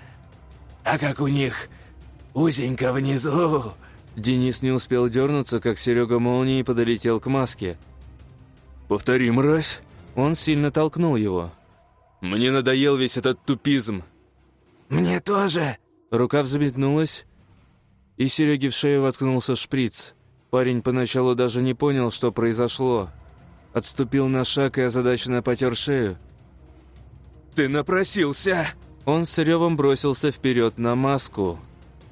а как у них узенько внизу...» Денис не успел дернуться, как Серега молнией подолетел к маске. «Повтори, мразь!» Он сильно толкнул его. «Мне надоел весь этот тупизм!» «Мне тоже!» Рука взметнулась, и Сереге в шею воткнулся шприц. Парень поначалу даже не понял, что произошло. Отступил на шаг и озадаченно потер шею. «Ты напросился!» Он с ревом бросился вперед на маску.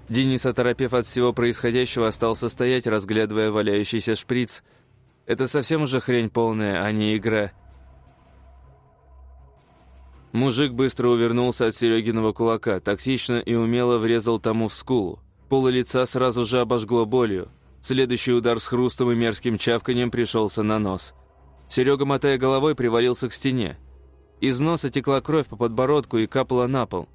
Денис, оторопев от всего происходящего, остался стоять, разглядывая валяющийся шприц. Это совсем уже хрень полная, а не игра. Мужик быстро увернулся от Серегиного кулака, тактично и умело врезал тому в скулу. Полы лица сразу же обожгло болью. Следующий удар с хрустом и мерзким чавканием пришелся на нос. Серега, мотая головой, привалился к стене. Из носа текла кровь по подбородку и капала на пол.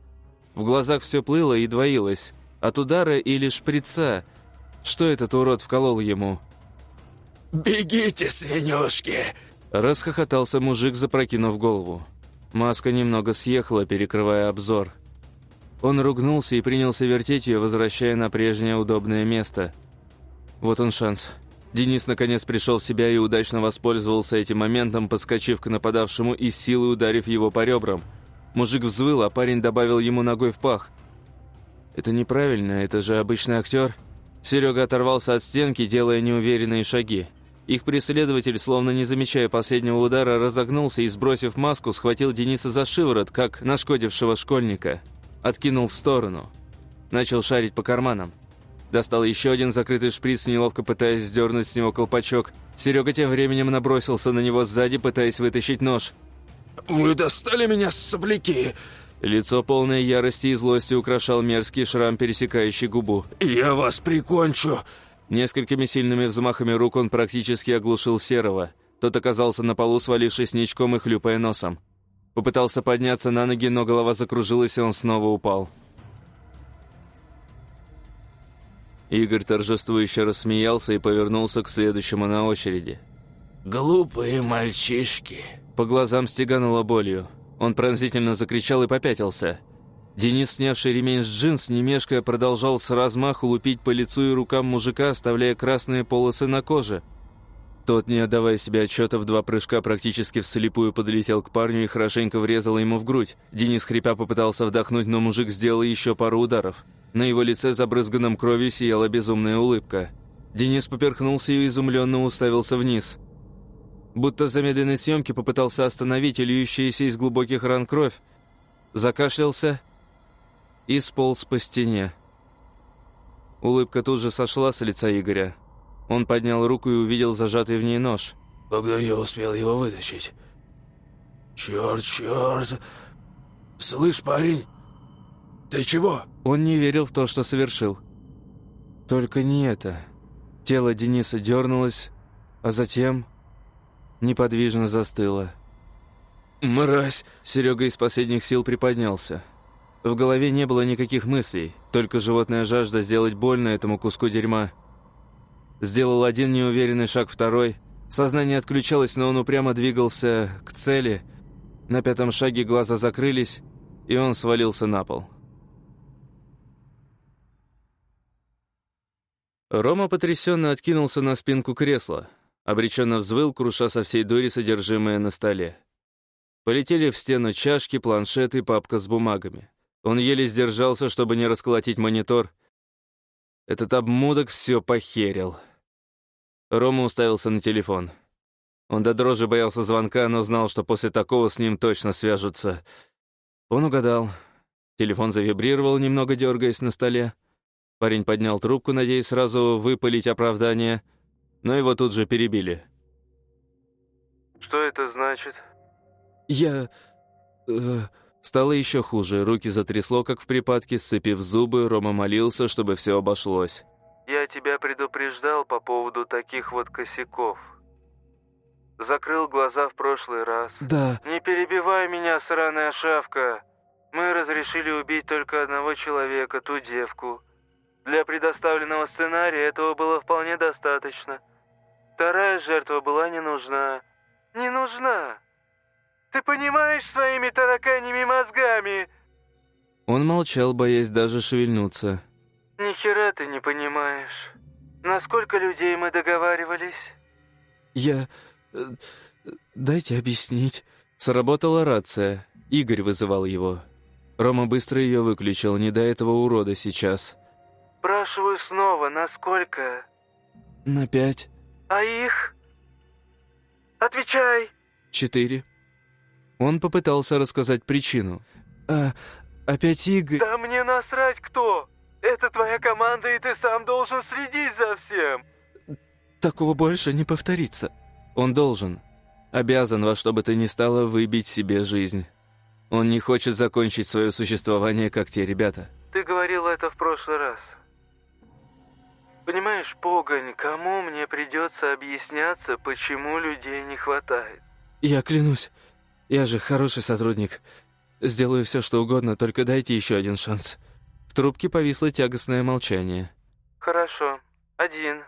В глазах все плыло и двоилось. От удара или шприца. Что этот урод вколол ему? «Бегите, свинюшки!» Расхохотался мужик, запрокинув голову. Маска немного съехала, перекрывая обзор. Он ругнулся и принялся вертеть ее, возвращая на прежнее удобное место. Вот он шанс. Денис наконец пришел в себя и удачно воспользовался этим моментом, подскочив к нападавшему и силой ударив его по ребрам. Мужик взвыл, а парень добавил ему ногой в пах. «Это неправильно, это же обычный актер». Серега оторвался от стенки, делая неуверенные шаги. Их преследователь, словно не замечая последнего удара, разогнулся и, сбросив маску, схватил Дениса за шиворот, как нашкодившего школьника. Откинул в сторону. Начал шарить по карманам. Достал еще один закрытый шприц, неловко пытаясь сдернуть с него колпачок. Серега тем временем набросился на него сзади, пытаясь вытащить нож. «Вы достали меня, сопляки!» Лицо полное ярости и злости украшал мерзкий шрам, пересекающий губу. «Я вас прикончу!» Несколькими сильными взмахами рук он практически оглушил Серого. Тот оказался на полу, свалившись ничком и хлюпая носом. Попытался подняться на ноги, но голова закружилась, и он снова упал. Игорь торжествующе рассмеялся и повернулся к следующему на очереди. «Глупые мальчишки!» По глазам стегануло болью. Он пронзительно закричал и попятился – Денис, снявший ремень с джинс, не мешкая, продолжал с размаху лупить по лицу и рукам мужика, оставляя красные полосы на коже. Тот, не отдавая себе отчета, в два прыжка практически вслепую подлетел к парню и хорошенько врезал ему в грудь. Денис, хрипя, попытался вдохнуть, но мужик сделал еще пару ударов. На его лице, забрызганном кровью, сияла безумная улыбка. Денис поперхнулся и изумленно уставился вниз. Будто в замедленной съемке попытался остановить льющаяся из глубоких ран кровь. Закашлялся и сполз по стене. Улыбка тут же сошла с лица Игоря. Он поднял руку и увидел зажатый в ней нож. «Когда я успел его вытащить?» «Черт, черт! Слышь, парень, ты чего?» Он не верил в то, что совершил. Только не это. Тело Дениса дернулось, а затем неподвижно застыло. «Мразь!» Серега из последних сил приподнялся. В голове не было никаких мыслей, только животная жажда сделать больно этому куску дерьма. Сделал один неуверенный шаг, второй. Сознание отключалось, но он упрямо двигался к цели. На пятом шаге глаза закрылись, и он свалился на пол. Рома потрясенно откинулся на спинку кресла. Обреченно взвыл, круша со всей дури содержимое на столе. Полетели в стену чашки, планшет и папка с бумагами. Он еле сдержался, чтобы не расколотить монитор. Этот обмудок все похерил. Рома уставился на телефон. Он до дрожи боялся звонка, но знал, что после такого с ним точно свяжутся. Он угадал. Телефон завибрировал, немного дергаясь на столе. Парень поднял трубку, надеясь сразу выпалить оправдание, но его тут же перебили. «Что это значит?» «Я... Э, Стало еще хуже, руки затрясло, как в припадке, сцепив зубы, Рома молился, чтобы все обошлось. «Я тебя предупреждал по поводу таких вот косяков. Закрыл глаза в прошлый раз. Да. Не перебивай меня, сраная шавка. Мы разрешили убить только одного человека, ту девку. Для предоставленного сценария этого было вполне достаточно. Вторая жертва была не нужна. Не нужна. Ты понимаешь своими тараканьими мозгами?» Он молчал, боясь даже шевельнуться. «Ни хера ты не понимаешь. На сколько людей мы договаривались?» «Я... Э, дайте объяснить». Сработала рация. Игорь вызывал его. Рома быстро ее выключил, не до этого урода сейчас. «Спрашиваю снова, на сколько?» «На пять». «А их?» «Отвечай!» «Четыре». Он попытался рассказать причину. «А, опять Игорь...» «Да мне насрать кто! Это твоя команда, и ты сам должен следить за всем!» «Такого больше не повторится». «Он должен. Обязан во что бы то ни стало выбить себе жизнь. Он не хочет закончить свое существование, как те ребята». «Ты говорил это в прошлый раз. Понимаешь, погонь, кому мне придется объясняться, почему людей не хватает?» «Я клянусь, я же хороший сотрудник. Сделаю все, что угодно, только дайте еще один шанс». В трубке повисло тягостное молчание. «Хорошо. Один.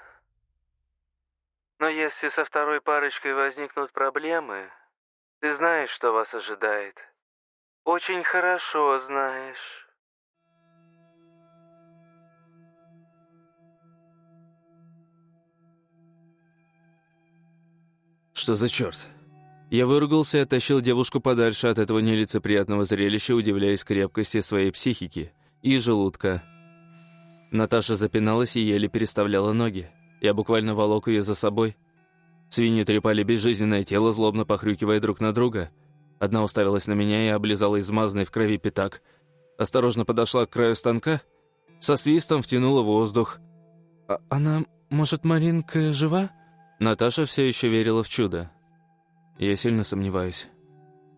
Но если со второй парочкой возникнут проблемы, ты знаешь, что вас ожидает. Очень хорошо знаешь». Что за черт? Я выругался и оттащил девушку подальше от этого нелицеприятного зрелища, удивляясь крепкости своей психики и желудка. Наташа запиналась и еле переставляла ноги. Я буквально волок ее за собой. Свиньи трепали безжизненное тело, злобно похрюкивая друг на друга. Одна уставилась на меня и облизала измазанный в крови пятак. Осторожно подошла к краю станка, со свистом втянула воздух. «А «Она, может, Маринка жива?» Наташа все еще верила в чудо. Я сильно сомневаюсь.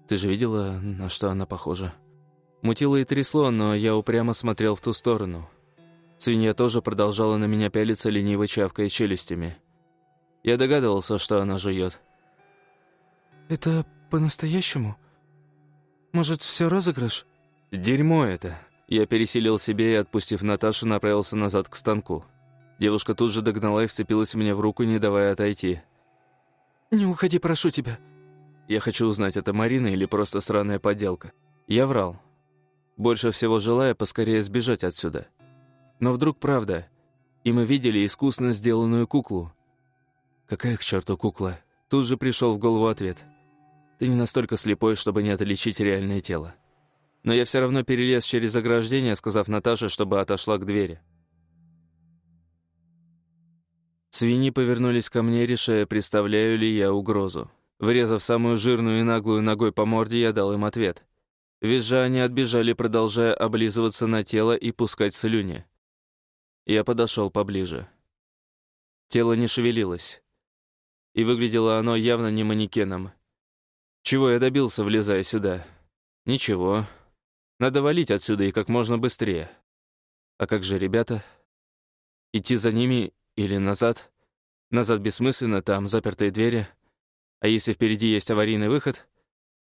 Ты же видела, на что она похожа? Мутило и трясло, но я упрямо смотрел в ту сторону. Свинья тоже продолжала на меня пялиться, лениво чавкая челюстями. Я догадывался, что она жует. «Это по-настоящему? Может, все розыгрыш?» «Дерьмо это!» Я переселил себе и, отпустив Наташу, направился назад к станку. Девушка тут же догнала и вцепилась мне в руку, не давая отойти. «Не уходи, прошу тебя». Я хочу узнать, это Марина или просто сраная подделка. Я врал. Больше всего желая поскорее сбежать отсюда. Но вдруг правда. И мы видели искусно сделанную куклу. Какая к черту кукла? Тут же пришел в голову ответ. Ты не настолько слепой, чтобы не отличить реальное тело. Но я все равно перелез через ограждение, сказав Наташе, чтобы отошла к двери. Свиньи повернулись ко мне, решая, представляю ли я угрозу. Врезав самую жирную и наглую ногой по морде, я дал им ответ. Визжа они отбежали, продолжая облизываться на тело и пускать слюни. Я подошел поближе. Тело не шевелилось. И выглядело оно явно не манекеном. Чего я добился, влезая сюда? Ничего. Надо валить отсюда и как можно быстрее. А как же ребята? Идти за ними или назад? Назад бессмысленно, там запертые двери. А если впереди есть аварийный выход?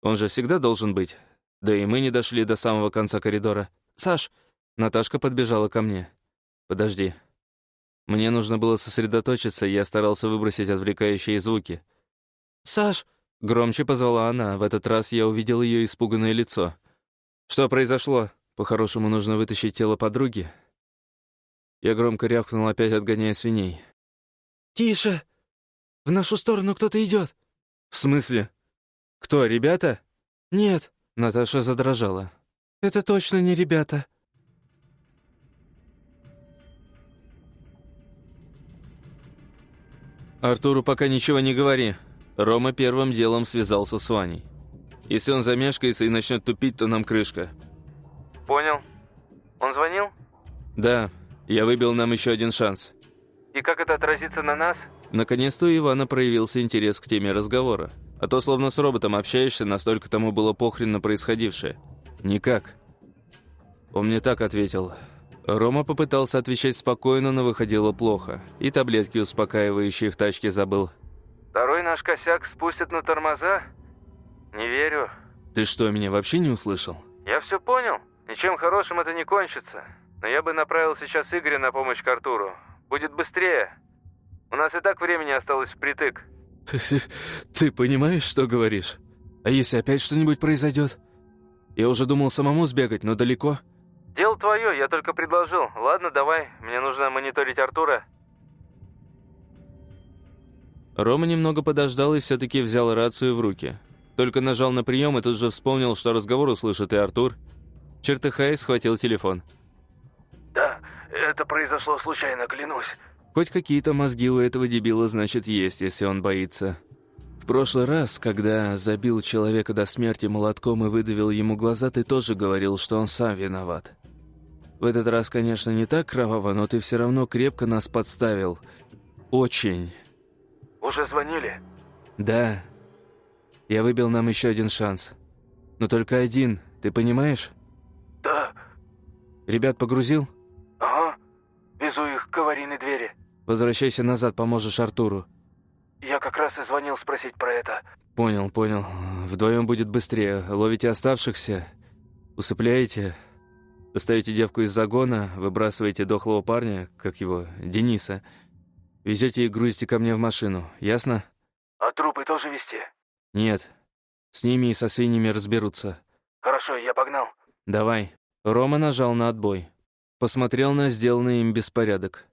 Он же всегда должен быть. Да и мы не дошли до самого конца коридора. «Саш!» Наташка подбежала ко мне. «Подожди». Мне нужно было сосредоточиться, я старался выбросить отвлекающие звуки. «Саш!» Громче позвала она. В этот раз я увидел ее испуганное лицо. «Что произошло? По-хорошему нужно вытащить тело подруги, я громко рявкнул, опять отгоняя свиней. «Тише! В нашу сторону кто-то идет!» «В смысле? Кто, ребята?» «Нет», — Наташа задрожала. «Это точно не ребята». «Артуру пока ничего не говори». Рома первым делом связался с Ваней. «Если он замешкается и начнет тупить, то нам крышка». «Понял. Он звонил?» «Да, я выбил нам еще один шанс. И как это отразится на нас? Наконец-то у Ивана проявился интерес к теме разговора. А то словно с роботом общаешься, настолько тому было похрен на происходившее. Никак. Он мне так ответил. Рома попытался отвечать спокойно, но выходило плохо. И таблетки успокаивающие в тачке забыл. Второй наш косяк спустят на тормоза? Не верю. Ты что, меня вообще не услышал? «Я все понял. Ничем хорошим это не кончится. Но я бы направил сейчас Игоря на помощь к Артуру. Будет быстрее. У нас и так времени осталось впритык». «Ты понимаешь, что говоришь? А если опять что-нибудь произойдет? Я уже думал самому сбегать, но далеко». «Дело твое, я только предложил. Ладно, давай, мне нужно мониторить Артура». Рома немного подождал и все-таки взял рацию в руки. Только нажал на прием и тут же вспомнил, что разговор услышит и Артур. Чертыхаясь, схватил телефон. Да, это произошло случайно, клянусь. Хоть какие-то мозги у этого дебила, значит, есть, если он боится. В прошлый раз, когда забил человека до смерти молотком и выдавил ему глаза, ты тоже говорил, что он сам виноват. В этот раз, конечно, не так кроваво, но ты все равно крепко нас подставил. Очень. Уже звонили? Да. Я выбил нам еще один шанс. Но только один, ты понимаешь? Да. Ребят погрузил? Ага. Везу их к аварийной двери. Возвращайся назад, поможешь Артуру. Я как раз и звонил спросить про это. Понял, понял. Вдвоем будет быстрее. Ловите оставшихся, усыпляете, достаете девку из загона, выбрасываете дохлого парня, как его, Дениса, везете и грузите ко мне в машину. Ясно? А трупы тоже везти? Нет. С ними и со свиньями разберутся. Хорошо, я погнал. Давай. Рома нажал на отбой. Посмотрел на сделанный им беспорядок.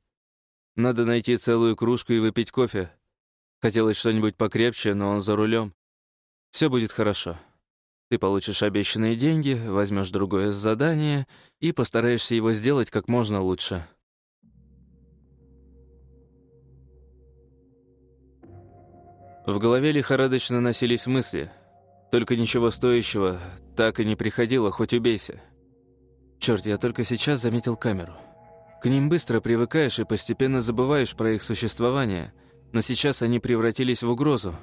Надо найти целую кружку и выпить кофе. Хотелось что-нибудь покрепче, но он за рулем. Все будет хорошо. Ты получишь обещанные деньги, возьмешь другое задание и постараешься его сделать как можно лучше. В голове лихорадочно носились мысли. Только ничего стоящего так и не приходило, хоть убейся. Черт, я только сейчас заметил камеру. К ним быстро привыкаешь и постепенно забываешь про их существование, но сейчас они превратились в угрозу.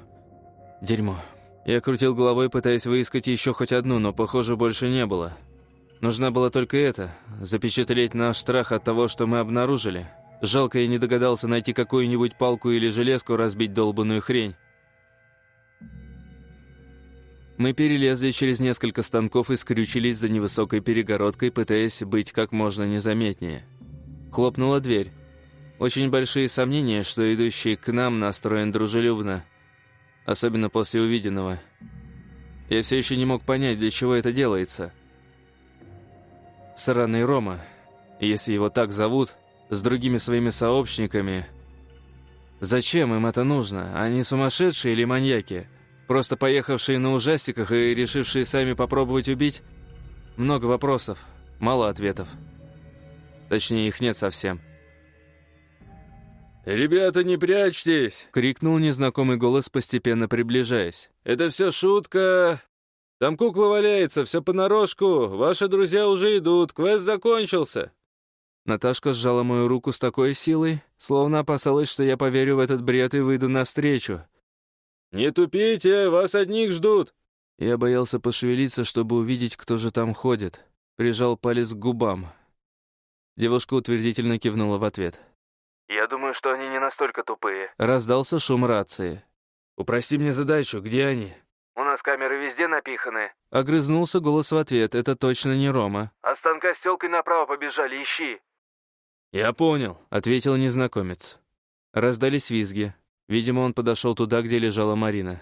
Дерьмо. Я крутил головой, пытаясь выискать еще хоть одну, но, похоже, больше не было. Нужна была только эта – запечатлеть наш страх от того, что мы обнаружили. Жалко, я не догадался найти какую-нибудь палку или железку, разбить долбанную хрень. Мы перелезли через несколько станков и скрючились за невысокой перегородкой, пытаясь быть как можно незаметнее. Хлопнула дверь. Очень большие сомнения, что идущий к нам настроен дружелюбно. Особенно после увиденного. Я все еще не мог понять, для чего это делается. Сраный Рома, если его так зовут, с другими своими сообщниками. Зачем им это нужно? Они сумасшедшие или маньяки? Просто поехавшие на ужастиках и решившие сами попробовать убить? Много вопросов, мало ответов. Точнее, их нет совсем. «Ребята, не прячьтесь!» — крикнул незнакомый голос, постепенно приближаясь. «Это все шутка! Там кукла валяется, все понарошку. Ваши друзья уже идут, квест закончился!» Наташка сжала мою руку с такой силой, словно опасалась, что я поверю в этот бред и выйду навстречу. «Не тупите, вас одних ждут!» Я боялся пошевелиться, чтобы увидеть, кто же там ходит. Прижал палец к губам. Девушка утвердительно кивнула в ответ. Я думаю, что они не настолько тупые. Раздался шум рации. «Упрости мне задачу, где они?» У нас камеры везде напиханы. Огрызнулся голос в ответ, это точно не Рома. От станка с тёлкой направо побежали, ищи. «Я понял», — ответил незнакомец. Раздались визги. Видимо, он подошел туда, где лежала Марина.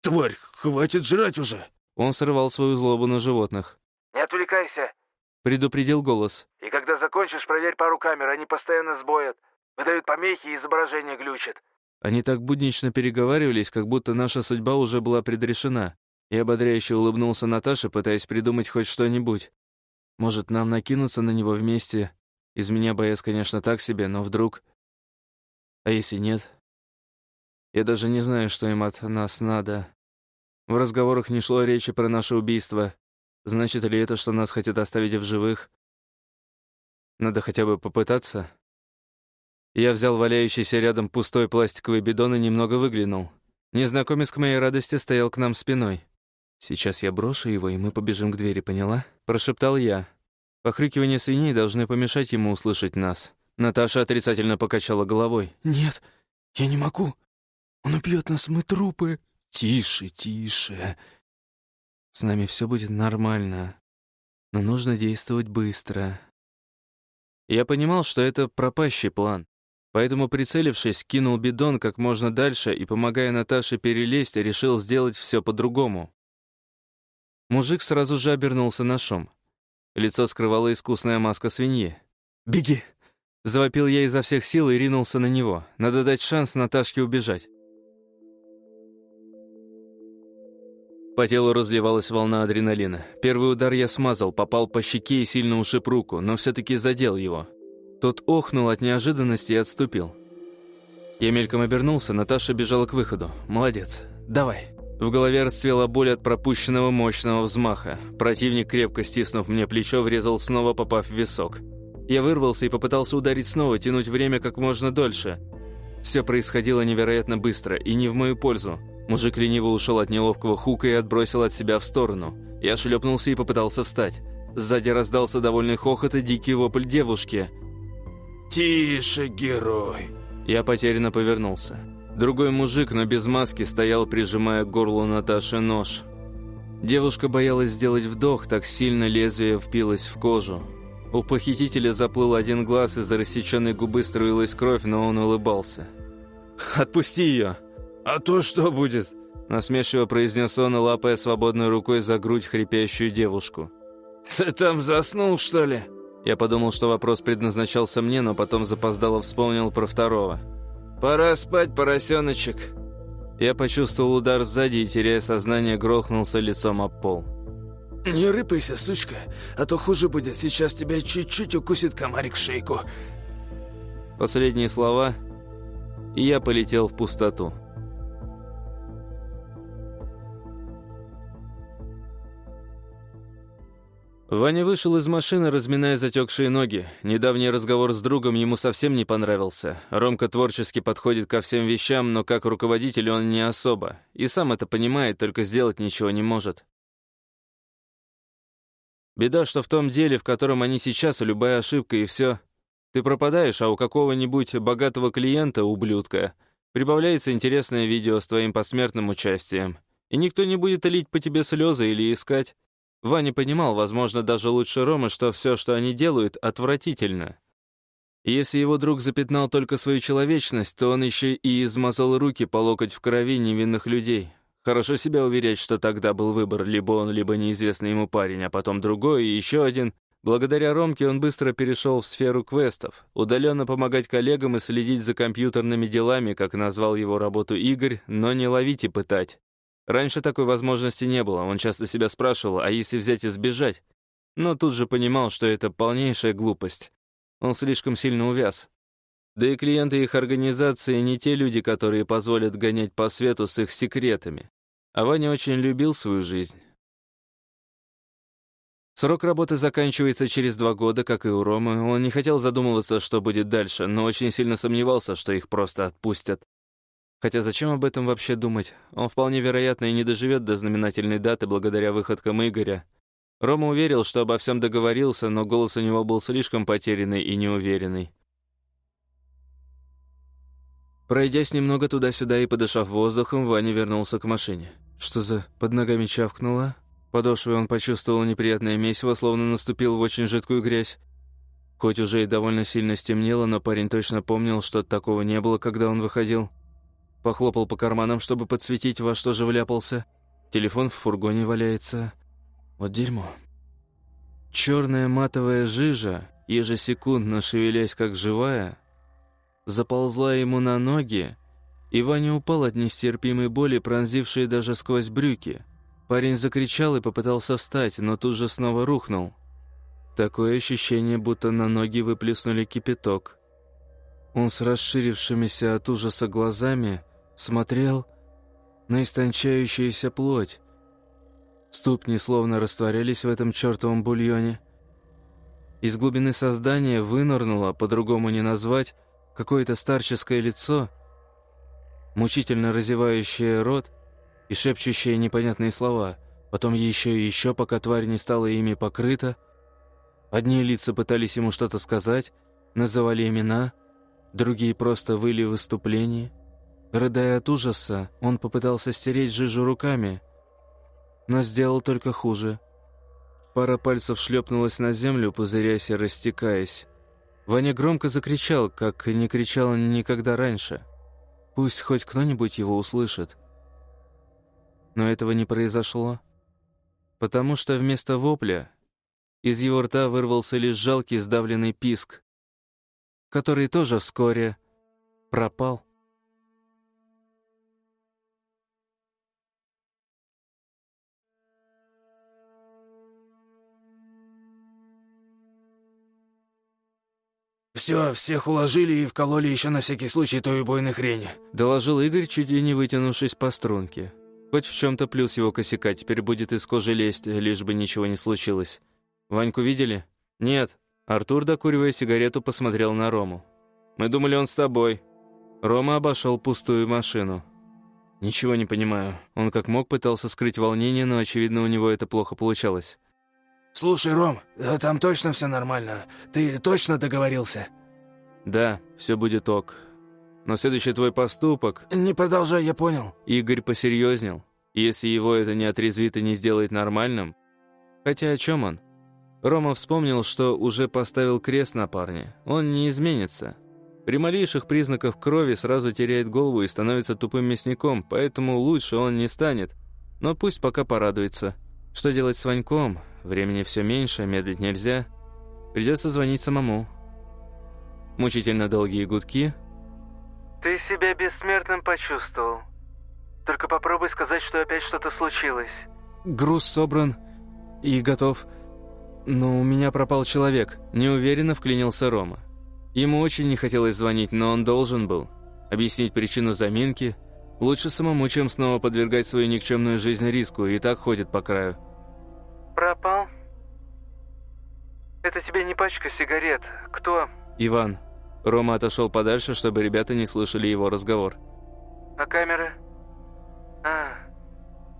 «Тварь, хватит жрать уже!» Он срывал свою злобу на животных. «Не отвлекайся!» — предупредил голос. «И когда закончишь, проверь пару камер, они постоянно сбоят. Выдают помехи и изображение глючит». Они так буднично переговаривались, как будто наша судьба уже была предрешена. Я ободряюще улыбнулся Наташе, пытаясь придумать хоть что-нибудь. Может, нам накинуться на него вместе? Из меня боец, конечно, так себе, но вдруг... А если нет? Я даже не знаю, что им от нас надо. В разговорах не шло речи про наше убийство. Значит ли это, что нас хотят оставить в живых? Надо хотя бы попытаться. Я взял валяющийся рядом пустой пластиковый бидон и немного выглянул. Незнакомец к моей радости стоял к нам спиной. «Сейчас я брошу его, и мы побежим к двери, поняла?» Прошептал я. Похрюкивание свиней должны помешать ему услышать нас. Наташа отрицательно покачала головой. «Нет, я не могу. Он убьет нас, мы трупы». «Тише, тише. С нами все будет нормально. Но нужно действовать быстро. Я понимал, что это пропащий план. Поэтому, прицелившись, кинул бидон как можно дальше и, помогая Наташе перелезть, решил сделать все по-другому. Мужик сразу же обернулся на шум. Лицо скрывала искусная маска свиньи. «Беги!» Завопил я изо всех сил и ринулся на него. Надо дать шанс Наташке убежать. По телу разливалась волна адреналина. Первый удар я смазал, попал по щеке и сильно ушиб руку, но все-таки задел его. Тот охнул от неожиданности и отступил. Я мельком обернулся, Наташа бежала к выходу. «Молодец. Давай». В голове расцвела боль от пропущенного мощного взмаха. Противник, крепко стиснув мне плечо, врезал снова, попав в висок. Я вырвался и попытался ударить снова, тянуть время как можно дольше. Все происходило невероятно быстро и не в мою пользу. Мужик лениво ушел от неловкого хука и отбросил от себя в сторону. Я шлепнулся и попытался встать. Сзади раздался довольный хохот и дикий вопль девушки – «Тише, герой!» Я потерянно повернулся. Другой мужик, но без маски, стоял, прижимая к горлу Наташи нож. Девушка боялась сделать вдох, так сильно лезвие впилось в кожу. У похитителя заплыл один глаз, из-за рассеченной губы струилась кровь, но он улыбался. «Отпусти ее!» «А то что будет?» Насмешиво произнес он, лапая свободной рукой за грудь хрипящую девушку. «Ты там заснул, что ли?» Я подумал, что вопрос предназначался мне, но потом запоздало вспомнил про второго. «Пора спать, поросеночек!» Я почувствовал удар сзади и, теряя сознание, грохнулся лицом об пол. «Не рыпайся, сучка, а то хуже будет. Сейчас тебя чуть-чуть укусит комарик в шейку». Последние слова, и я полетел в пустоту. Ваня вышел из машины, разминая затекшие ноги. Недавний разговор с другом ему совсем не понравился. Ромка творчески подходит ко всем вещам, но как руководитель он не особо. И сам это понимает, только сделать ничего не может. Беда, что в том деле, в котором они сейчас, любая ошибка и все. Ты пропадаешь, а у какого-нибудь богатого клиента, ублюдка, прибавляется интересное видео с твоим посмертным участием. И никто не будет лить по тебе слезы или искать. Ваня понимал, возможно, даже лучше Ромы, что все, что они делают, отвратительно. Если его друг запятнал только свою человечность, то он еще и измазал руки по локоть в крови невинных людей. Хорошо себя уверять, что тогда был выбор, либо он, либо неизвестный ему парень, а потом другой и еще один. Благодаря Ромке он быстро перешел в сферу квестов, удаленно помогать коллегам и следить за компьютерными делами, как назвал его работу Игорь, но не ловить и пытать. Раньше такой возможности не было, он часто себя спрашивал, а если взять и сбежать? Но тут же понимал, что это полнейшая глупость. Он слишком сильно увяз. Да и клиенты их организации не те люди, которые позволят гонять по свету с их секретами. А Ваня очень любил свою жизнь. Срок работы заканчивается через два года, как и у Ромы. Он не хотел задумываться, что будет дальше, но очень сильно сомневался, что их просто отпустят. Хотя зачем об этом вообще думать? Он вполне вероятно и не доживет до знаменательной даты благодаря выходкам Игоря. Рома уверил, что обо всем договорился, но голос у него был слишком потерянный и неуверенный. Пройдясь немного туда-сюда и подышав воздухом, Ваня вернулся к машине. Что за под ногами чавкнуло? Подошвой он почувствовал неприятное месиво, словно наступил в очень жидкую грязь. Хоть уже и довольно сильно стемнело, но парень точно помнил, что такого не было, когда он выходил. Похлопал по карманам, чтобы подсветить, во что же вляпался. Телефон в фургоне валяется. Вот дерьмо. Черная матовая жижа, ежесекундно шевелясь как живая, заползла ему на ноги, и Ваня упал от нестерпимой боли, пронзившей даже сквозь брюки. Парень закричал и попытался встать, но тут же снова рухнул. Такое ощущение, будто на ноги выплеснули кипяток. Он с расширившимися от ужаса глазами смотрел на истончающуюся плоть. Ступни словно растворялись в этом чертовом бульоне. Из глубины создания вынырнуло, по-другому не назвать, какое-то старческое лицо, мучительно разевающее рот и шепчущее непонятные слова, потом еще и еще, пока тварь не стала ими покрыта. Одни лица пытались ему что-то сказать, называли имена, другие просто выли выступления — Рыдая от ужаса, он попытался стереть жижу руками, но сделал только хуже. Пара пальцев шлепнулась на землю, пузырясь и растекаясь. Ваня громко закричал, как не кричал никогда раньше. Пусть хоть кто-нибудь его услышит. Но этого не произошло, потому что вместо вопля из его рта вырвался лишь жалкий сдавленный писк, который тоже вскоре пропал. «Все, всех уложили и вкололи еще на всякий случай той убойной хрени», доложил Игорь, чуть ли не вытянувшись по струнке. Хоть в чем-то плюс его косяка, теперь будет из кожи лезть, лишь бы ничего не случилось. «Ваньку видели?» «Нет». Артур, докуривая сигарету, посмотрел на Рому. «Мы думали, он с тобой». Рома обошел пустую машину. «Ничего не понимаю». Он как мог пытался скрыть волнение, но, очевидно, у него это плохо получалось. «Слушай, Ром, э, там точно все нормально? Ты точно договорился?» «Да, все будет ок. Но следующий твой поступок...» «Не продолжай, я понял». Игорь посерьезнел. Если его это не отрезвит и не сделает нормальным... Хотя о чем он? Рома вспомнил, что уже поставил крест на парне. Он не изменится. При малейших признаках крови сразу теряет голову и становится тупым мясником, поэтому лучше он не станет. Но пусть пока порадуется. Что делать с Ваньком? Времени все меньше, медлить нельзя. Придется звонить самому. Мучительно долгие гудки. «Ты себя бессмертным почувствовал. Только попробуй сказать, что опять что-то случилось». «Груз собран и готов. Но у меня пропал человек». Неуверенно вклинился Рома. Ему очень не хотелось звонить, но он должен был. Объяснить причину заминки. Лучше самому, чем снова подвергать свою никчемную жизнь риску, и так ходит по краю. «Пропал? Это тебе не пачка сигарет. Кто?» «Иван». Рома отошел подальше, чтобы ребята не слышали его разговор. «А камеры?» «А,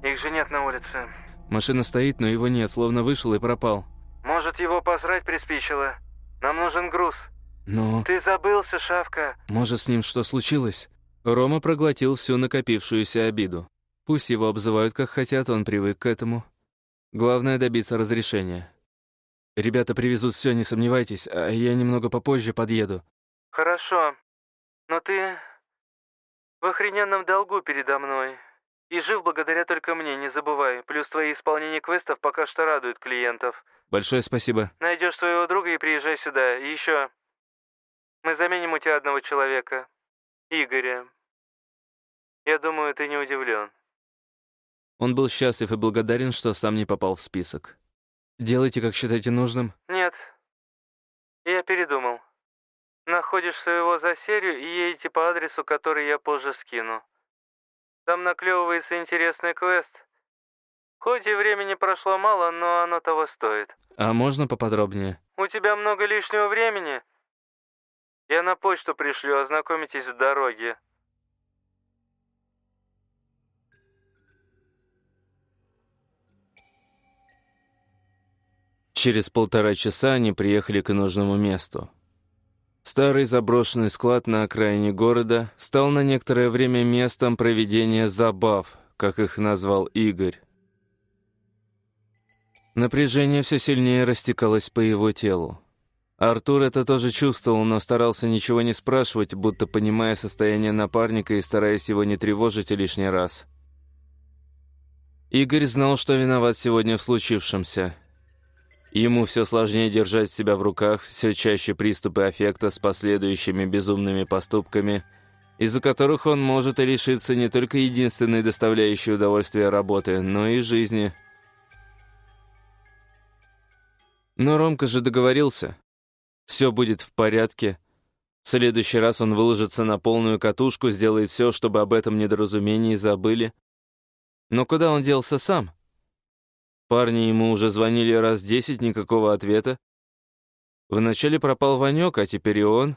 их же нет на улице». Машина стоит, но его нет, словно вышел и пропал. «Может, его посрать приспичило? Нам нужен груз». «Но...» «Ты забылся, Шавка». «Может, с ним что случилось?» Рома проглотил всю накопившуюся обиду. Пусть его обзывают как хотят, он привык к этому. Главное добиться разрешения. Ребята привезут все, не сомневайтесь, а я немного попозже подъеду. Хорошо. Но ты в охрененном долгу передо мной. И жив благодаря только мне, не забывай. Плюс твои исполнения квестов пока что радуют клиентов. Большое спасибо. Найдешь своего друга и приезжай сюда. И еще. Мы заменим у тебя одного человека. Игоря. Я думаю, ты не удивлен. Он был счастлив и благодарен, что сам не попал в список. «Делайте, как считаете нужным». «Нет. Я передумал. Находишь своего за серию и едете по адресу, который я позже скину. Там наклевывается интересный квест. Хоть и времени прошло мало, но оно того стоит». «А можно поподробнее?» «У тебя много лишнего времени?» «Я на почту пришлю, ознакомитесь в дороге». Через полтора часа они приехали к нужному месту. Старый заброшенный склад на окраине города стал на некоторое время местом проведения забав, как их назвал Игорь. Напряжение все сильнее растекалось по его телу. Артур это тоже чувствовал, но старался ничего не спрашивать, будто понимая состояние напарника и стараясь его не тревожить лишний раз. Игорь знал, что виноват сегодня в случившемся, Ему все сложнее держать себя в руках, все чаще приступы аффекта с последующими безумными поступками, из-за которых он может и лишиться не только единственной доставляющей удовольствие работы, но и жизни. Но Ромка же договорился. Все будет в порядке. В следующий раз он выложится на полную катушку, сделает все, чтобы об этом недоразумении забыли. Но куда он делся сам? Парни ему уже звонили раз десять, никакого ответа. Вначале пропал Ванек, а теперь и он.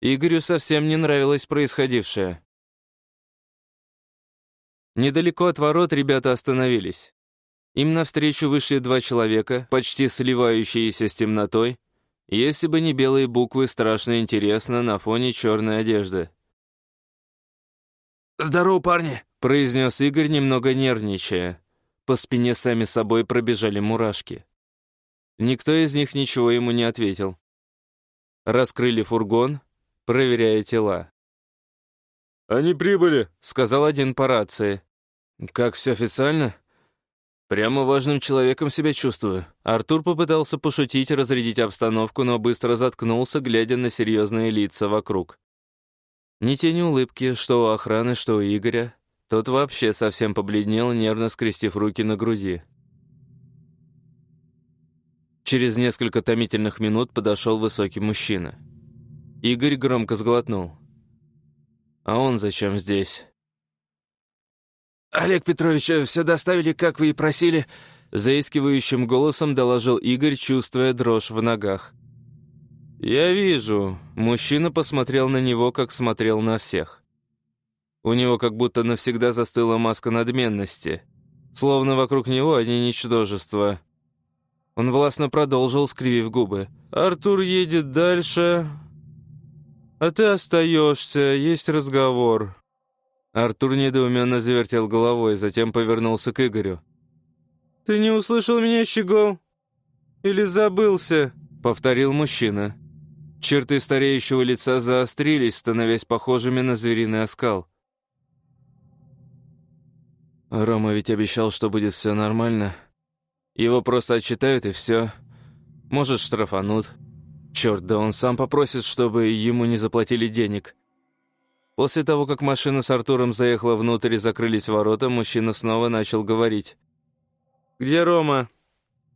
Игорю совсем не нравилось происходившее. Недалеко от ворот ребята остановились. Им навстречу вышли два человека, почти сливающиеся с темнотой, если бы не белые буквы, страшно интересно на фоне черной одежды. «Здорово, парни!» — произнес Игорь, немного нервничая. По спине сами собой пробежали мурашки. Никто из них ничего ему не ответил. Раскрыли фургон, проверяя тела. «Они прибыли», — сказал один по рации. «Как все официально?» «Прямо важным человеком себя чувствую». Артур попытался пошутить, разрядить обстановку, но быстро заткнулся, глядя на серьезные лица вокруг. Ни тени улыбки, что у охраны, что у Игоря. Тот вообще совсем побледнел, нервно скрестив руки на груди. Через несколько томительных минут подошел высокий мужчина. Игорь громко сглотнул. «А он зачем здесь?» «Олег Петрович, все доставили, как вы и просили», — заискивающим голосом доложил Игорь, чувствуя дрожь в ногах. «Я вижу». Мужчина посмотрел на него, как смотрел на всех. У него как будто навсегда застыла маска надменности. Словно вокруг него одни ничтожества. Он властно продолжил, скривив губы. «Артур едет дальше, а ты остаешься, есть разговор». Артур недоуменно завертел головой, затем повернулся к Игорю. «Ты не услышал меня, Щегол? Или забылся?» — повторил мужчина. Черты стареющего лица заострились, становясь похожими на звериный оскал. Рома ведь обещал, что будет все нормально. Его просто отчитают и все. Может, штрафанут. Черт, да он сам попросит, чтобы ему не заплатили денег. После того, как машина с Артуром заехала внутрь и закрылись ворота, мужчина снова начал говорить. «Где Рома?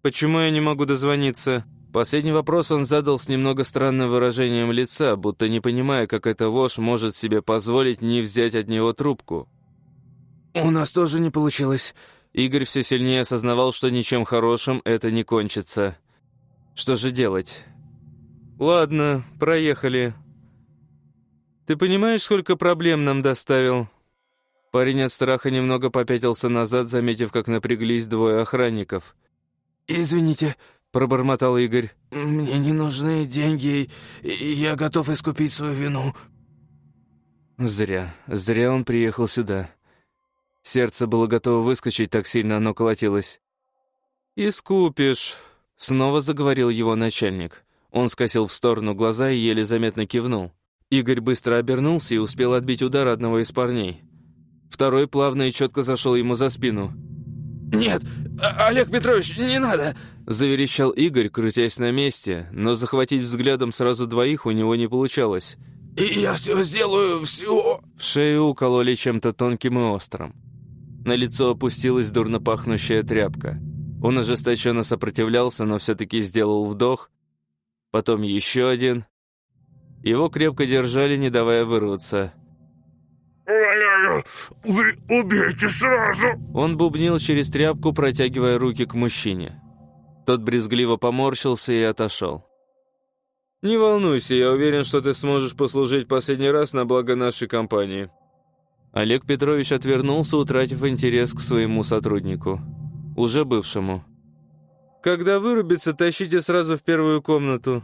Почему я не могу дозвониться?» Последний вопрос он задал с немного странным выражением лица, будто не понимая, как эта вошь может себе позволить не взять от него трубку. «У нас тоже не получилось». Игорь все сильнее осознавал, что ничем хорошим это не кончится. Что же делать? «Ладно, проехали. «Ты понимаешь, сколько проблем нам доставил?» Парень от страха немного попятился назад, заметив, как напряглись двое охранников. «Извините», — пробормотал Игорь. «Мне не нужны деньги, и я готов искупить свою вину». Зря, зря он приехал сюда. Сердце было готово выскочить, так сильно оно колотилось. «Искупишь», — снова заговорил его начальник. Он скосил в сторону глаза и еле заметно кивнул. Игорь быстро обернулся и успел отбить удар одного из парней. Второй плавно и четко зашел ему за спину. «Нет, Олег Петрович, не надо!» Заверещал Игорь, крутясь на месте, но захватить взглядом сразу двоих у него не получалось. «И я все сделаю, все!» В шею укололи чем-то тонким и острым. На лицо опустилась дурно пахнущая тряпка. Он ожесточенно сопротивлялся, но все-таки сделал вдох. Потом еще один. Его крепко держали, не давая вырваться. «Вы убейте сразу!» Он бубнил через тряпку, протягивая руки к мужчине. Тот брезгливо поморщился и отошел. «Не волнуйся, я уверен, что ты сможешь послужить последний раз на благо нашей компании». Олег Петрович отвернулся, утратив интерес к своему сотруднику. Уже бывшему. «Когда вырубится, тащите сразу в первую комнату.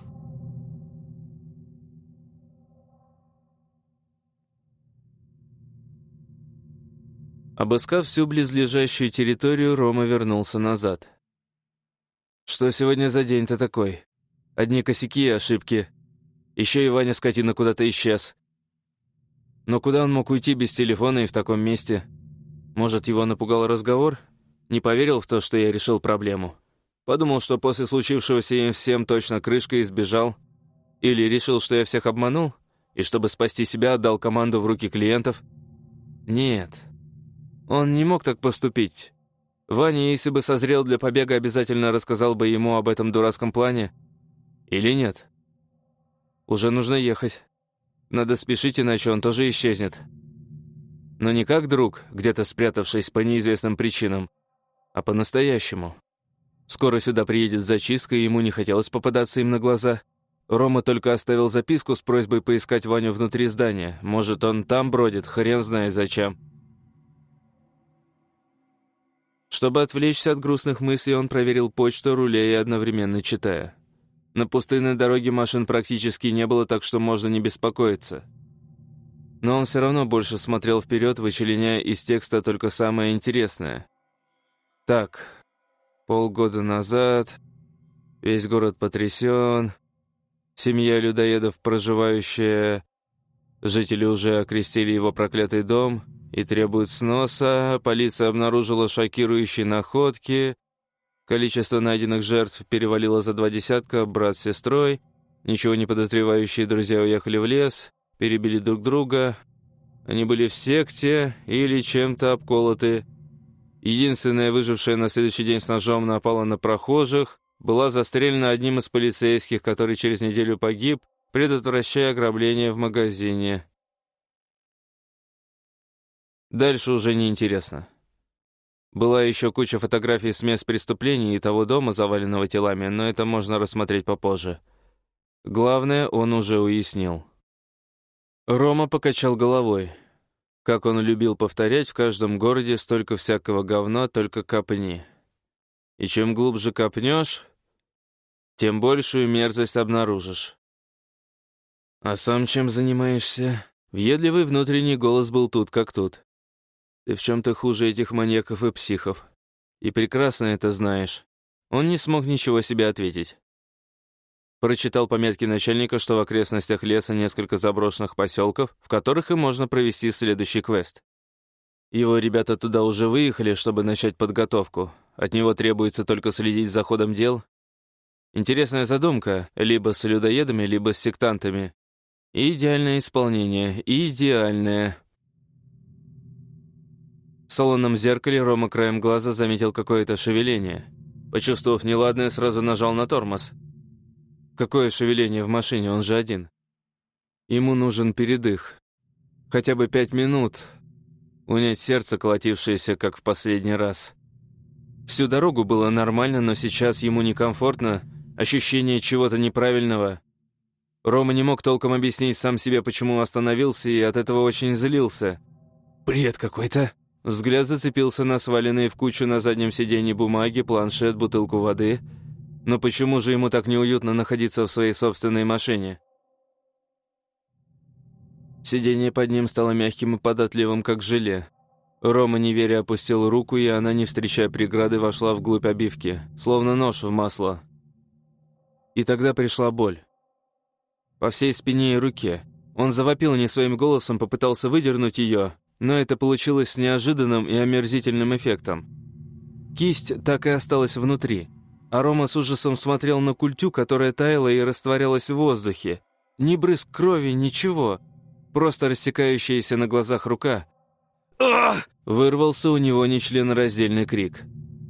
Обыскав всю близлежащую территорию, Рома вернулся назад. «Что сегодня за день-то такой? Одни косяки и ошибки. Еще и Ваня скотина куда-то исчез. Но куда он мог уйти без телефона и в таком месте? Может, его напугал разговор? Не поверил в то, что я решил проблему. Подумал, что после случившегося им всем точно крышка и сбежал. Или решил, что я всех обманул, и чтобы спасти себя, отдал команду в руки клиентов. Нет, он не мог так поступить. Ваня, если бы созрел для побега, обязательно рассказал бы ему об этом дурацком плане. Или нет? Уже нужно ехать. Надо спешить, иначе он тоже исчезнет. Но не как друг, где-то спрятавшись по неизвестным причинам, а по-настоящему. Скоро сюда приедет зачистка, и ему не хотелось попадаться им на глаза. Рома только оставил записку с просьбой поискать Ваню внутри здания. Может, он там бродит, хрен знает зачем. Чтобы отвлечься от грустных мыслей, он проверил почту, руляя одновременно читая. На пустынной дороге машин практически не было, так что можно не беспокоиться. Но он все равно больше смотрел вперед, вычленяя из текста только самое интересное. Так, полгода назад весь город потрясен, семья людоедов, проживающая... Жители уже окрестили его проклятый дом и требуют сноса, полиция обнаружила шокирующие находки, количество найденных жертв перевалило за два десятка, брат с сестрой, ничего не подозревающие друзья уехали в лес, перебили друг друга, они были в секте или чем-то обколоты. Единственная выжившая на следующий день с ножом напала на прохожих, была застрелена одним из полицейских, который через неделю погиб, предотвращая ограбление в магазине. Дальше уже не интересно. Была еще куча фотографий с мест преступлений и того дома, заваленного телами, но это можно рассмотреть попозже. Главное, он уже уяснил. Рома покачал головой. Как он любил повторять, в каждом городе столько всякого говна, только копни. И чем глубже копнешь, тем большую мерзость обнаружишь. «А сам чем занимаешься?» Въедливый внутренний голос был тут как тут. «Ты в чем-то хуже этих маньяков и психов. И прекрасно это знаешь». Он не смог ничего себе ответить. Прочитал пометки начальника, что в окрестностях леса несколько заброшенных поселков, в которых и можно провести следующий квест. Его ребята туда уже выехали, чтобы начать подготовку. От него требуется только следить за ходом дел. Интересная задумка, либо с людоедами, либо с сектантами. идеальное исполнение, идеальное. В салонном зеркале Рома краем глаза заметил какое-то шевеление. Почувствовав неладное, сразу нажал на тормоз — Какое шевеление в машине, он же один. Ему нужен передых. Хотя бы пять минут. Унять сердце, колотившееся, как в последний раз. Всю дорогу было нормально, но сейчас ему некомфортно, ощущение чего-то неправильного. Рома не мог толком объяснить сам себе, почему остановился, и от этого очень злился. «Бред какой-то!» Взгляд зацепился на сваленные в кучу на заднем сиденье бумаги, планшет, бутылку воды — но почему же ему так неуютно находиться в своей собственной машине? Сиденье под ним стало мягким и податливым, как желе. Рома неверя опустил руку, и она, не встречая преграды, вошла вглубь обивки, словно нож в масло. И тогда пришла боль. По всей спине и руке. Он завопил не своим голосом, попытался выдернуть ее, но это получилось с неожиданным и омерзительным эффектом. Кисть так и осталась внутри – а Рома с ужасом смотрел на культю, которая таяла и растворялась в воздухе. Ни брызг крови, ничего. Просто рассекающаяся на глазах рука. «Ах!» Вырвался у него нечленораздельный крик.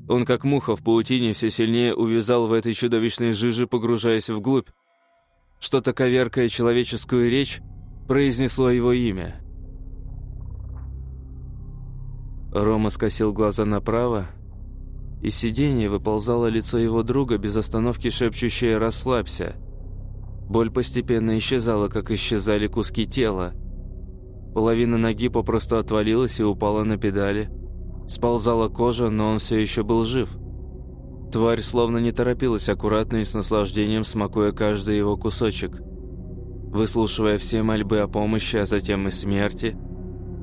Он, как муха в паутине, все сильнее увязал в этой чудовищной жиже, погружаясь вглубь. Что-то коверкая человеческую речь, произнесло его имя. Рома скосил глаза направо, из сиденья выползало лицо его друга, без остановки шепчущее «расслабься». Боль постепенно исчезала, как исчезали куски тела. Половина ноги попросту отвалилась и упала на педали. Сползала кожа, но он все еще был жив. Тварь словно не торопилась аккуратно и с наслаждением смакуя каждый его кусочек. Выслушивая все мольбы о помощи, а затем и смерти,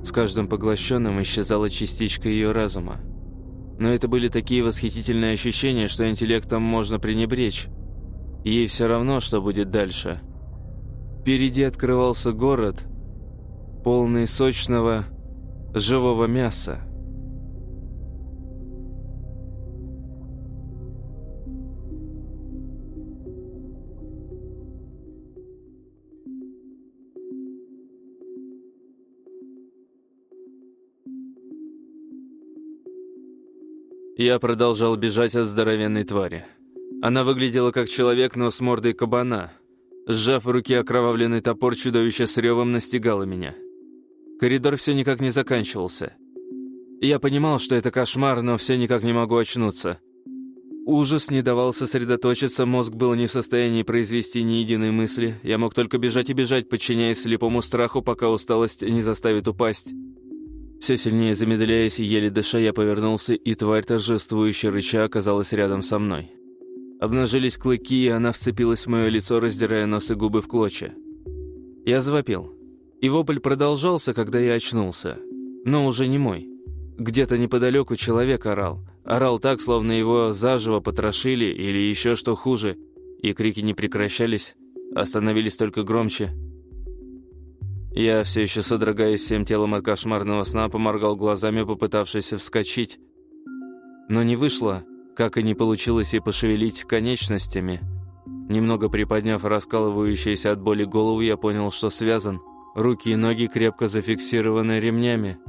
с каждым поглощенным исчезала частичка ее разума. Но это были такие восхитительные ощущения, что интеллектом можно пренебречь. Ей все равно, что будет дальше. Впереди открывался город, полный сочного, живого мяса. Я продолжал бежать от здоровенной твари. Она выглядела как человек, но с мордой кабана. Сжав в руке окровавленный топор, чудовище с ревом настигало меня. Коридор все никак не заканчивался. Я понимал, что это кошмар, но все никак не могу очнуться. Ужас не давал сосредоточиться, мозг был не в состоянии произвести ни единой мысли. Я мог только бежать и бежать, подчиняясь слепому страху, пока усталость не заставит упасть. Все сильнее замедляясь и еле дыша, я повернулся, и тварь, торжествующая рыча, оказалась рядом со мной. Обнажились клыки, и она вцепилась в мое лицо, раздирая нос и губы в клочья. Я завопил. И вопль продолжался, когда я очнулся. Но уже не мой. Где-то неподалеку человек орал, Орал так, словно его заживо потрошили или еще что хуже, и крики не прекращались, а становились только громче. Я, все еще содрогаясь всем телом от кошмарного сна, поморгал глазами, попытавшись вскочить. Но не вышло, как и не получилось и пошевелить конечностями. Немного приподняв раскалывающуюся от боли голову, я понял, что связан. Руки и ноги крепко зафиксированы ремнями.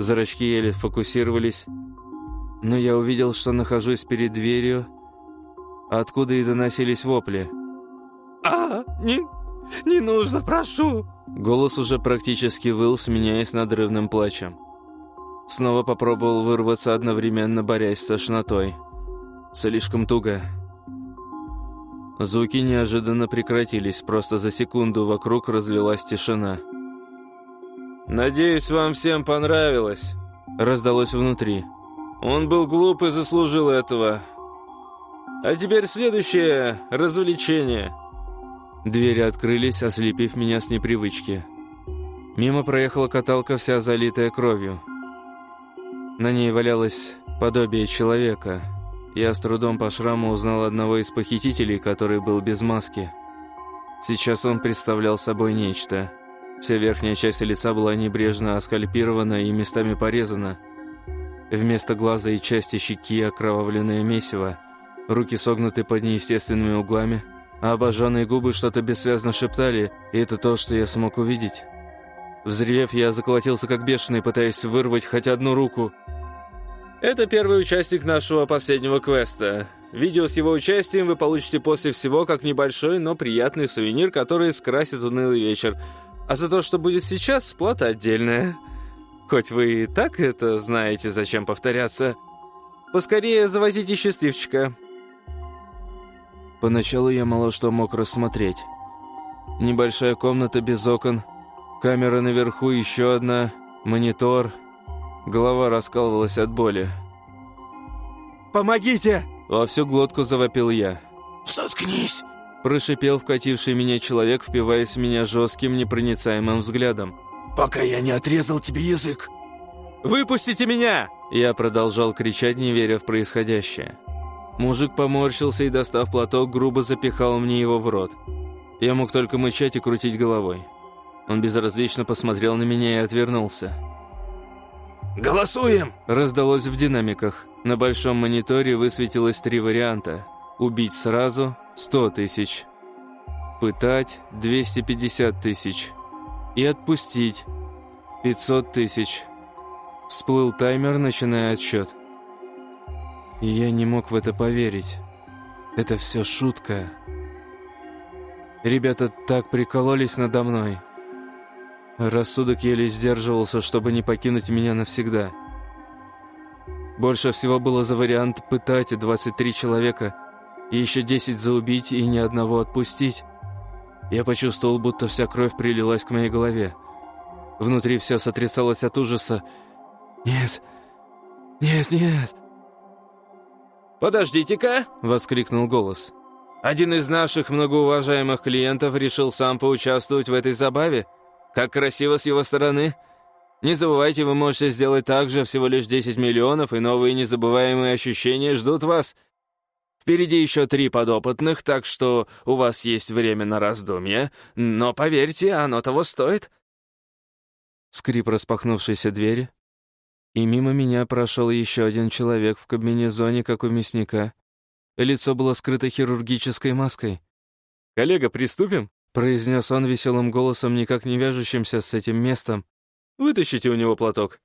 Зрачки еле фокусировались, но я увидел, что нахожусь перед дверью, откуда и доносились вопли. «А, не, не нужно, прошу!» Голос уже практически выл, сменяясь надрывным плачем. Снова попробовал вырваться, одновременно борясь с тошнотой. Слишком туго. Звуки неожиданно прекратились, просто за секунду вокруг разлилась тишина. «Надеюсь, вам всем понравилось», — раздалось внутри. «Он был глуп и заслужил этого. А теперь следующее развлечение». Двери открылись, ослепив меня с непривычки. Мимо проехала каталка, вся залитая кровью. На ней валялось подобие человека. Я с трудом по шраму узнал одного из похитителей, который был без маски. Сейчас он представлял собой нечто. Вся верхняя часть лица была небрежно оскальпирована и местами порезана. Вместо глаза и части щеки окровавленное месиво. Руки согнуты под неестественными углами, обожженные губы что-то бессвязно шептали, и это то, что я смог увидеть. Взревев, я заколотился как бешеный, пытаясь вырвать хоть одну руку. «Это первый участник нашего последнего квеста. Видео с его участием вы получите после всего как небольшой, но приятный сувенир, который скрасит унылый вечер. А за то, что будет сейчас, плата отдельная. Хоть вы и так это знаете, зачем повторяться. Поскорее завозите счастливчика». Поначалу я мало что мог рассмотреть. Небольшая комната без окон, камера наверху, еще одна, монитор. Голова раскалывалась от боли. «Помогите!» Во всю глотку завопил я. «Соткнись!» Прошипел вкативший меня человек, впиваясь в меня жестким, непроницаемым взглядом. «Пока я не отрезал тебе язык!» «Выпустите меня!» Я продолжал кричать, не веря в происходящее. Мужик поморщился и, достав платок, грубо запихал мне его в рот. Я мог только мычать и крутить головой. Он безразлично посмотрел на меня и отвернулся. «Голосуем!» Раздалось в динамиках. На большом мониторе высветилось три варианта. Убить сразу – 100 тысяч. Пытать – 250 тысяч. И отпустить – 500 тысяч. Всплыл таймер, начиная отсчет. И я не мог в это поверить. Это все шутка. Ребята так прикололись надо мной. Рассудок еле сдерживался, чтобы не покинуть меня навсегда. Больше всего было за вариант пытать 23 человека, и еще 10 заубить и ни одного отпустить. Я почувствовал, будто вся кровь прилилась к моей голове. Внутри все сотрясалось от ужаса. «Нет! Нет, нет!» «Подождите-ка!» — воскликнул голос. «Один из наших многоуважаемых клиентов решил сам поучаствовать в этой забаве. Как красиво с его стороны! Не забывайте, вы можете сделать так же, всего лишь 10 миллионов, и новые незабываемые ощущения ждут вас. Впереди еще три подопытных, так что у вас есть время на раздумье, но, поверьте, оно того стоит». Скрип распахнувшейся двери, и мимо меня прошел еще один человек в комбинезоне, как у мясника. Лицо было скрыто хирургической маской. «Коллега, приступим?» — произнес он веселым голосом, никак не вяжущимся с этим местом. «Вытащите у него платок.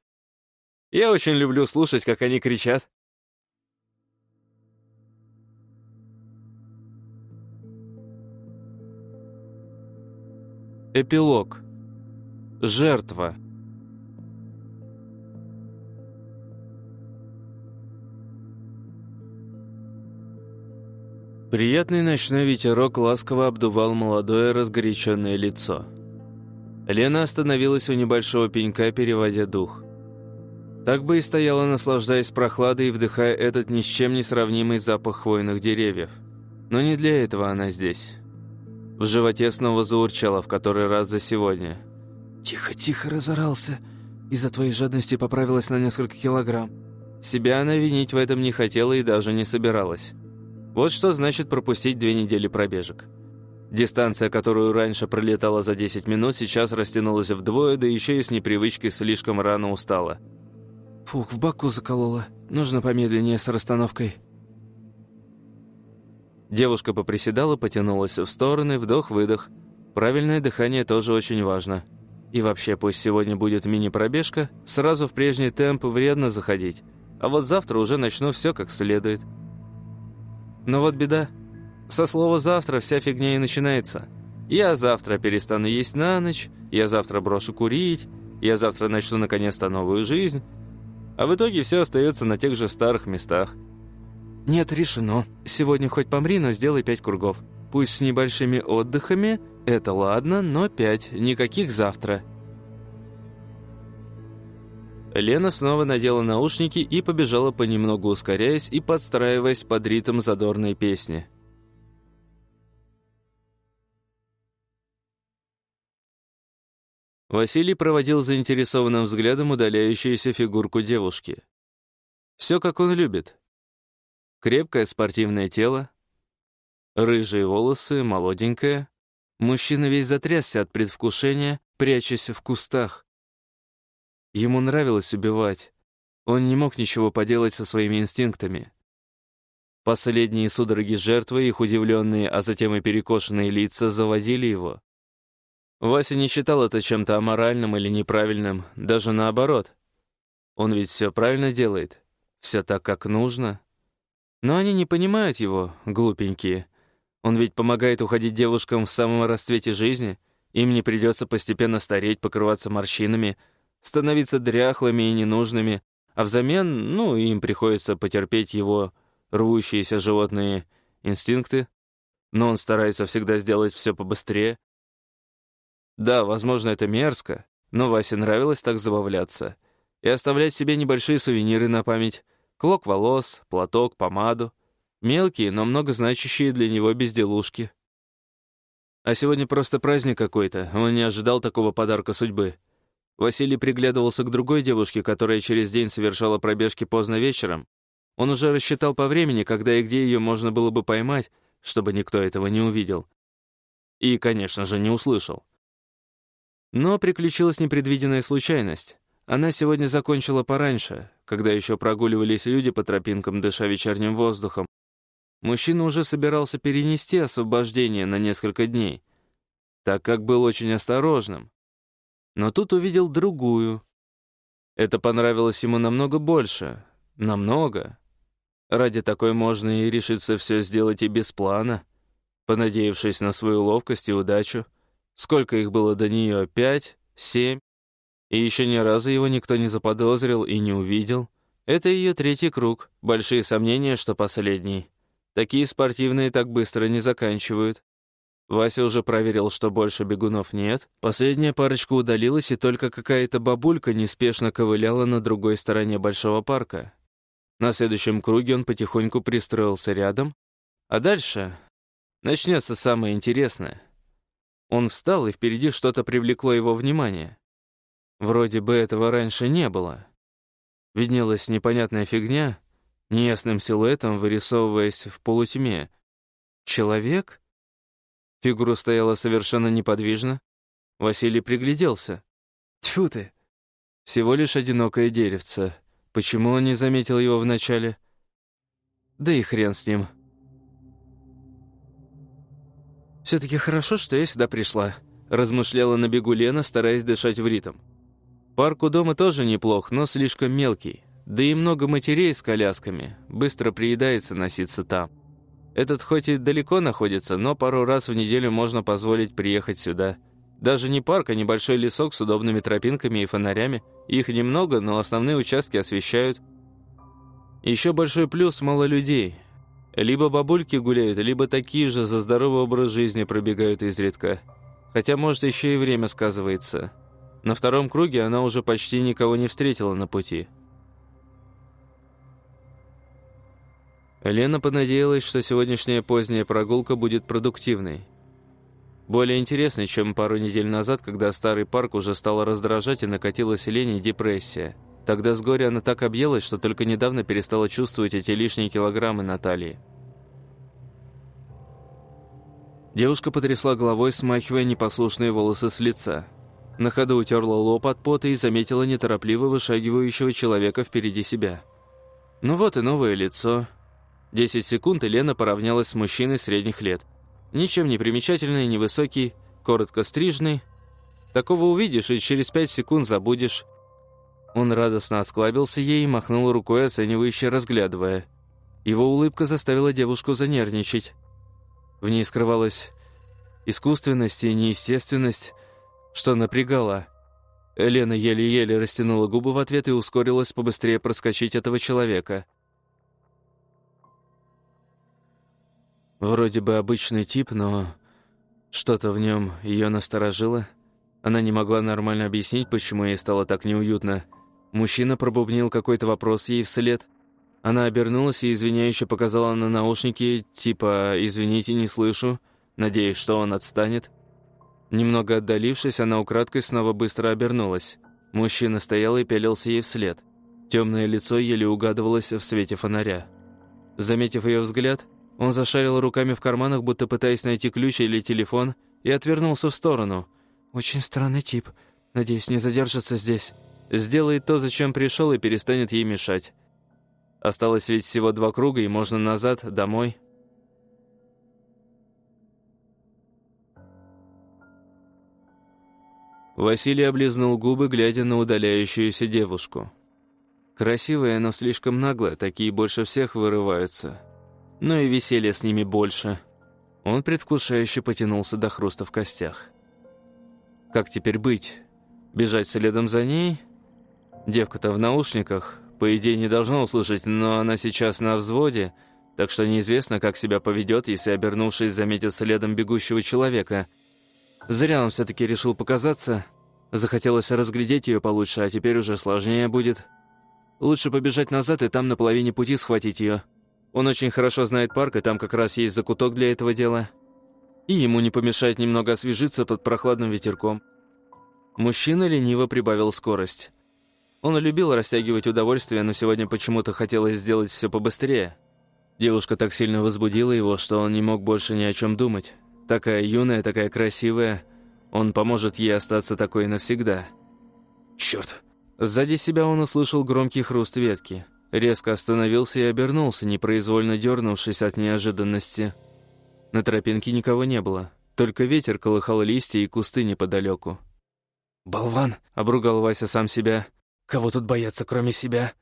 Я очень люблю слушать, как они кричат». Эпилог. Жертва. Приятный ночной ветерок ласково обдувал молодое разгоряченное лицо. Лена остановилась у небольшого пенька, переводя дух. Так бы и стояла, наслаждаясь прохладой и вдыхая этот ни с чем не сравнимый запах хвойных деревьев. Но не для этого она здесь. В животе снова заурчало в который раз за сегодня. «Тихо, тихо, разорался. Из-за твоей жадности поправилась на несколько килограмм. Себя она винить в этом не хотела и даже не собиралась. Вот что значит пропустить две недели пробежек. Дистанция, которую раньше пролетала за 10 минут, сейчас растянулась вдвое, да еще и с непривычки слишком рано устала. «Фух, в боку заколола. Нужно помедленнее с расстановкой». Девушка поприседала, потянулась в стороны, вдох-выдох. Правильное дыхание тоже очень важно. И вообще, пусть сегодня будет мини-пробежка, сразу в прежний темп вредно заходить. А вот завтра уже начну все как следует. Но вот беда. Со слова «завтра» вся фигня и начинается. Я завтра перестану есть на ночь, я завтра брошу курить, я завтра начну наконец-то новую жизнь. А в итоге все остается на тех же старых местах. Нет, решено. Сегодня хоть помри, но сделай пять кругов. Пусть с небольшими отдыхами, это ладно, но пять, никаких завтра. Лена снова надела наушники и побежала понемногу ускоряясь и подстраиваясь под ритм задорной песни. Василий проводил заинтересованным взглядом удаляющуюся фигурку девушки. Все, как он любит. Крепкое спортивное тело, рыжие волосы, молоденькая. Мужчина весь затрясся от предвкушения, прячась в кустах. Ему нравилось убивать. Он не мог ничего поделать со своими инстинктами. Последние судороги жертвы, их удивленные, а затем и перекошенные лица заводили его. Вася не считал это чем-то аморальным или неправильным, даже наоборот. Он ведь все правильно делает, все так, как нужно. Но они не понимают его, глупенькие. Он ведь помогает уходить девушкам в самом расцвете жизни, им не придется постепенно стареть, покрываться морщинами — становиться дряхлыми и ненужными, а взамен, ну, им приходится потерпеть его рвущиеся животные инстинкты, но он старается всегда сделать все побыстрее. Да, возможно, это мерзко, но Васе нравилось так забавляться и оставлять себе небольшие сувениры на память, клок волос, платок, помаду, мелкие, но многозначащие для него безделушки. А сегодня просто праздник какой-то, он не ожидал такого подарка судьбы. Василий приглядывался к другой девушке, которая через день совершала пробежки поздно вечером. Он уже рассчитал по времени, когда и где ее можно было бы поймать, чтобы никто этого не увидел. И, конечно же, не услышал. Но приключилась непредвиденная случайность. Она сегодня закончила пораньше, когда еще прогуливались люди по тропинкам, дыша вечерним воздухом. Мужчина уже собирался перенести освобождение на несколько дней, так как был очень осторожным, но тут увидел другую. Это понравилось ему намного больше. Намного. Ради такой можно и решиться все сделать и без плана, понадеявшись на свою ловкость и удачу. Сколько их было до нее? Пять? Семь? И еще ни разу его никто не заподозрил и не увидел. Это ее третий круг. Большие сомнения, что последний. Такие спортивные так быстро не заканчивают. Вася уже проверил, что больше бегунов нет. Последняя парочка удалилась, и только какая-то бабулька неспешно ковыляла на другой стороне большого парка. На следующем круге он потихоньку пристроился рядом. А дальше начнется самое интересное. Он встал, и впереди что-то привлекло его внимание. Вроде бы этого раньше не было. Виднелась непонятная фигня, неясным силуэтом вырисовываясь в полутьме. Человек? Фигура стояла совершенно неподвижно. Василий пригляделся. Тьфу ты! Всего лишь одинокое деревце. Почему он не заметил его вначале? Да и хрен с ним. «Все-таки хорошо, что я сюда пришла», — размышляла на бегу Лена, стараясь дышать в ритм. Парк у дома тоже неплох, но слишком мелкий. Да и много матерей с колясками. Быстро приедается носиться там. Этот хоть и далеко находится, но пару раз в неделю можно позволить приехать сюда. Даже не парк, а небольшой лесок с удобными тропинками и фонарями. Их немного, но основные участки освещают. Еще большой плюс – мало людей. Либо бабульки гуляют, либо такие же за здоровый образ жизни пробегают изредка. Хотя, может, еще и время сказывается. На втором круге она уже почти никого не встретила на пути. Лена понадеялась, что сегодняшняя поздняя прогулка будет продуктивной. Более интересной, чем пару недель назад, когда старый парк уже стал раздражать и накатилась Лене депрессия. Тогда с горя она так объелась, что только недавно перестала чувствовать эти лишние килограммы на талии. Девушка потрясла головой, смахивая непослушные волосы с лица. На ходу утерла лоб от пота и заметила неторопливо вышагивающего человека впереди себя. Ну вот и новое лицо. Десять секунд, и Лена поравнялась с мужчиной средних лет. Ничем не примечательный, невысокий, коротко стрижный. Такого увидишь и через пять секунд забудешь. Он радостно осклабился ей и махнул рукой, оценивающе разглядывая. Его улыбка заставила девушку занервничать. В ней скрывалась искусственность и неестественность, что напрягало. Лена еле-еле растянула губы в ответ и ускорилась побыстрее проскочить этого человека. Вроде бы обычный тип, но что-то в нем ее насторожило. Она не могла нормально объяснить, почему ей стало так неуютно. Мужчина пробубнил какой-то вопрос ей вслед. Она обернулась и извиняюще показала на наушники, типа «извините, не слышу», надеясь, что он отстанет. Немного отдалившись, она украдкой снова быстро обернулась. Мужчина стоял и пялился ей вслед. Темное лицо еле угадывалось в свете фонаря. Заметив ее взгляд, он зашарил руками в карманах, будто пытаясь найти ключ или телефон, и отвернулся в сторону. «Очень странный тип. Надеюсь, не задержится здесь. Сделает то, зачем пришел, и перестанет ей мешать. Осталось ведь всего два круга, и можно назад, домой. Василий облизнул губы, глядя на удаляющуюся девушку. Красивая, но слишком наглая, такие больше всех вырываются. Но и веселья с ними больше. Он предвкушающе потянулся до хруста в костях. Как теперь быть? Бежать следом за ней? Девка-то в наушниках, по идее, не должна услышать, но она сейчас на взводе, так что неизвестно, как себя поведет, если, обернувшись, заметит следом бегущего человека. Зря он все-таки решил показаться. Захотелось разглядеть ее получше, а теперь уже сложнее будет. Лучше побежать назад и там на половине пути схватить ее. Он очень хорошо знает парк, и там как раз есть закуток для этого дела. И ему не помешает немного освежиться под прохладным ветерком. Мужчина лениво прибавил скорость. Он любил растягивать удовольствие, но сегодня почему-то хотелось сделать все побыстрее. Девушка так сильно возбудила его, что он не мог больше ни о чем думать. Такая юная, такая красивая. Он поможет ей остаться такой навсегда. Черт! Сзади себя он услышал громкий хруст ветки. Резко остановился и обернулся, непроизвольно дернувшись от неожиданности. На тропинке никого не было. Только ветер колыхал листья и кусты неподалеку. «Болван!» — обругал Вася сам себя. Кого тут бояться, кроме себя?»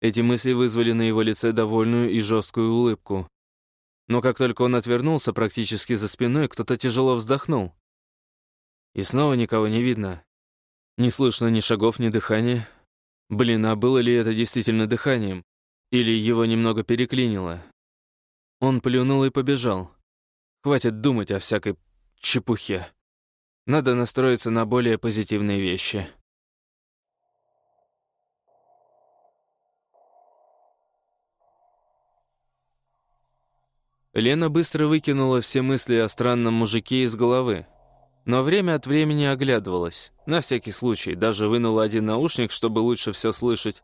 Эти мысли вызвали на его лице довольную и жесткую улыбку. Но как только он отвернулся практически за спиной, кто-то тяжело вздохнул. И снова никого не видно. Не слышно ни шагов, ни дыхания. Блин, а было ли это действительно дыханием? Или его немного переклинило? Он плюнул и побежал. Хватит думать о всякой чепухе. Надо настроиться на более позитивные вещи. Лена быстро выкинула все мысли о странном мужике из головы. Но время от времени оглядывалась. На всякий случай, даже вынула один наушник, чтобы лучше все слышать.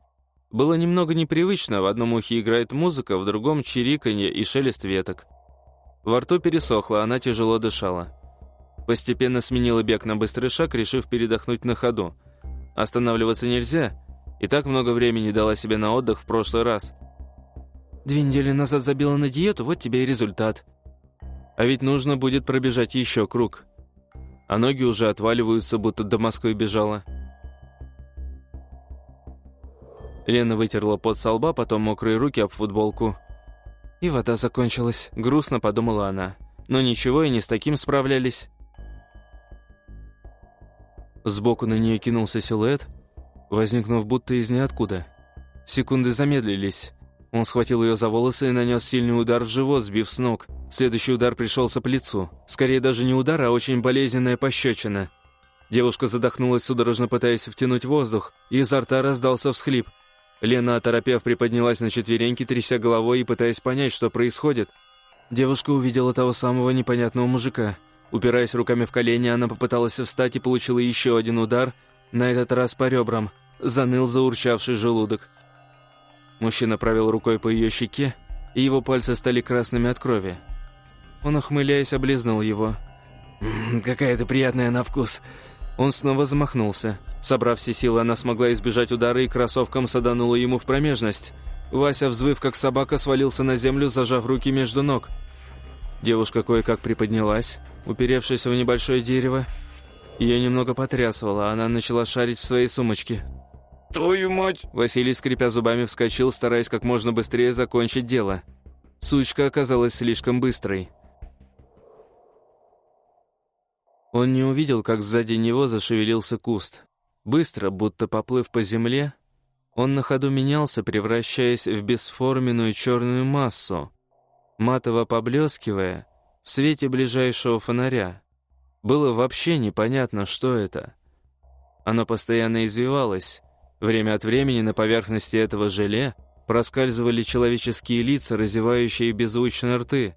Было немного непривычно, в одном ухе играет музыка, в другом — чириканье и шелест веток. Во рту пересохло, она тяжело дышала. Постепенно сменила бег на быстрый шаг, решив передохнуть на ходу. Останавливаться нельзя, и так много времени дала себе на отдых в прошлый раз — Две недели назад забила на диету, вот тебе и результат. А ведь нужно будет пробежать еще круг. А ноги уже отваливаются, будто до Москвы бежала. Лена вытерла пот со лба, потом мокрые руки об футболку. И вода закончилась, грустно подумала она. Но ничего, и не с таким справлялись. Сбоку на нее кинулся силуэт, возникнув будто из ниоткуда. Секунды замедлились. Он схватил ее за волосы и нанес сильный удар в живот, сбив с ног. Следующий удар пришелся по лицу. Скорее даже не удар, а очень болезненная пощечина. Девушка задохнулась, судорожно пытаясь втянуть воздух, и изо рта раздался всхлип. Лена, оторопев, приподнялась на четвереньки, тряся головой и пытаясь понять, что происходит. Девушка увидела того самого непонятного мужика. Упираясь руками в колени, она попыталась встать и получила еще один удар, на этот раз по ребрам. заныл заурчавший желудок. Мужчина провел рукой по ее щеке, и его пальцы стали красными от крови. Он, охмыляясь, облизнул его. «Какая ты приятная на вкус!» Он снова замахнулся. Собрав все силы, она смогла избежать удара и кроссовком саданула ему в промежность. Вася, взвыв как собака, свалился на землю, зажав руки между ног. Девушка кое-как приподнялась, уперевшись в небольшое дерево. Ее немного потрясывало, она начала шарить в своей сумочке. «Твою мать!» Василий, скрипя зубами, вскочил, стараясь как можно быстрее закончить дело. Сучка оказалась слишком быстрой. Он не увидел, как сзади него зашевелился куст. Быстро, будто поплыв по земле, он на ходу менялся, превращаясь в бесформенную черную массу, матово поблескивая в свете ближайшего фонаря. Было вообще непонятно, что это. Оно постоянно извивалось. Время от времени на поверхности этого желе проскальзывали человеческие лица, разевающие беззвучно рты.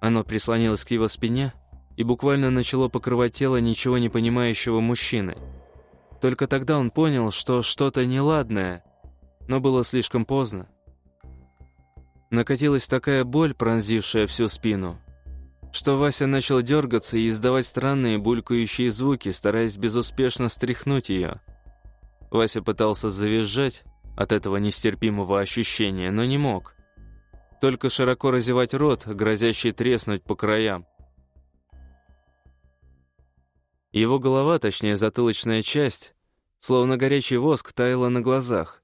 Оно прислонилось к его спине и буквально начало покрывать тело ничего не понимающего мужчины. Только тогда он понял, что что-то неладное, но было слишком поздно. Накатилась такая боль, пронзившая всю спину, что Вася начал дергаться и издавать странные булькающие звуки, стараясь безуспешно стряхнуть ее. Вася пытался завизжать от этого нестерпимого ощущения, но не мог. Только широко разевать рот, грозящий треснуть по краям. Его голова, точнее затылочная часть, словно горячий воск, таяла на глазах.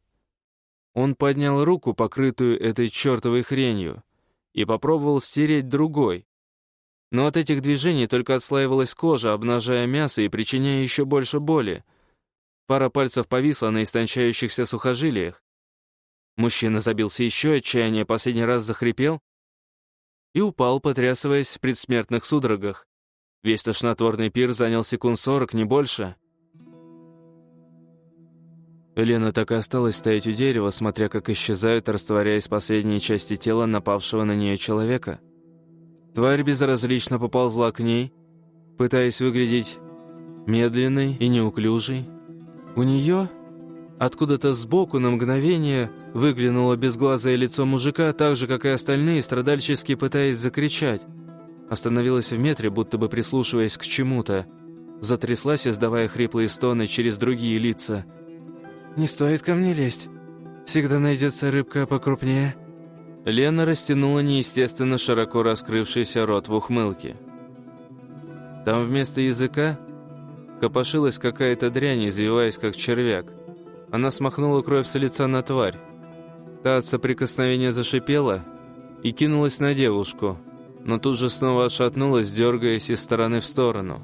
Он поднял руку, покрытую этой чертовой хренью, и попробовал стереть другой. Но от этих движений только отслаивалась кожа, обнажая мясо и причиняя еще больше боли. Пара пальцев повисла на истончающихся сухожилиях. Мужчина забился еще отчаяние, последний раз захрипел и упал, потрясываясь в предсмертных судорогах. Весь тошнотворный пир занял секунд сорок, не больше. Лена так и осталась стоять у дерева, смотря как исчезают, растворяясь последние части тела напавшего на нее человека. Тварь безразлично поползла к ней, пытаясь выглядеть медленной и неуклюжей. У нее откуда-то сбоку на мгновение выглянуло безглазое лицо мужика, так же, как и остальные, страдальчески пытаясь закричать. Остановилась в метре, будто бы прислушиваясь к чему-то. Затряслась, издавая хриплые стоны через другие лица. «Не стоит ко мне лезть. Всегда найдется рыбка покрупнее». Лена растянула неестественно широко раскрывшийся рот в ухмылке. Там вместо языка копошилась какая-то дрянь, извиваясь как червяк. Она смахнула кровь с лица на тварь. Та от соприкосновения зашипела и кинулась на девушку но тут же снова отшатнулась, дергаясь из стороны в сторону.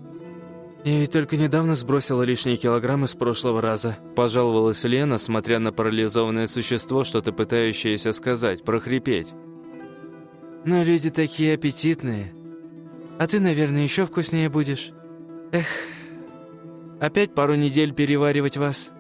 «Я ведь только недавно сбросила лишние килограммы с прошлого раза», пожаловалась Лена, смотря на парализованное существо, что-то пытающееся сказать, прохрипеть. «Но люди такие аппетитные. А ты, наверное, еще вкуснее будешь. Эх, опять пару недель переваривать вас».